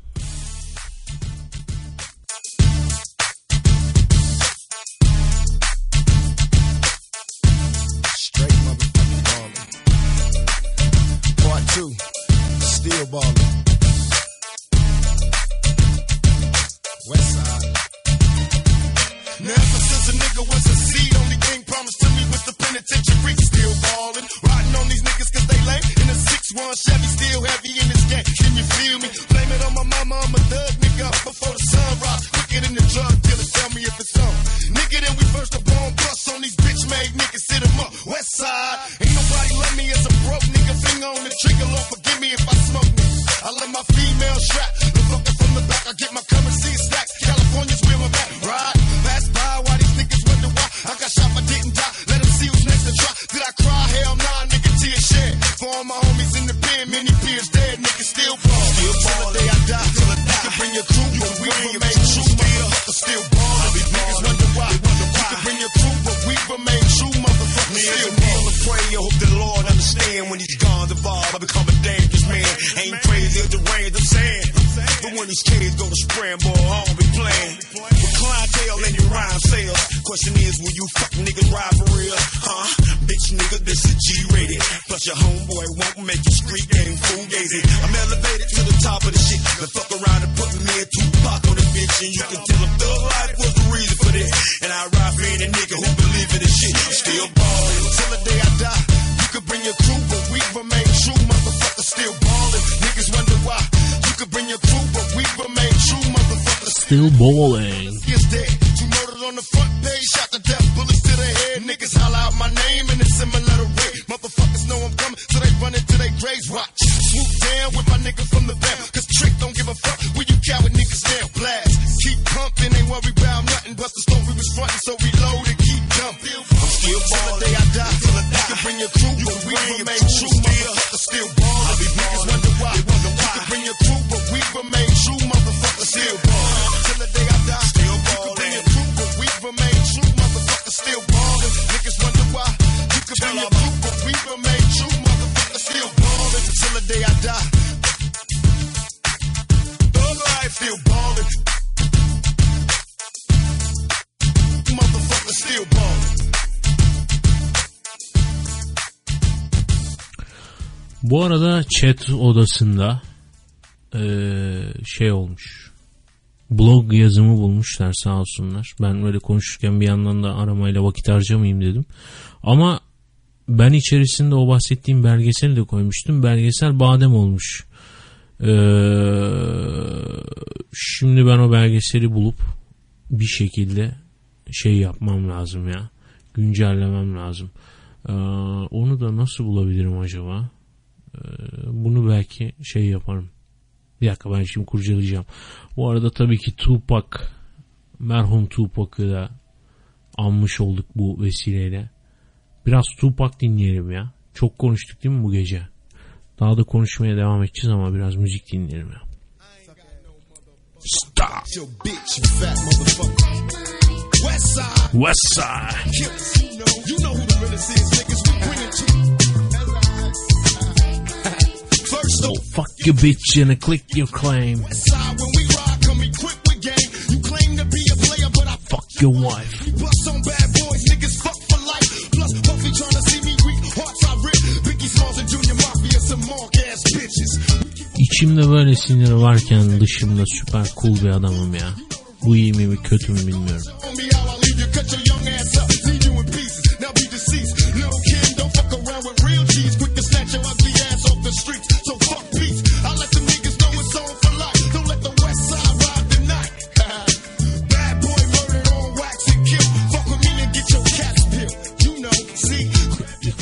still balling. Niggas holler out my name in way. Motherfuckers know I'm coming, so they run into their graves. Why? Bu arada chat odasında ee, şey olmuş. Blog yazımı bulmuşlar sağ olsunlar. Ben böyle konuşurken bir yandan da aramayla vakit harcamayayım dedim. Ama ben içerisinde o bahsettiğim belgeseli de koymuştum. Belgesel badem olmuş. Ee, şimdi ben o belgeseli bulup bir şekilde şey yapmam lazım ya. Güncellemem lazım. Ee, onu da nasıl bulabilirim acaba? Ee, bunu belki şey yaparım. Bir dakika ben şimdi kurcalayacağım. Bu arada tabii ki Tupac merhum Tupac'ı da anmış olduk bu vesileyle. Biraz Tupac dinleyelim ya. Çok konuştuk değil mi bu gece? Daha da konuşmaya devam edeceğiz ama biraz müzik dinleyelim ya. Stop. Westside. Westside. You know who the realest is, niggas. We bringing to first. So fuck your bitch and click your claim. Fuck your wife. İçimde böyle sinir varken dışımda süper cool bir adamım ya. Bu iyi mi mi kötü mü bilmiyorum.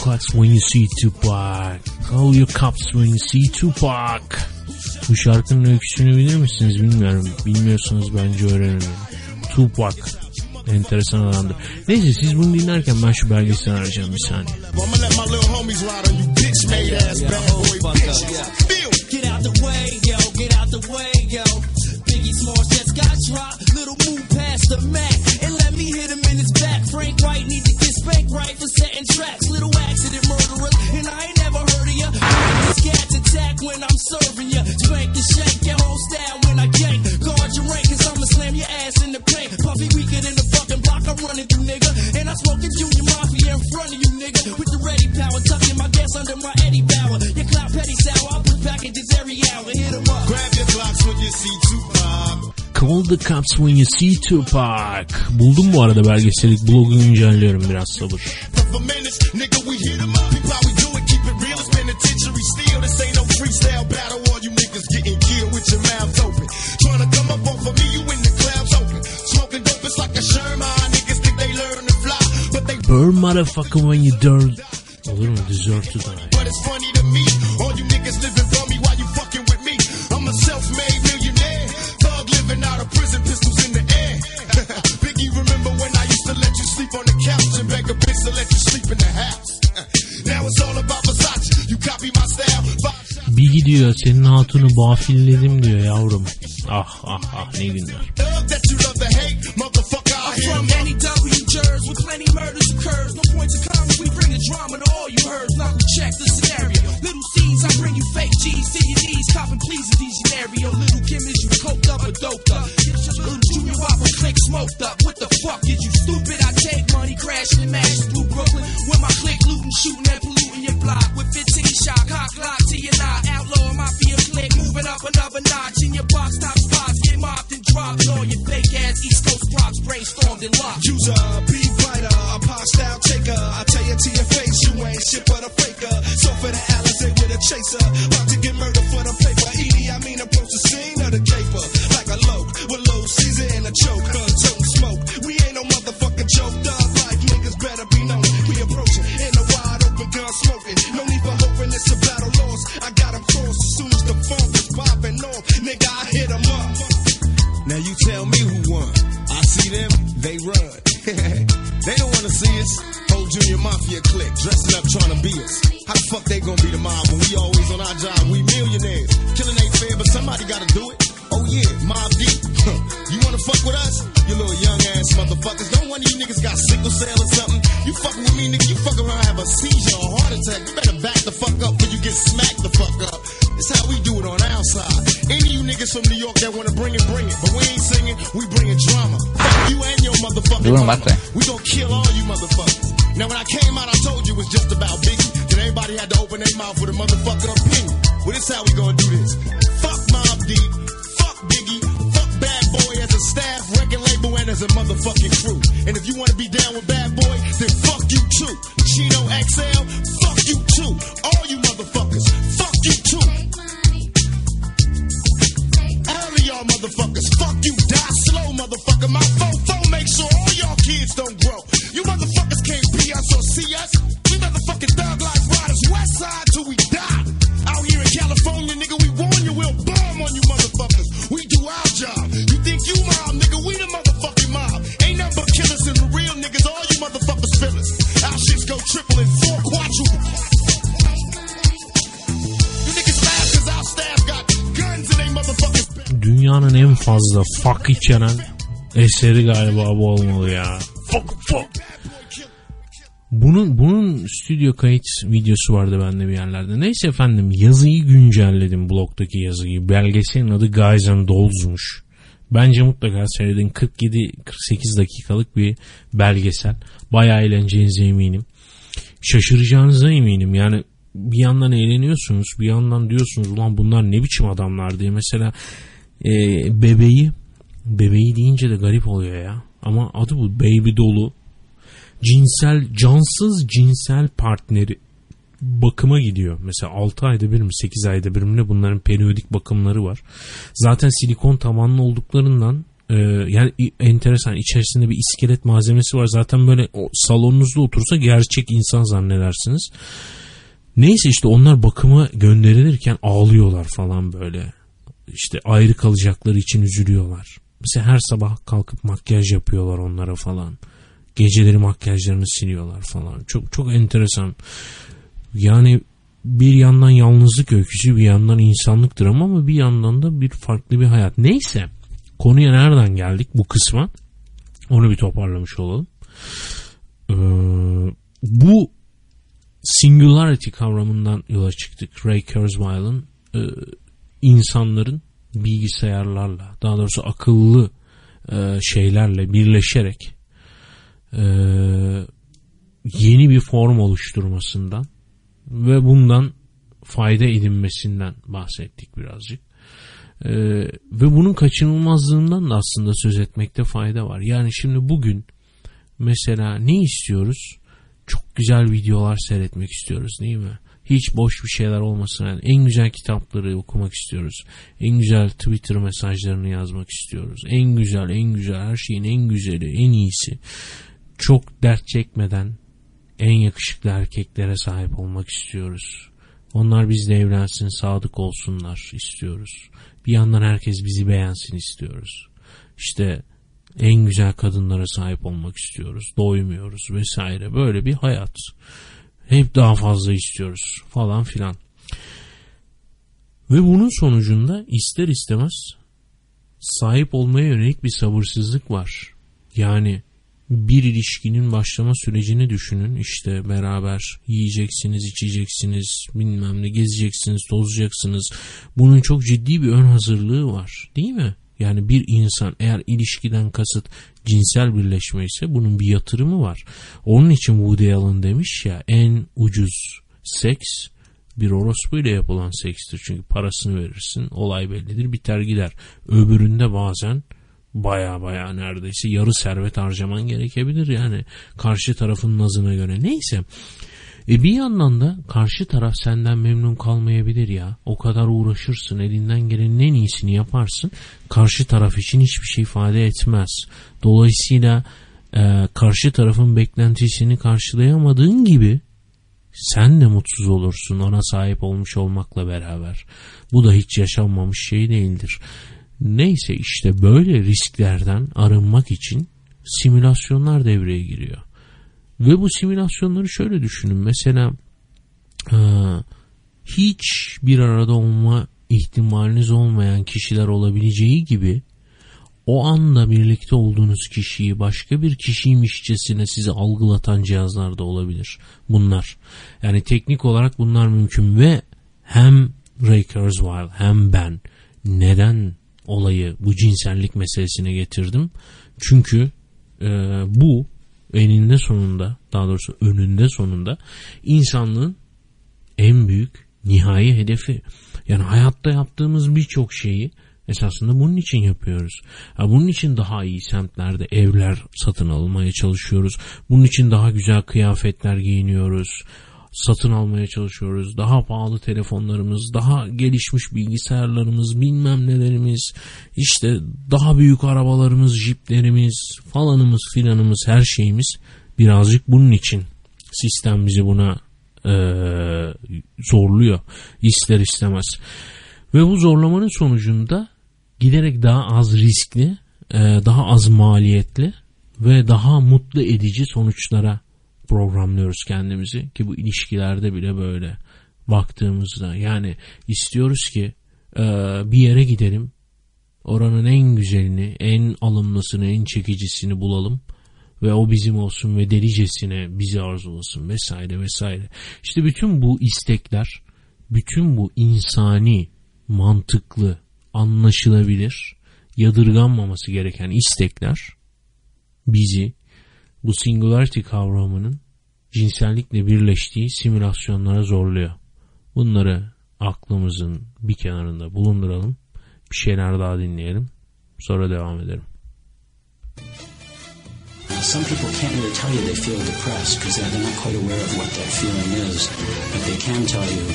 clocks when you see Tupac. Call your cops when you see Tupac. Bu şarkının öyküsünü bilir misiniz bilmiyorum. Bilmiyorsunuz bence öğrenin. Tupac. Enteresan adamdır. Neyse siz bunu dinlerken ben şu belgeseli arayacağım bir saniye. Get out the way, yo. Biggie Smalls just got dropped. Little move past the mat. For setting tracks. Little accident murderers, and I ain't never heard of ya. Scat attack when I'm serving ya. Spank the shank, your whole style when I gank. Guard your rank, cause I'ma slam your ass in the paint. Puffy weaker than the fucking block I'm running through, nigga. And I smoking Junior Mafia in front of you, nigga. With the ready power, tucking my gas under my Eddie Bauer. Your clout petty sour, I put packages every hour. Hit 'em up. grab your blocks when you see Tupac. Call the cops when you see Tupac. Buldum bu arada belgeselik blogu güncelliyorum biraz sabır. For minutes, nigga, we hit 'em up. Peep how we Kim is you coked up or doped up. Little Junior Whopper click smoked up. What the fuck is you stupid? I take money crashing and mash looting, shooting and polluting your block. With 15 shot, cock lock to your knot. Outlaw mafia click, moving up another notch. In your box top spots, get mopped and dropped. All your fake ass East Coast props brainstormed and locked. Use a beat writer, a pop style taker. I tell you to your face, you ain't shit but a faker. So for the Allison with a chaser, about to get murdered for the paper. Edie, I mean approach the scene of the caper like a loke with low season and a choke. They run. they don't wanna see us. Whole junior mafia clique dressing up trying to be us. How the fuck they gonna be the mob when we always on our job? We millionaires. Killing ain't fair, but somebody gotta do it. Oh yeah, Mob Deep. you wanna fuck with us? You little young ass motherfuckers. Don't one of you niggas got sickle cell or something. You fucking with me, nigga. You fuck around, have a seizure or heart attack. You better back the fuck up before you get smacked the fuck up. It's how we do it on our side. Any of you niggas from New York that wanna bring it, you motherfuckers. Now when I came out, I told you it was just about Biggie. Then everybody had to open their mouth with a motherfucking opinion. Well, this how we gonna do fazla fuck içeren eseri galiba bu olmalı ya. Fuck fuck. Bunun bunun stüdyo kayıt videosu vardı bende bir yerlerde. Neyse efendim yazıyı güncelledim blogdaki yazıyı. Belgeselin adı Guys and Dolls'muş. Bence mutlaka seyredin 47-48 dakikalık bir belgesel. Bayağı eğleneceğinize eminim. Şaşıracağınıza eminim. Yani bir yandan eğleniyorsunuz bir yandan diyorsunuz ulan bunlar ne biçim adamlar diye. Mesela e, bebeği bebeği deyince de garip oluyor ya. Ama adı bu baby dolu cinsel cansız cinsel partneri bakıma gidiyor. Mesela 6 ayda bir mi 8 ayda bir mi bunların periyodik bakımları var. Zaten silikon tabanlı olduklarından e, yani enteresan içerisinde bir iskelet malzemesi var. Zaten böyle o salonunuzda otursa gerçek insan zannedersiniz. Neyse işte onlar bakıma gönderilirken ağlıyorlar falan böyle. İşte ayrı kalacakları için üzülüyorlar. Mesela her sabah kalkıp makyaj yapıyorlar onlara falan. Geceleri makyajlarını siliyorlar falan. Çok çok enteresan. Yani bir yandan yalnızlık öyküsü bir yandan insanlık dramı ama bir yandan da bir farklı bir hayat. Neyse konuya nereden geldik bu kısma onu bir toparlamış olalım. Ee, bu singularity kavramından yola çıktık. Ray Kurzweil'ın e, insanların bilgisayarlarla daha doğrusu akıllı e, şeylerle birleşerek e, yeni bir form oluşturmasından ve bundan fayda edinmesinden bahsettik birazcık. Ee, ve bunun kaçınılmazlığından da aslında söz etmekte fayda var. Yani şimdi bugün mesela ne istiyoruz? Çok güzel videolar seyretmek istiyoruz değil mi? Hiç boş bir şeyler olmasın. Yani en güzel kitapları okumak istiyoruz. En güzel Twitter mesajlarını yazmak istiyoruz. En güzel, en güzel, her şeyin en güzeli, en iyisi. Çok dert çekmeden en yakışıklı erkeklere sahip olmak istiyoruz. Onlar bizle evlensin, sadık olsunlar istiyoruz. Bir yandan herkes bizi beğensin istiyoruz. İşte en güzel kadınlara sahip olmak istiyoruz. Doymuyoruz vesaire. Böyle bir hayat. Hep daha fazla istiyoruz falan filan. Ve bunun sonucunda ister istemez sahip olmaya yönelik bir sabırsızlık var. Yani bir ilişkinin başlama sürecini düşünün. İşte beraber yiyeceksiniz, içeceksiniz, bilmem ne gezeceksiniz, tozacaksınız. Bunun çok ciddi bir ön hazırlığı var değil mi? Yani bir insan eğer ilişkiden kasıt cinsel birleşme ise bunun bir yatırımı var. Onun için Woody Allen demiş ya en ucuz seks bir orospu ile yapılan sekstir. Çünkü parasını verirsin olay bellidir biter gider. Öbüründe bazen baya baya neredeyse yarı servet harcaman gerekebilir yani karşı tarafın nazına göre. Neyse e bir yandan da karşı taraf senden memnun kalmayabilir ya. O kadar uğraşırsın elinden gelenin en iyisini yaparsın. Karşı taraf için hiçbir şey ifade etmez. Dolayısıyla e, karşı tarafın beklentisini karşılayamadığın gibi sen de mutsuz olursun ona sahip olmuş olmakla beraber. Bu da hiç yaşanmamış şey değildir. Neyse işte böyle risklerden arınmak için simülasyonlar devreye giriyor. Ve bu simülasyonları şöyle düşünün. Mesela e, hiç bir arada olma ihtimaliniz olmayan kişiler olabileceği gibi o anda birlikte olduğunuz kişiyi başka bir kişiymişçesine sizi algılatan cihazlar da olabilir. Bunlar. Yani teknik olarak bunlar mümkün ve hem Ray Kurzweil hem ben neden olayı bu cinsellik meselesine getirdim? Çünkü e, bu eninde sonunda daha doğrusu önünde sonunda insanlığın en büyük nihai hedefi. Yani hayatta yaptığımız birçok şeyi esasında bunun için yapıyoruz. Ha, bunun için daha iyi semtlerde evler satın almaya çalışıyoruz. Bunun için daha güzel kıyafetler giyiniyoruz satın almaya çalışıyoruz. Daha pahalı telefonlarımız, daha gelişmiş bilgisayarlarımız, bilmem nelerimiz, işte daha büyük arabalarımız, jiplerimiz, falanımız, filanımız, her şeyimiz birazcık bunun için. Sistem bizi buna e, zorluyor ister istemez. Ve bu zorlamanın sonucunda giderek daha az riskli, e, daha az maliyetli ve daha mutlu edici sonuçlara programlıyoruz kendimizi ki bu ilişkilerde bile böyle baktığımızda yani istiyoruz ki e, bir yere gidelim oranın en güzelini en alımlısını en çekicisini bulalım ve o bizim olsun ve delicesine bizi arzulasın vesaire vesaire. İşte bütün bu istekler, bütün bu insani, mantıklı, anlaşılabilir, yadırganmaması gereken istekler bizi bu singularity kavramının cinsellikle birleştiği simülasyonlara zorluyor. Bunları aklımızın bir kenarında bulunduralım. Bir şeyler daha dinleyelim. Sonra devam edelim. Some people can't really tell you they feel depressed because they're not quite aware of what that feeling is, but they can tell you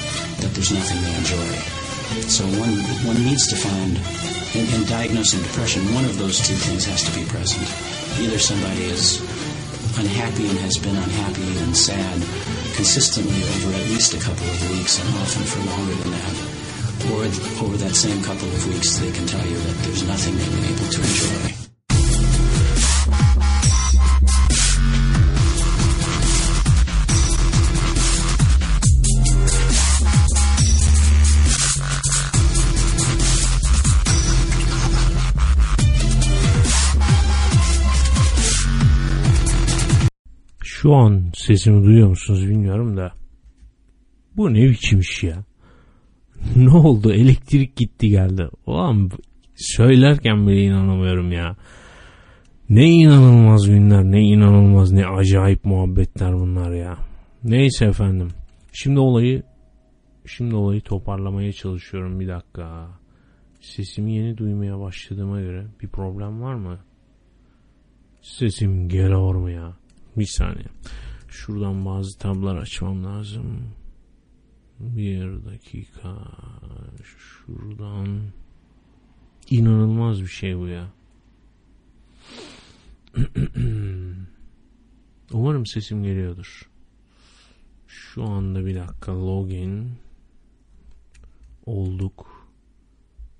that there's nothing they enjoy. So one, one needs to find, in, in diagnosing depression, one of those two things has to be present. Either somebody is unhappy and has been unhappy and sad consistently over at least a couple of weeks and often for longer than that. Or over that same couple of weeks, they can tell you that there's nothing they've been able to enjoy. Şu an sesimi duyuyor musunuz bilmiyorum da. Bu ne biçim iş ya? ne oldu? Elektrik gitti geldi. Ulan söylerken bile inanamıyorum ya. Ne inanılmaz günler, ne inanılmaz, ne acayip muhabbetler bunlar ya. Neyse efendim. Şimdi olayı şimdi olayı toparlamaya çalışıyorum bir dakika. Sesimi yeni duymaya başladığıma göre bir problem var mı? Sesim geliyor mu ya? Bir saniye. Şuradan bazı tablar açmam lazım. Bir dakika. Şuradan. İnanılmaz bir şey bu ya. Umarım sesim geliyordur. Şu anda bir dakika login olduk.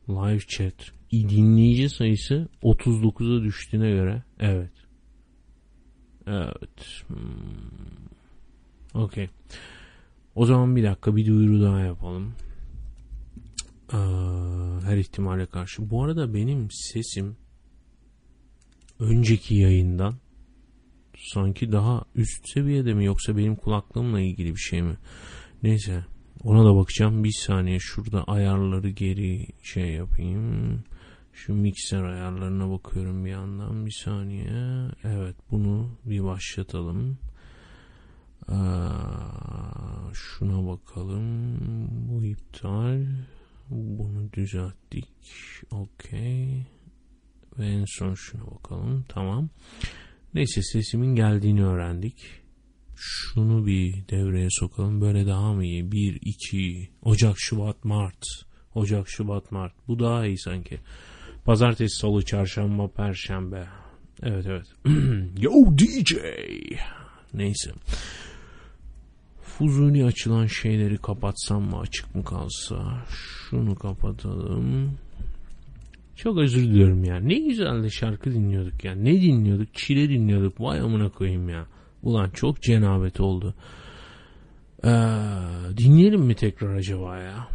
Live chat. Dinleyici sayısı 39'a düştüğüne göre evet. Evet. Hmm. Okey. O zaman bir dakika bir duyuru daha yapalım. Ee, her ihtimale karşı. Bu arada benim sesim önceki yayından sanki daha üst seviyede mi yoksa benim kulaklığımla ilgili bir şey mi? Neyse ona da bakacağım. Bir saniye şurada ayarları geri şey yapayım. Şu mikser ayarlarına bakıyorum bir yandan. Bir saniye. Evet bunu bir başlatalım. Ee, şuna bakalım. Bu iptal. Bunu düzelttik. Okey. Ve en son şuna bakalım. Tamam. Neyse sesimin geldiğini öğrendik. Şunu bir devreye sokalım. Böyle daha mı iyi? 1, 2, Ocak, Şubat, Mart. Ocak, Şubat, Mart. Bu daha iyi sanki. Pazartesi, Salı, Çarşamba, Perşembe. Evet evet. Yo DJ. Neyse. Fuzuli açılan şeyleri kapatsam mı açık mı kalsa? Şunu kapatalım. Çok özür diliyorum ya. Ne güzel de şarkı dinliyorduk ya. Ne dinliyorduk? Çile dinliyorduk. Vay amına koyayım ya. Ulan çok cenabet oldu. Ee, dinleyelim mi tekrar acaba ya?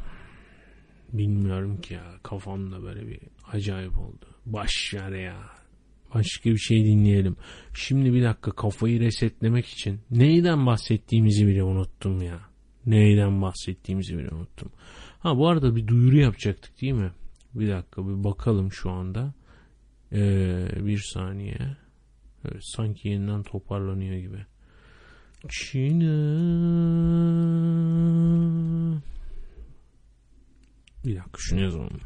Bilmiyorum ki ya. Kafamda böyle bir acayip oldu. Baş ya. Başka bir şey dinleyelim. Şimdi bir dakika kafayı resetlemek için neyden bahsettiğimizi bile unuttum ya. Neyden bahsettiğimizi bile unuttum. Ha bu arada bir duyuru yapacaktık değil mi? Bir dakika bir bakalım şu anda. Ee, bir saniye. Evet, sanki yeniden toparlanıyor gibi. Çin'e bir dakika şunu yazalım.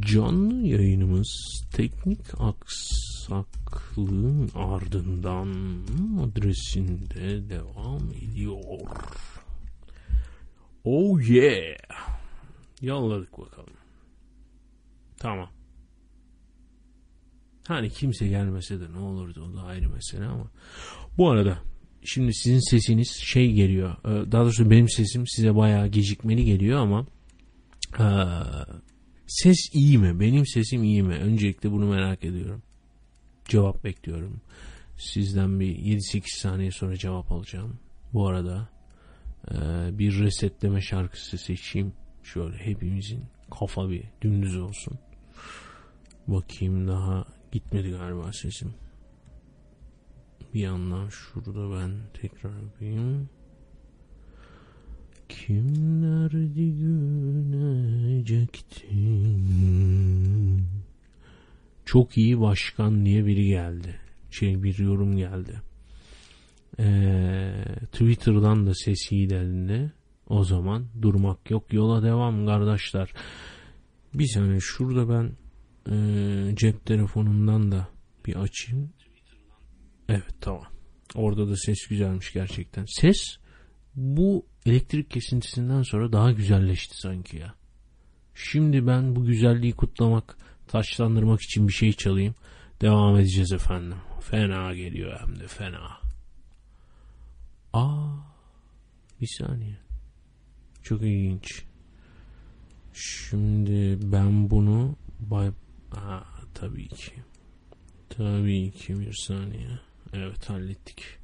Canlı yayınımız teknik aksaklığın ardından adresinde devam ediyor. Oh yeah. Yolladık bakalım. Tamam. Hani kimse gelmese de ne olurdu o da ayrı mesele ama. Bu arada şimdi sizin sesiniz şey geliyor. Daha doğrusu benim sesim size bayağı gecikmeli geliyor ama ses iyi mi? Benim sesim iyi mi? Öncelikle bunu merak ediyorum. Cevap bekliyorum. Sizden bir 7-8 saniye sonra cevap alacağım. Bu arada bir resetleme şarkısı seçeyim. Şöyle hepimizin kafa bir dümdüz olsun. Bakayım daha gitmedi galiba sesim. Bir yandan şurada ben tekrar yapayım. Kimlerdi günecektin Çok iyi başkan diye biri geldi. Şey bir yorum geldi. Ee, Twitter'dan da ses iyi delindi. O zaman durmak yok yola devam kardeşler. Bir saniye şurada ben e, cep telefonundan da bir açayım. Evet tamam. Orada da ses güzelmiş gerçekten. Ses bu elektrik kesintisinden sonra daha güzelleşti sanki ya. Şimdi ben bu güzelliği kutlamak, taşlandırmak için bir şey çalayım. Devam edeceğiz efendim. Fena geliyor hem de fena. Aa bir saniye. Çok ilginç. Şimdi ben bunu bay... Ha, tabii ki. Tabii ki bir saniye. Evet hallettik.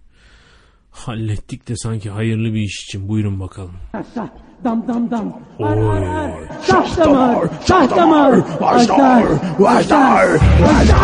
Hallettik de sanki hayırlı bir iş için. Buyurun bakalım. Dam dam dam. Oy. Şah damar. Şah damar. Başlar. Başlar. Rengin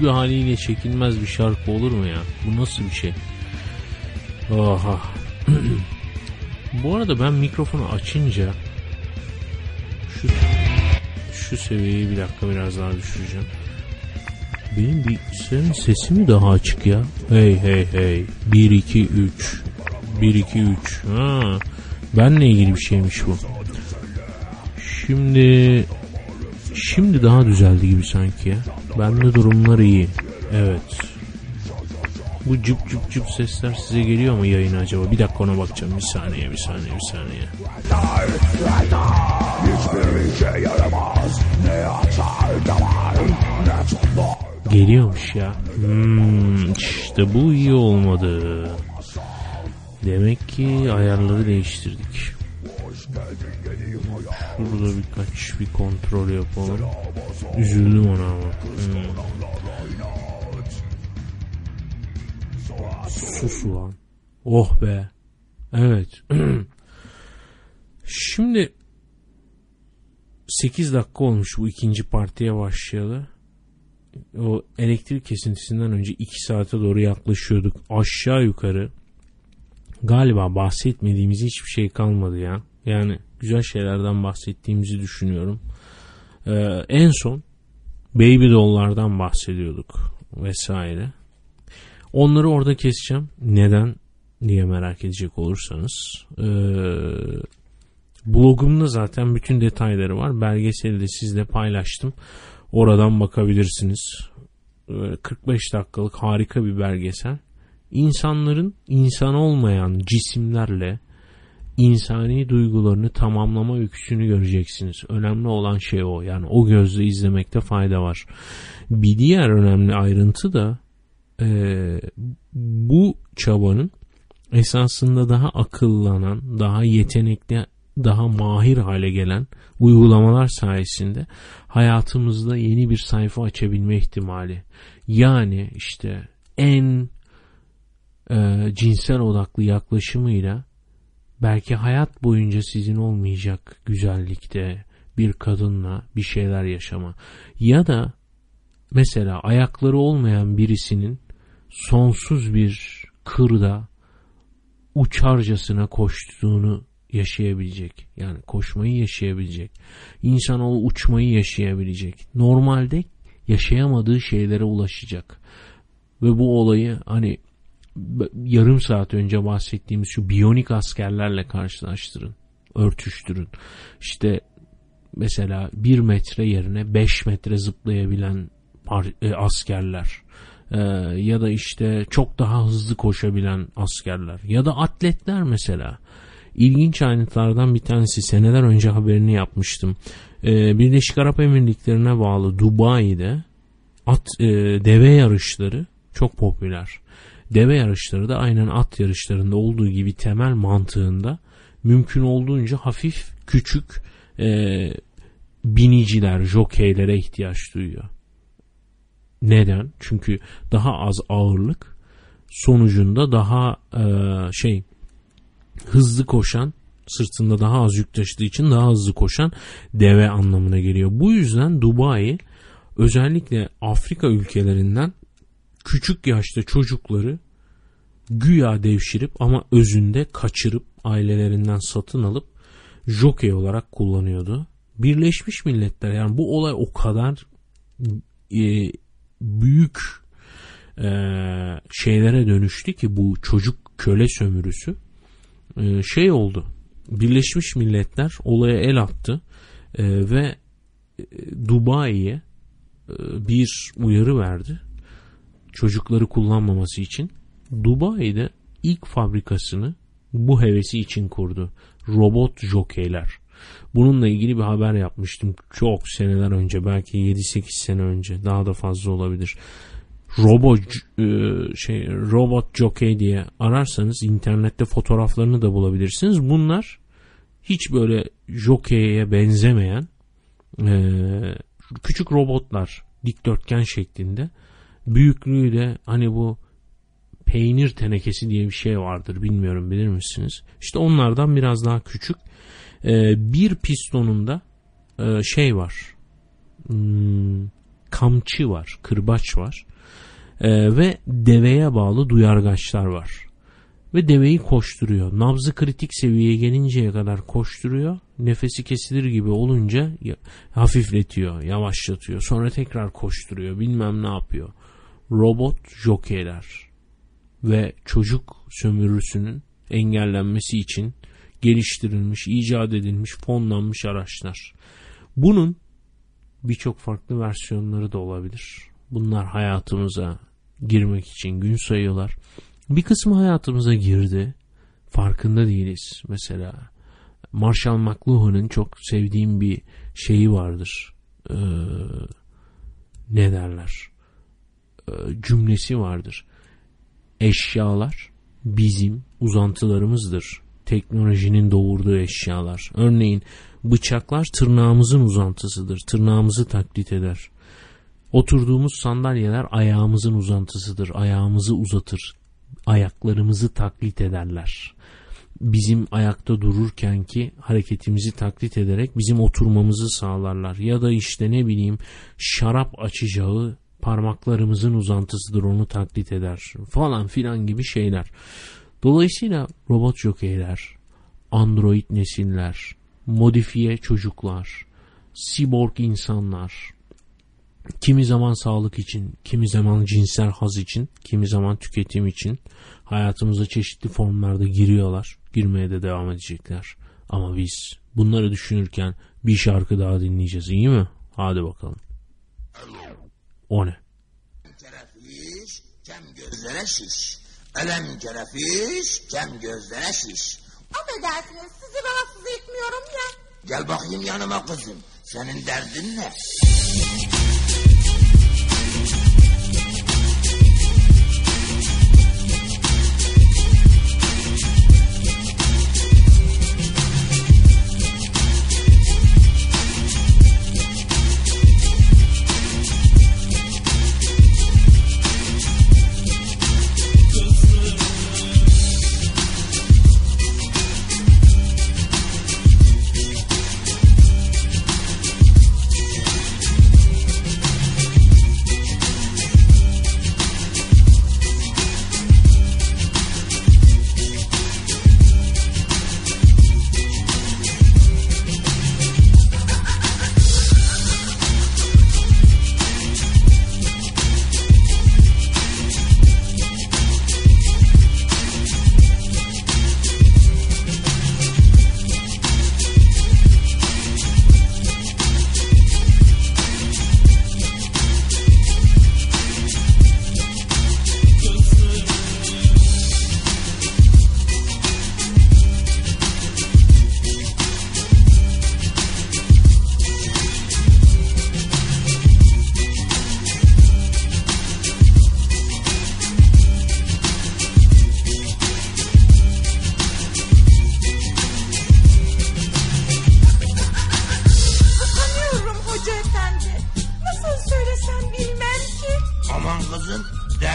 Hiçbir haliyle çekilmez bir şarkı olur mu ya? Bu nasıl bir şey? Oha. bu arada ben mikrofonu açınca şu şu seviyeyi bir dakika biraz daha düşüreceğim. Benim bilgisayarın sesi mi daha açık ya? Hey hey hey. 1 2 3. 1 2 3. Ha. Benle ilgili bir şeymiş bu. Şimdi şimdi daha düzeldi gibi sanki ya. Bende durumlar iyi. Evet. Bu cıp cıp cıp sesler size geliyor mu yayına acaba? Bir dakika ona bakacağım. Bir saniye, bir saniye, bir saniye. Geliyormuş ya. Hmm, işte bu iyi olmadı. Demek ki ayarları değiştirdik. Şurada birkaç bir kontrol yapalım. Üzüldüm ona ama. Sus ulan. Oh be. Evet. Şimdi 8 dakika olmuş bu ikinci partiye başlayalı. O elektrik kesintisinden önce 2 saate doğru yaklaşıyorduk. Aşağı yukarı galiba bahsetmediğimiz hiçbir şey kalmadı ya. Yani güzel şeylerden bahsettiğimizi düşünüyorum. Ee, en son Baby Doll'lardan bahsediyorduk vesaire. Onları orada keseceğim. Neden diye merak edecek olursanız. Ee, blogumda zaten bütün detayları var. Belgeseli de sizle paylaştım. Oradan bakabilirsiniz. Böyle 45 dakikalık harika bir belgesel. İnsanların insan olmayan cisimlerle insani duygularını tamamlama öyküsünü göreceksiniz. Önemli olan şey o. Yani o gözle izlemekte fayda var. Bir diğer önemli ayrıntı da e, bu çabanın esasında daha akıllanan, daha yetenekli, daha mahir hale gelen uygulamalar sayesinde hayatımızda yeni bir sayfa açabilme ihtimali. Yani işte en e, cinsel odaklı yaklaşımıyla belki hayat boyunca sizin olmayacak güzellikte bir kadınla bir şeyler yaşama ya da mesela ayakları olmayan birisinin sonsuz bir kırda uçarcasına koştuğunu yaşayabilecek. Yani koşmayı yaşayabilecek. İnsanoğlu uçmayı yaşayabilecek. Normalde yaşayamadığı şeylere ulaşacak. Ve bu olayı hani yarım saat önce bahsettiğimiz şu biyonik askerlerle karşılaştırın. Örtüştürün. İşte mesela bir metre yerine 5 metre zıplayabilen e, askerler e, ya da işte çok daha hızlı koşabilen askerler ya da atletler mesela. İlginç ayrıntılardan bir tanesi seneler önce haberini yapmıştım. E, Birleşik Arap Emirlikleri'ne bağlı Dubai'de at e, deve yarışları çok popüler. Deve yarışları da aynen at yarışlarında olduğu gibi temel mantığında mümkün olduğunca hafif küçük e, biniciler, jokeylere ihtiyaç duyuyor. Neden? Çünkü daha az ağırlık sonucunda daha e, şey hızlı koşan sırtında daha az yük taşıdığı için daha hızlı koşan deve anlamına geliyor. Bu yüzden Dubai özellikle Afrika ülkelerinden küçük yaşta çocukları güya devşirip ama özünde kaçırıp ailelerinden satın alıp jockey olarak kullanıyordu. Birleşmiş Milletler yani bu olay o kadar e, büyük e, şeylere dönüştü ki bu çocuk köle sömürüsü e, şey oldu. Birleşmiş Milletler olaya el attı e, ve e, Dubai'ye e, bir uyarı verdi. Çocukları kullanmaması için. Dubai'de ilk fabrikasını bu hevesi için kurdu. Robot jokeyler. Bununla ilgili bir haber yapmıştım çok seneler önce belki 7-8 sene önce daha da fazla olabilir. Robot e, şey robot jockey diye ararsanız internette fotoğraflarını da bulabilirsiniz. Bunlar hiç böyle jokeye benzemeyen e, küçük robotlar dikdörtgen şeklinde büyüklüğü de hani bu peynir tenekesi diye bir şey vardır bilmiyorum bilir misiniz? İşte onlardan biraz daha küçük e, bir pistonunda e, şey var. Hmm, kamçı var kırbaç var. E, ve deveye bağlı duyargaçlar var. Ve deveyi koşturuyor. Nabzı kritik seviyeye gelinceye kadar koşturuyor. Nefesi kesilir gibi olunca hafifletiyor yavaşlatıyor. Sonra tekrar koşturuyor bilmem ne yapıyor. Robot jokeyler ve çocuk sömürüsünün engellenmesi için geliştirilmiş, icat edilmiş, fonlanmış araçlar. Bunun birçok farklı versiyonları da olabilir. Bunlar hayatımıza girmek için gün sayıyorlar. Bir kısmı hayatımıza girdi. Farkında değiliz. Mesela Marshall McLuhan'ın çok sevdiğim bir şeyi vardır. Ee, ne derler? Ee, cümlesi vardır. Eşyalar bizim uzantılarımızdır teknolojinin doğurduğu eşyalar. Örneğin bıçaklar tırnağımızın uzantısıdır. Tırnağımızı taklit eder. Oturduğumuz sandalyeler ayağımızın uzantısıdır. Ayağımızı uzatır. Ayaklarımızı taklit ederler. Bizim ayakta dururken ki hareketimizi taklit ederek bizim oturmamızı sağlarlar. Ya da işte ne bileyim şarap açacağı parmaklarımızın uzantısıdır onu taklit eder falan filan gibi şeyler. Dolayısıyla robot jokeyler, android nesiller, modifiye çocuklar, siborg insanlar, kimi zaman sağlık için, kimi zaman cinsel haz için, kimi zaman tüketim için hayatımıza çeşitli formlarda giriyorlar. Girmeye de devam edecekler. Ama biz bunları düşünürken bir şarkı daha dinleyeceğiz iyi mi? Hadi bakalım. O ne? Kem gözlere şiş. Elem kerefiş, kem gözlere şiş. Affedersiniz sizi rahatsız etmiyorum ya. Gel bakayım yanıma kızım. Senin derdin ne?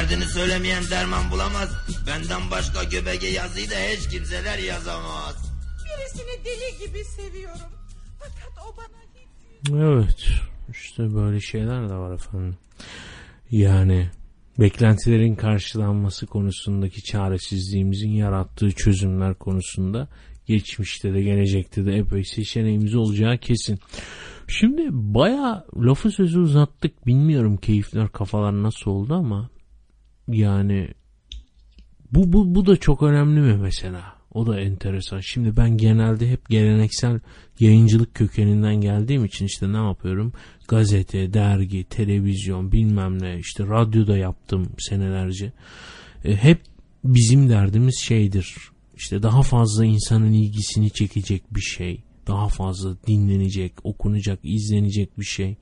Derdini söylemeyen derman bulamaz. Benden başka göbege yazıyı da hiç kimseler yazamaz. Birisini deli gibi seviyorum. Fakat o bana hiç... Evet. İşte böyle şeyler de var efendim. Yani beklentilerin karşılanması konusundaki çaresizliğimizin yarattığı çözümler konusunda geçmişte de gelecekte de epey seçeneğimiz olacağı kesin. Şimdi baya lafı sözü uzattık. Bilmiyorum keyifler kafalar nasıl oldu ama yani bu, bu, bu da çok önemli mi mesela? O da enteresan. Şimdi ben genelde hep geleneksel yayıncılık kökeninden geldiğim için işte ne yapıyorum? Gazete, dergi, televizyon bilmem ne işte radyoda yaptım senelerce. E, hep bizim derdimiz şeydir. İşte daha fazla insanın ilgisini çekecek bir şey. Daha fazla dinlenecek, okunacak, izlenecek bir şey.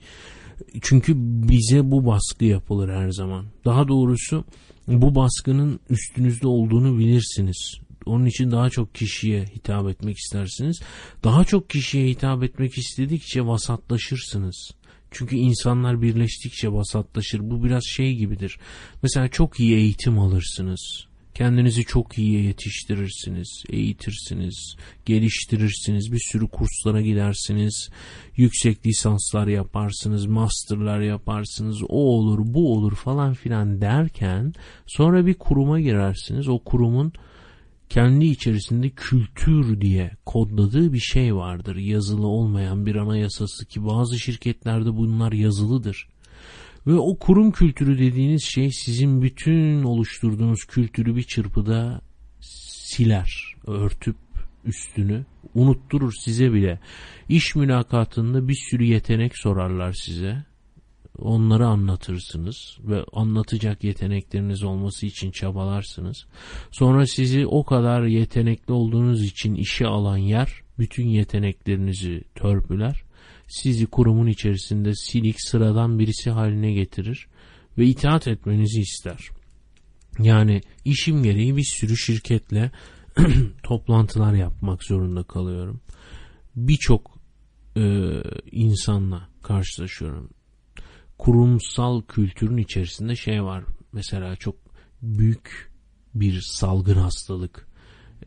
Çünkü bize bu baskı yapılır her zaman. Daha doğrusu bu baskının üstünüzde olduğunu bilirsiniz. Onun için daha çok kişiye hitap etmek istersiniz. Daha çok kişiye hitap etmek istedikçe vasatlaşırsınız. Çünkü insanlar birleştikçe vasatlaşır. Bu biraz şey gibidir. Mesela çok iyi eğitim alırsınız. Kendinizi çok iyi yetiştirirsiniz, eğitirsiniz, geliştirirsiniz, bir sürü kurslara gidersiniz, yüksek lisanslar yaparsınız, masterlar yaparsınız, o olur, bu olur falan filan derken sonra bir kuruma girersiniz. O kurumun kendi içerisinde kültür diye kodladığı bir şey vardır. Yazılı olmayan bir anayasası ki bazı şirketlerde bunlar yazılıdır. Ve o kurum kültürü dediğiniz şey sizin bütün oluşturduğunuz kültürü bir çırpıda siler, örtüp üstünü unutturur size bile. İş mülakatında bir sürü yetenek sorarlar size. Onları anlatırsınız ve anlatacak yetenekleriniz olması için çabalarsınız. Sonra sizi o kadar yetenekli olduğunuz için işe alan yer bütün yeteneklerinizi törpüler sizi kurumun içerisinde silik sıradan birisi haline getirir ve itaat etmenizi ister. Yani işim gereği bir sürü şirketle toplantılar yapmak zorunda kalıyorum. Birçok e, insanla karşılaşıyorum. Kurumsal kültürün içerisinde şey var. Mesela çok büyük bir salgın hastalık.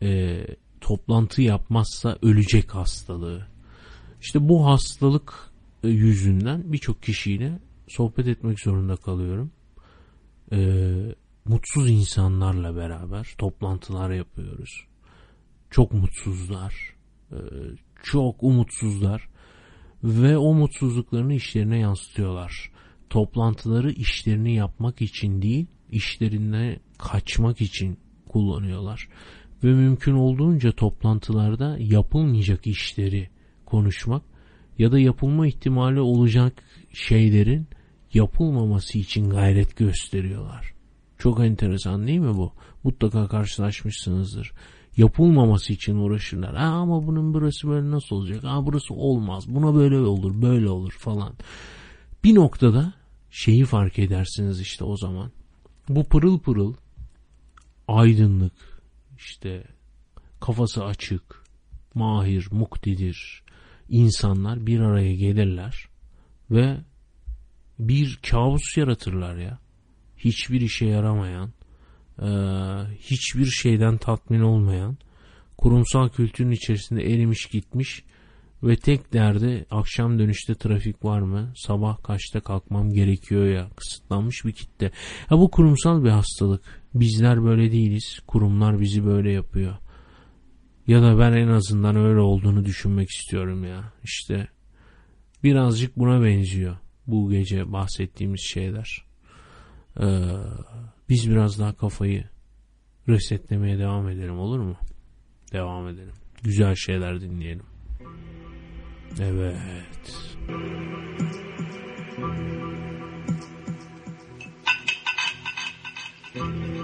E, toplantı yapmazsa ölecek hastalığı işte bu hastalık e, yüzünden birçok kişiyle sohbet etmek zorunda kalıyorum. Ee, mutsuz insanlarla beraber toplantılar yapıyoruz. Çok mutsuzlar. Ee, çok umutsuzlar. Ve o mutsuzluklarını işlerine yansıtıyorlar. Toplantıları işlerini yapmak için değil, işlerine kaçmak için kullanıyorlar. Ve mümkün olduğunca toplantılarda yapılmayacak işleri konuşmak ya da yapılma ihtimali olacak şeylerin yapılmaması için gayret gösteriyorlar. Çok enteresan değil mi bu? Mutlaka karşılaşmışsınızdır. Yapılmaması için uğraşırlar. Ha, ama bunun burası böyle nasıl olacak? Ha, burası olmaz. Buna böyle olur, böyle olur falan. Bir noktada şeyi fark edersiniz işte o zaman. Bu pırıl pırıl aydınlık, işte kafası açık, mahir, muktedir, insanlar bir araya gelirler ve bir kabus yaratırlar ya. Hiçbir işe yaramayan, e, hiçbir şeyden tatmin olmayan, kurumsal kültürün içerisinde erimiş gitmiş ve tek derdi akşam dönüşte trafik var mı? Sabah kaçta kalkmam gerekiyor ya kısıtlanmış bir kitle. Ha bu kurumsal bir hastalık. Bizler böyle değiliz. Kurumlar bizi böyle yapıyor. Ya da ben en azından öyle olduğunu düşünmek istiyorum ya. İşte birazcık buna benziyor bu gece bahsettiğimiz şeyler. Ee, biz biraz daha kafayı resetlemeye devam edelim olur mu? Devam edelim. Güzel şeyler dinleyelim. Evet. Evet.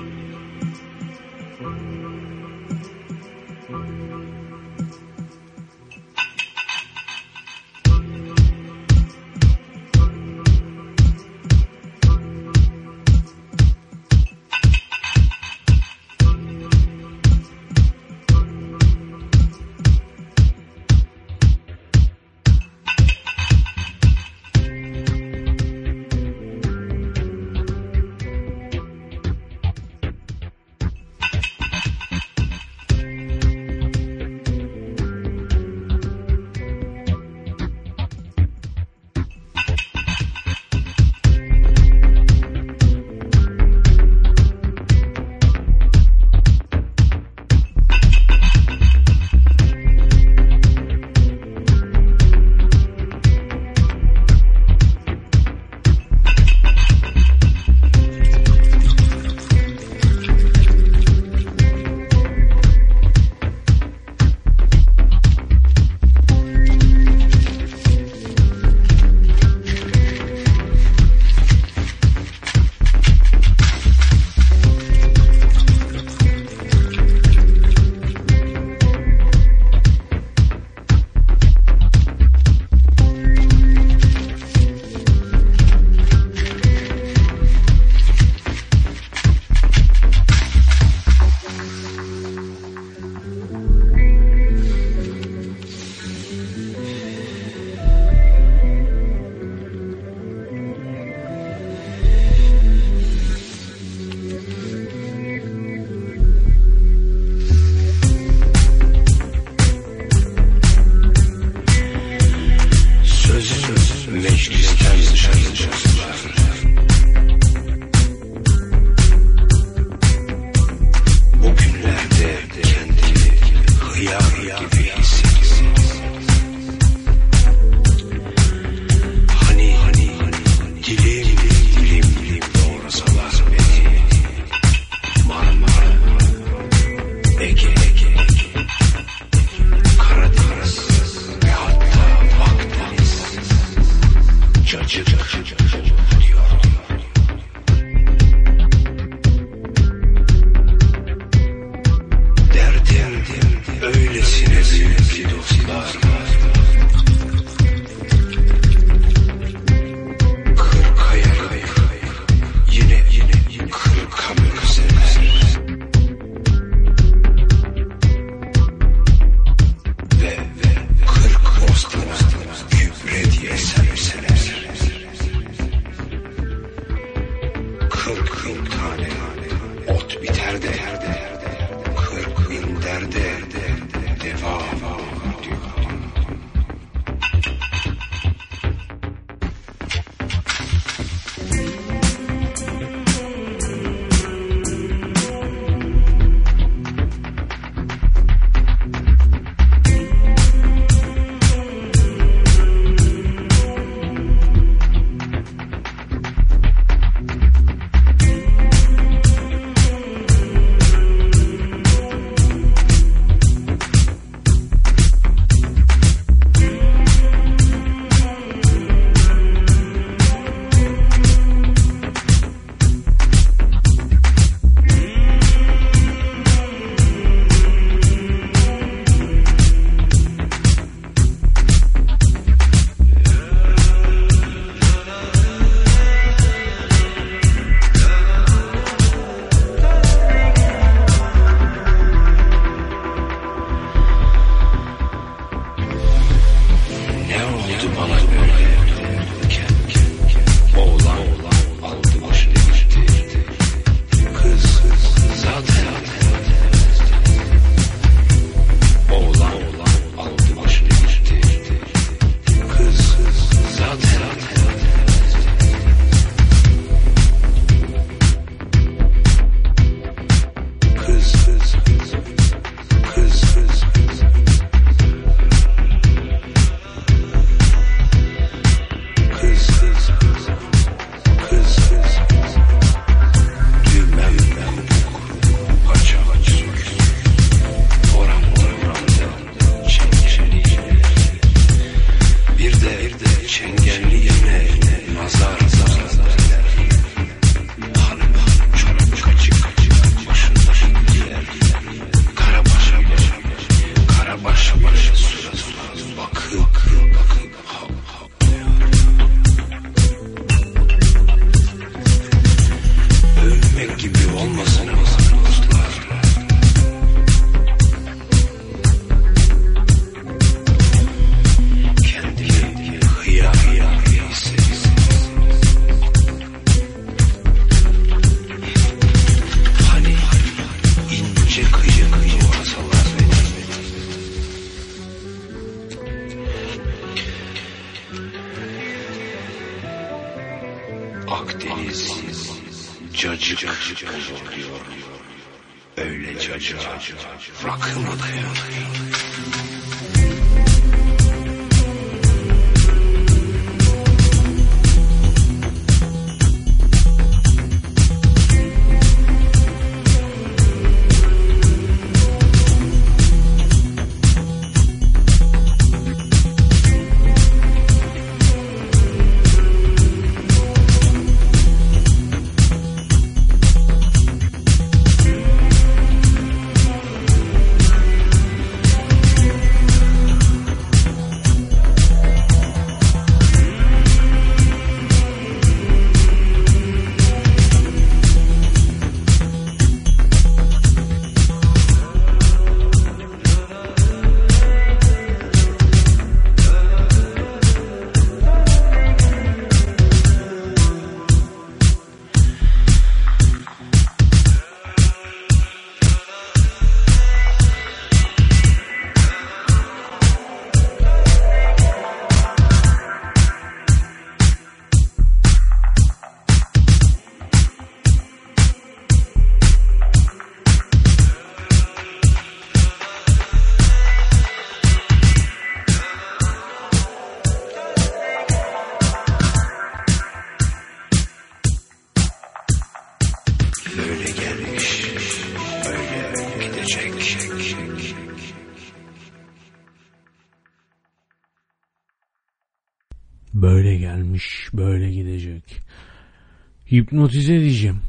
Hipnotize edeceğim.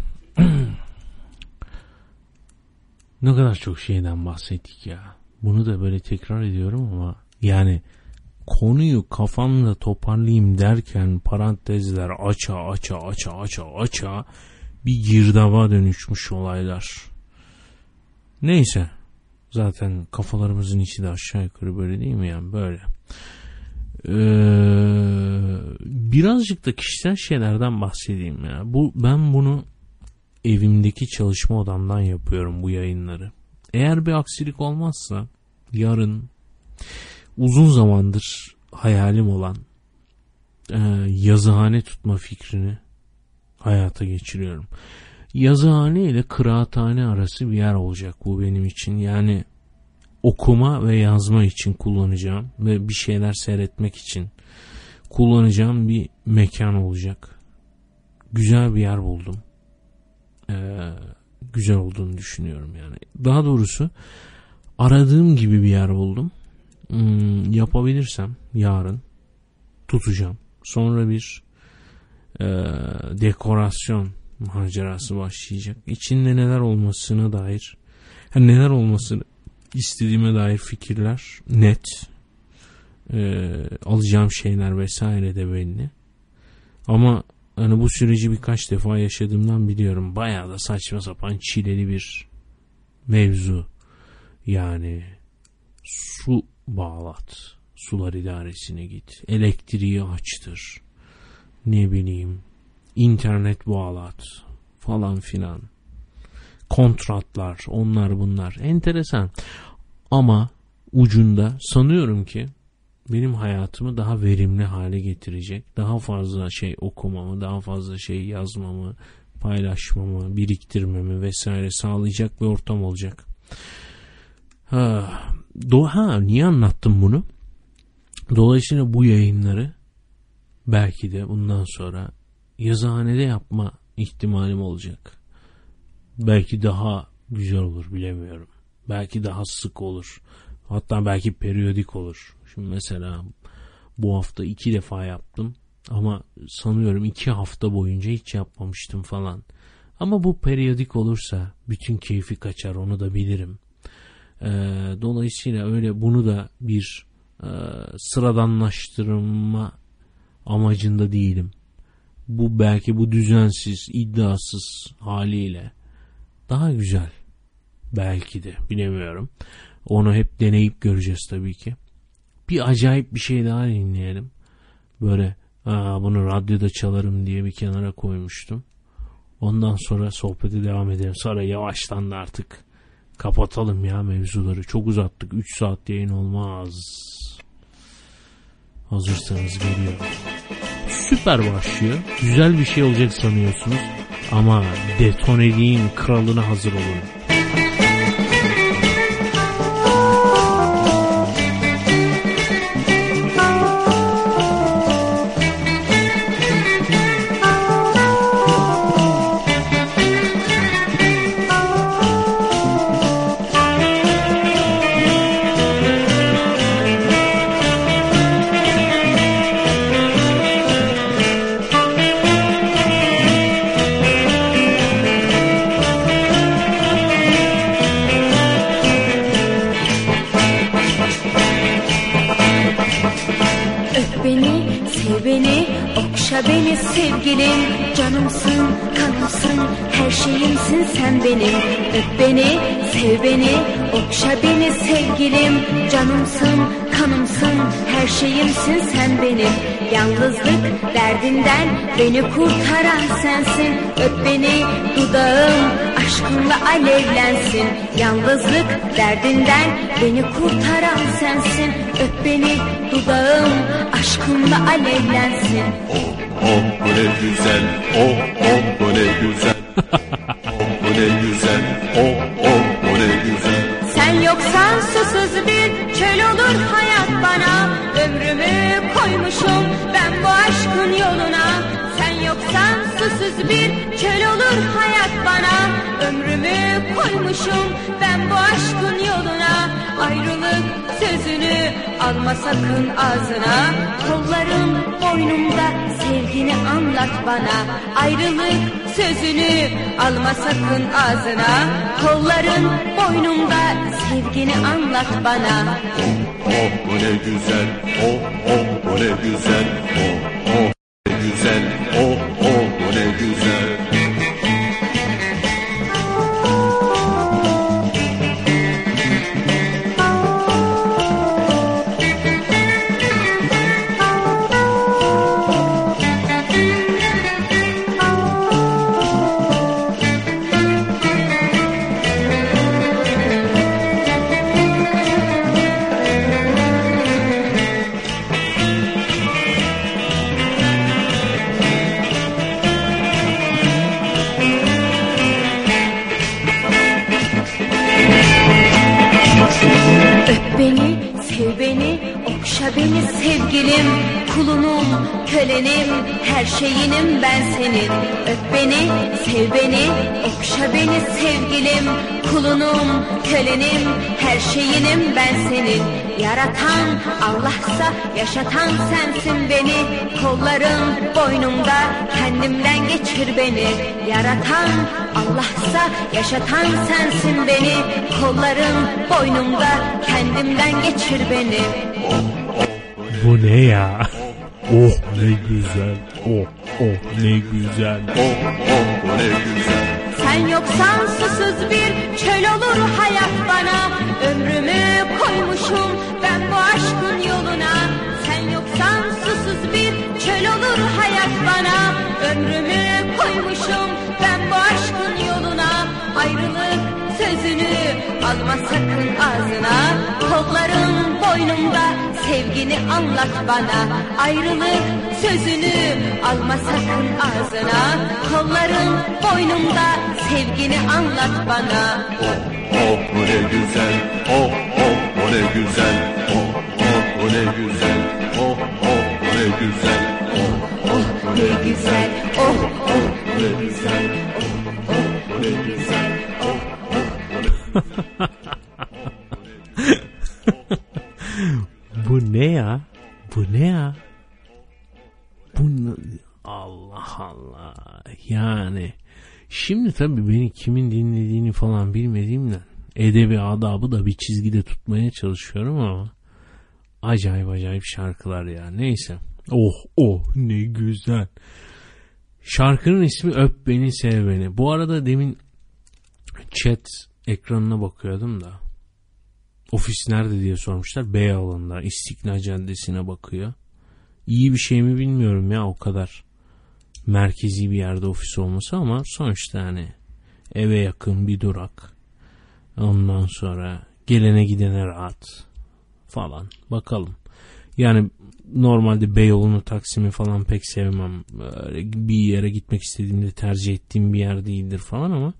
ne kadar çok şeyden bahsettik ya. Bunu da böyle tekrar ediyorum ama yani konuyu kafamda toparlayayım derken parantezler aça aça aça aça aça bir girdaba dönüşmüş olaylar. Neyse zaten kafalarımızın içi de aşağı yukarı böyle değil mi yani böyle. Ee, birazcık da kişisel şeylerden bahsedeyim ya. Bu ben bunu evimdeki çalışma odamdan yapıyorum bu yayınları. Eğer bir aksilik olmazsa yarın uzun zamandır hayalim olan e, yazıhane tutma fikrini hayata geçiriyorum. Yazıhane ile kıraathane arası bir yer olacak bu benim için. Yani okuma ve yazma için kullanacağım ve bir şeyler seyretmek için kullanacağım bir mekan olacak. Güzel bir yer buldum. Ee, güzel olduğunu düşünüyorum yani. Daha doğrusu aradığım gibi bir yer buldum. Hmm, yapabilirsem yarın tutacağım. Sonra bir e, dekorasyon macerası başlayacak. İçinde neler olmasına dair yani neler olmasını istediğime dair fikirler net. E, alacağım şeyler vesaire de belli. Ama hani bu süreci birkaç defa yaşadığımdan biliyorum. Bayağı da saçma sapan çileli bir mevzu. Yani su bağlat. Sular idaresine git. Elektriği açtır. Ne bileyim. internet bağlat. Falan filan. Kontratlar. Onlar bunlar. Enteresan. Ama ucunda sanıyorum ki benim hayatımı daha verimli hale getirecek. Daha fazla şey okumamı, daha fazla şey yazmamı, paylaşmamı, biriktirmemi vesaire sağlayacak bir ortam olacak. Ha, do ha niye anlattım bunu? Dolayısıyla bu yayınları belki de bundan sonra yazıhanede yapma ihtimalim olacak. Belki daha güzel olur bilemiyorum. Belki daha sık olur. Hatta belki periyodik olur. Şimdi mesela bu hafta iki defa yaptım. Ama sanıyorum iki hafta boyunca hiç yapmamıştım falan. Ama bu periyodik olursa bütün keyfi kaçar onu da bilirim. Ee, dolayısıyla öyle bunu da bir e, sıradanlaştırma amacında değilim. Bu belki bu düzensiz, iddiasız haliyle daha güzel. Belki de bilemiyorum. Onu hep deneyip göreceğiz tabii ki. Bir acayip bir şey daha dinleyelim. Böyle Aa, bunu radyoda çalarım diye bir kenara koymuştum. Ondan sonra sohbete devam edelim. Sonra yavaştan da artık kapatalım ya mevzuları. Çok uzattık. 3 saat yayın olmaz. Hazırsanız geliyor. Süper başlıyor. Güzel bir şey olacak sanıyorsunuz. Ama detoneliğin kralına hazır olun. Her şeyimsin sen benim. Öp beni, sev beni, okşa beni sevgilim. Canımsın, kanımsın, her şeyimsin sen benim. Yalnızlık derdinden beni kurtaran sensin. Öp beni, dudağım aşkınla alevlensin. Yalnızlık derdinden beni kurtaran sensin. Öp beni, dudağım aşkınla alevlensin. Oh bu ne güzel, oh oh bu ne güzel. Bu ne güzel, oh oh bu ne güzel. Sen yoksan susuz bir çöl olur hayat bana Ömrümü koymuşum ben bu aşkın yoluna Sen yoksan susuz bir çöl olur hayat bana. Ömrümü koymuşum ben bu aşkın yoluna. Ayrılık sözünü alma sakın ağzına. Kollarım boynumda sevgini anlat bana. Ayrılık sözünü alma sakın ağzına. Kolların boynumda sevgini anlat bana. Oh bu ne güzel, oh oh bu ne güzel, oh oh Yaratan Allah'sa yaşatan sensin beni Kollarım boynumda kendimden geçir beni Yaratan Allah'sa yaşatan sensin beni Kollarım boynumda kendimden geçir beni Bu ne ya? Oh ne güzel. Oh oh ne güzel. Oh oh ne güzel. Sen yoksan susuz bir çöl olur hayat bana Ömrümü koymuşum ben bu aşkın yoluna Sen yoksan susuz bir çöl olur hayat bana. Ömrümü koymuşum ben bu aşkın yoluna Ayrılık sözünü alma sakın ağzına. Kollarım boynumda sevgini anlat bana. Ayrılık sözünü alma sakın ağzına. Kollarım boynumda sevgini anlat bana. Oh bu ne güzel. Oh oh bu ne güzel Oh oh bu ne güzel Oh oh bu ne güzel Oh oh ne güzel oh oh ne güzel oh oh ne güzel Bu ne ya? Bu ne ya? Bu? Allah Allah. Yani şimdi tabii beni kimin dinlediğini falan bilmediğimden edebi adabı da bir çizgide tutmaya çalışıyorum ama acayip acayip şarkılar ya. Neyse. Oh oh ne güzel. Şarkının ismi Öp Beni Sev Beni. Bu arada demin chat ekranına bakıyordum da. Ofis nerede diye sormuşlar. Beyoğlu'nda İstiklal Caddesi'ne bakıyor. İyi bir şey mi bilmiyorum ya o kadar merkezi bir yerde ofis olması ama sonuçta hani eve yakın bir durak. Ondan sonra gelene gidene rahat falan. Bakalım. Yani normalde Beyoğlu'nu Taksim'i falan pek sevmem. Bir yere gitmek istediğimde tercih ettiğim bir yer değildir falan ama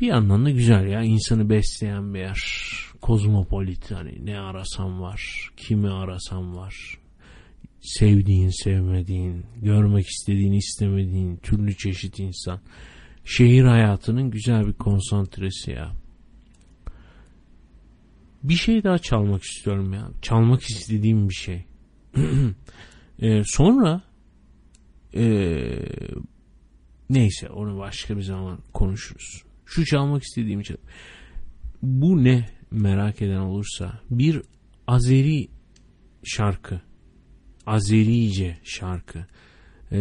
bir yandan da güzel ya. insanı besleyen bir yer. Kozmopolit hani ne arasam var. Kimi arasam var. Sevdiğin, sevmediğin, görmek istediğin, istemediğin türlü çeşit insan. Şehir hayatının güzel bir konsantresi ya. Bir şey daha çalmak istiyorum ya. Çalmak istediğim bir şey. ee, sonra ee, neyse onu başka bir zaman konuşuruz. Şu çalmak istediğim şey. Bu ne merak eden olursa bir Azeri şarkı. Azerice şarkı. Ee,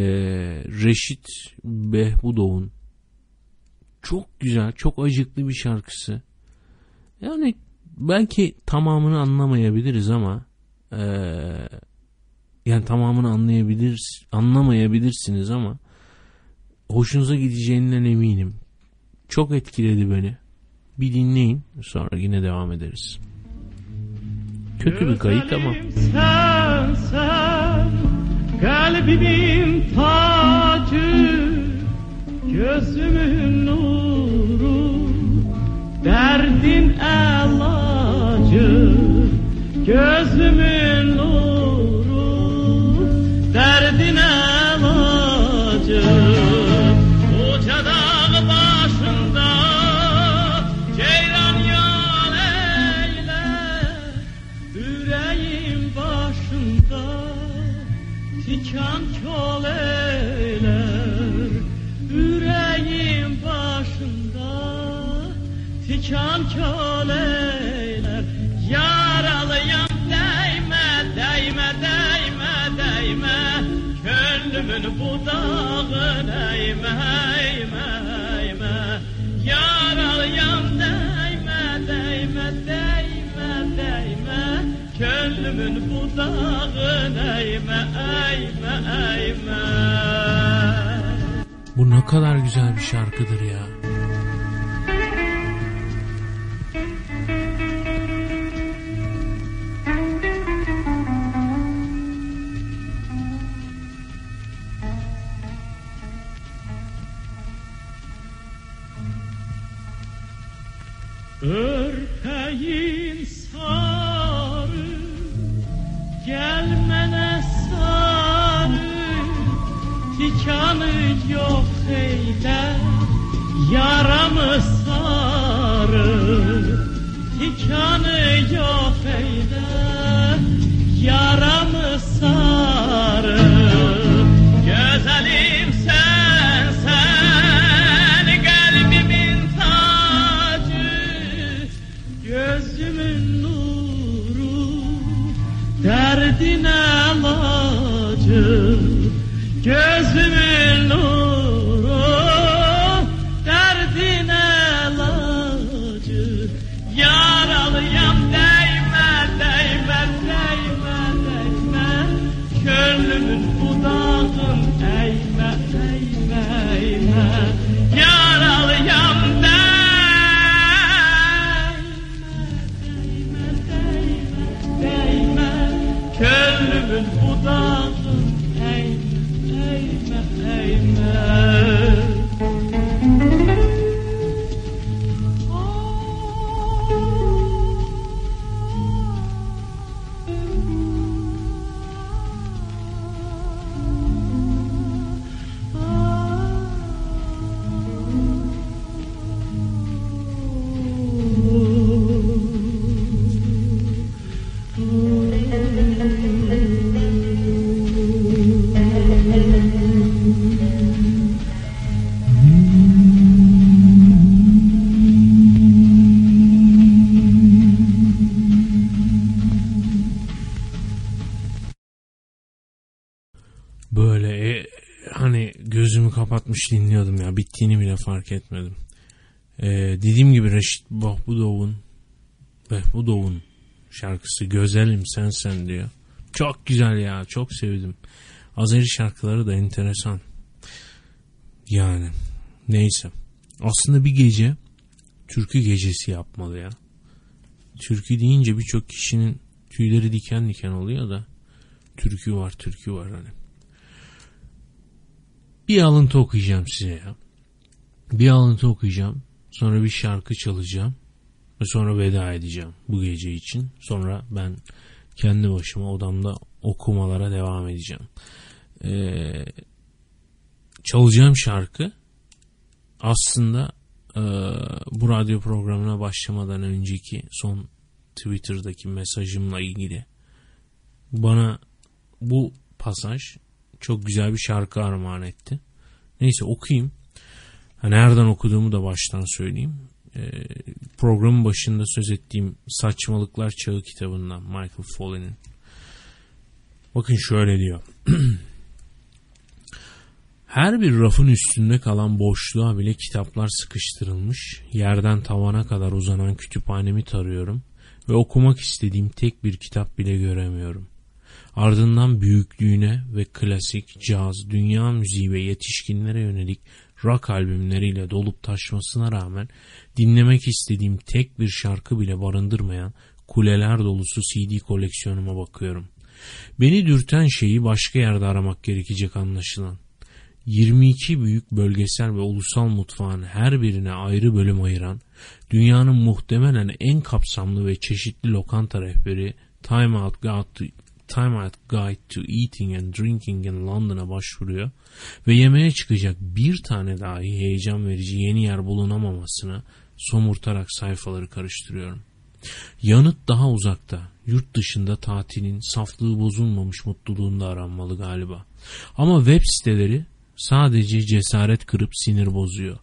Reşit Behbudov'un çok güzel, çok acıklı bir şarkısı. Yani belki tamamını anlamayabiliriz ama e, yani tamamını anlayabilir anlamayabilirsiniz ama hoşunuza gideceğinden eminim. Çok etkiledi beni. Bir dinleyin sonra yine devam ederiz. Kötü bir kayıt ama. Sen sen kalbimin tacı Gözümün nuru Derdin elacı Gözümün nuru Derdin elacı Koca dağ başında Ceylan yal eyler Yüreğim başında Tikan kol eyler Yüreğim başında Tikan kol eyler Gönlümün budağın eğme eğme eğme Yaralıyam değme değme değme değme. Gönlümün budağın eğme eğme eğme Bu ne kadar güzel bir şarkıdır ya. Yeah. Dediğim gibi Reşit Bahbudov'un Behbudov'un şarkısı Gözelim Sen Sen diyor. Çok güzel ya. Çok sevdim. Azeri şarkıları da enteresan. Yani neyse. Aslında bir gece türkü gecesi yapmalı ya. Türkü deyince birçok kişinin tüyleri diken diken oluyor da türkü var türkü var hani. Bir alıntı okuyacağım size ya. Bir alıntı okuyacağım. Sonra bir şarkı çalacağım. Ve sonra veda edeceğim bu gece için. Sonra ben kendi başıma odamda okumalara devam edeceğim. Ee, çalacağım şarkı aslında e, bu radyo programına başlamadan önceki son Twitter'daki mesajımla ilgili bana bu pasaj çok güzel bir şarkı armağan etti. Neyse okuyayım. Ha, nereden okuduğumu da baştan söyleyeyim. Ee, programın başında söz ettiğim Saçmalıklar Çağı kitabından Michael Foley'nin. Bakın şöyle diyor. Her bir rafın üstünde kalan boşluğa bile kitaplar sıkıştırılmış, yerden tavana kadar uzanan kütüphanemi tarıyorum ve okumak istediğim tek bir kitap bile göremiyorum. Ardından büyüklüğüne ve klasik, caz, dünya müziği ve yetişkinlere yönelik rock albümleriyle dolup taşmasına rağmen dinlemek istediğim tek bir şarkı bile barındırmayan kuleler dolusu CD koleksiyonuma bakıyorum. Beni dürten şeyi başka yerde aramak gerekecek anlaşılan. 22 büyük bölgesel ve ulusal mutfağın her birine ayrı bölüm ayıran, dünyanın muhtemelen en kapsamlı ve çeşitli lokanta rehberi Time Out Time Out Guide to Eating and Drinking in London'a başvuruyor ve yemeğe çıkacak bir tane dahi heyecan verici yeni yer bulunamamasına somurtarak sayfaları karıştırıyorum. Yanıt daha uzakta, yurt dışında tatilin saflığı bozulmamış mutluluğunda aranmalı galiba. Ama web siteleri sadece cesaret kırıp sinir bozuyor.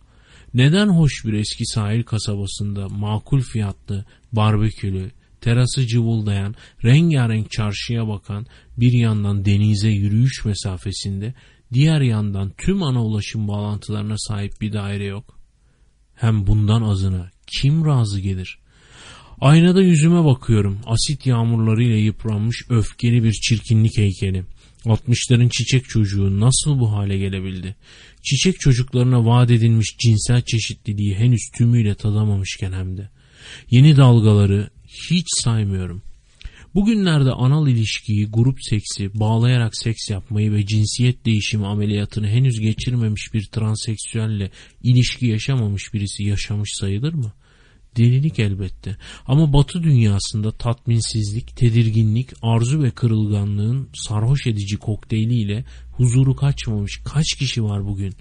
Neden hoş bir eski sahil kasabasında makul fiyatlı, barbekülü, terası cıvıldayan, rengarenk çarşıya bakan, bir yandan denize yürüyüş mesafesinde, diğer yandan tüm ana ulaşım bağlantılarına sahip bir daire yok? Hem bundan azına kim razı gelir? Aynada yüzüme bakıyorum. Asit yağmurlarıyla yıpranmış öfkeli bir çirkinlik heykeli. 60'ların çiçek çocuğu nasıl bu hale gelebildi? Çiçek çocuklarına vaat edilmiş cinsel çeşitliliği henüz tümüyle tadamamışken hem de. Yeni dalgaları hiç saymıyorum. Bugünlerde anal ilişkiyi, grup seksi, bağlayarak seks yapmayı ve cinsiyet değişimi ameliyatını henüz geçirmemiş bir transseksüelle ilişki yaşamamış birisi yaşamış sayılır mı? Delilik elbette. Ama batı dünyasında tatminsizlik, tedirginlik, arzu ve kırılganlığın sarhoş edici kokteyliyle huzuru kaçmamış kaç kişi var bugün?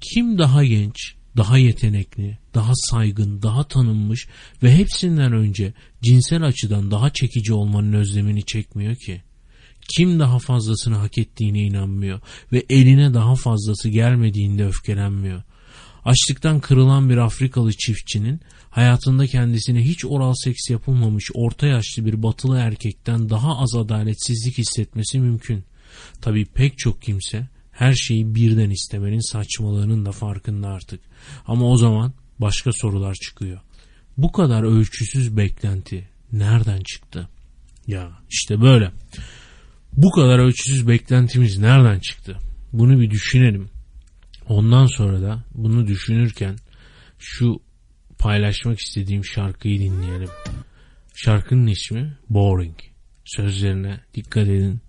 Kim daha genç, daha yetenekli, daha saygın, daha tanınmış ve hepsinden önce cinsel açıdan daha çekici olmanın özlemini çekmiyor ki? Kim daha fazlasını hak ettiğine inanmıyor ve eline daha fazlası gelmediğinde öfkelenmiyor? Açlıktan kırılan bir Afrikalı çiftçinin hayatında kendisine hiç oral seks yapılmamış orta yaşlı bir batılı erkekten daha az adaletsizlik hissetmesi mümkün. Tabii pek çok kimse her şeyi birden istemenin saçmalığının da farkında artık. Ama o zaman başka sorular çıkıyor. Bu kadar ölçüsüz beklenti nereden çıktı? Ya işte böyle. Bu kadar ölçüsüz beklentimiz nereden çıktı? Bunu bir düşünelim. Ondan sonra da bunu düşünürken şu paylaşmak istediğim şarkıyı dinleyelim. Şarkının ismi Boring. Sözlerine dikkat edin.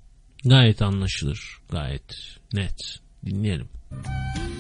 Gayet anlaşılır. Gayet net. Dinleyelim. Saturday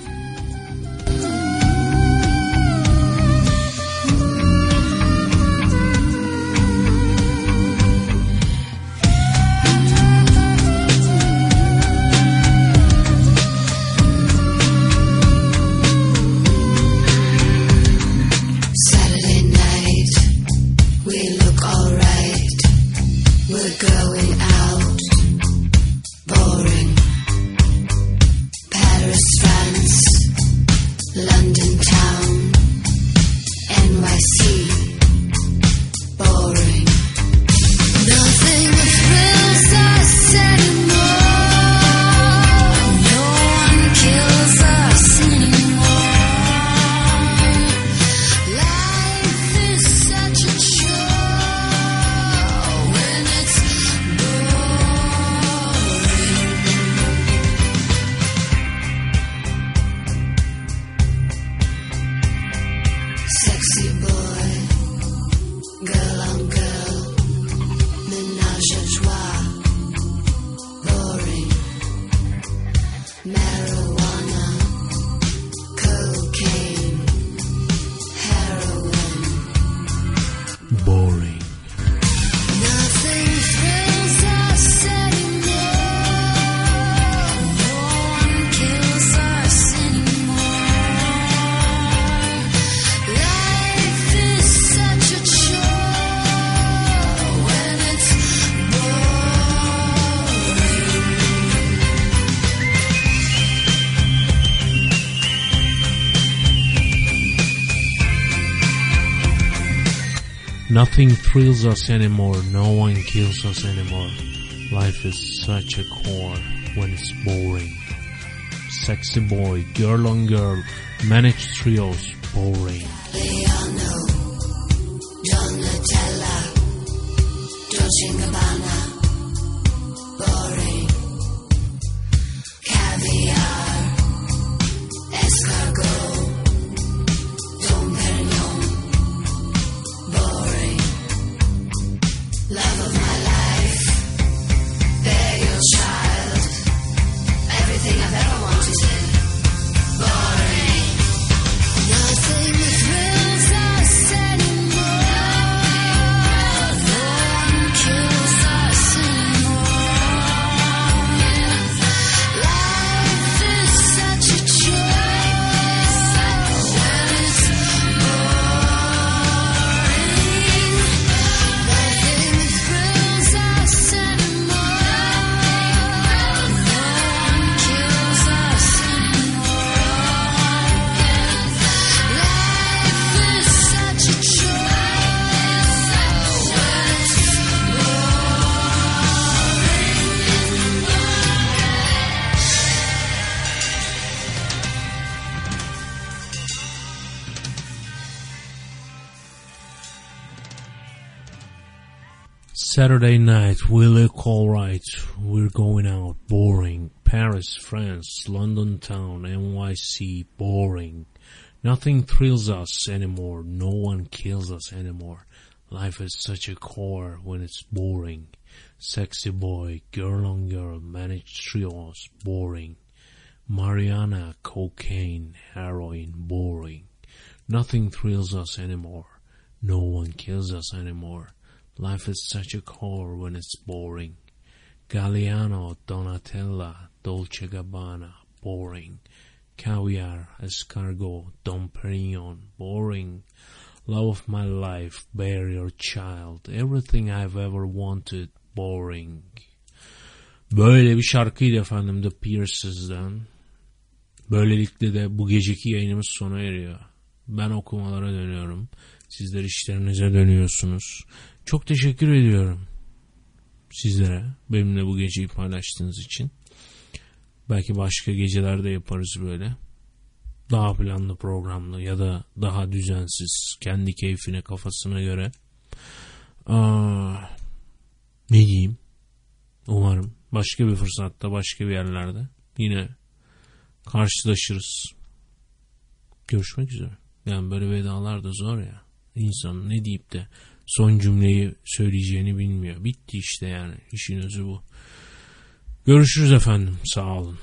thrills us anymore. No one kills us anymore. Life is such a core when it's boring. Sexy boy, girl on girl, managed trios, boring. Saturday night, we look alright. We're going out. Boring. Paris, France, London town, NYC. Boring. Nothing thrills us anymore. No one kills us anymore. Life is such a core when it's boring. Sexy boy, girl on girl, managed trios. Boring. Mariana, cocaine, heroin. Boring. Nothing thrills us anymore. No one kills us anymore. Life is such a core when it's boring. Galliano, Donatella, Dolce Gabbana, boring. Caviar, escargot, Dom Perignon, boring. Love of my life, bear your child, everything I've ever wanted, boring. Böyle bir şarkıydı efendim The Pierces'den. Böylelikle de bu geceki yayınımız sona eriyor. Ben okumalara dönüyorum. Sizler işlerinize dönüyorsunuz. Çok teşekkür ediyorum sizlere benimle bu geceyi paylaştığınız için. Belki başka gecelerde yaparız böyle. Daha planlı programlı ya da daha düzensiz kendi keyfine kafasına göre. Aa, ne diyeyim? Umarım Başka bir fırsatta, başka bir yerlerde yine karşılaşırız. Görüşmek üzere. Yani böyle vedalar da zor ya. İnsan ne deyip de son cümleyi söyleyeceğini bilmiyor. Bitti işte yani. İşin özü bu. Görüşürüz efendim. Sağ olun.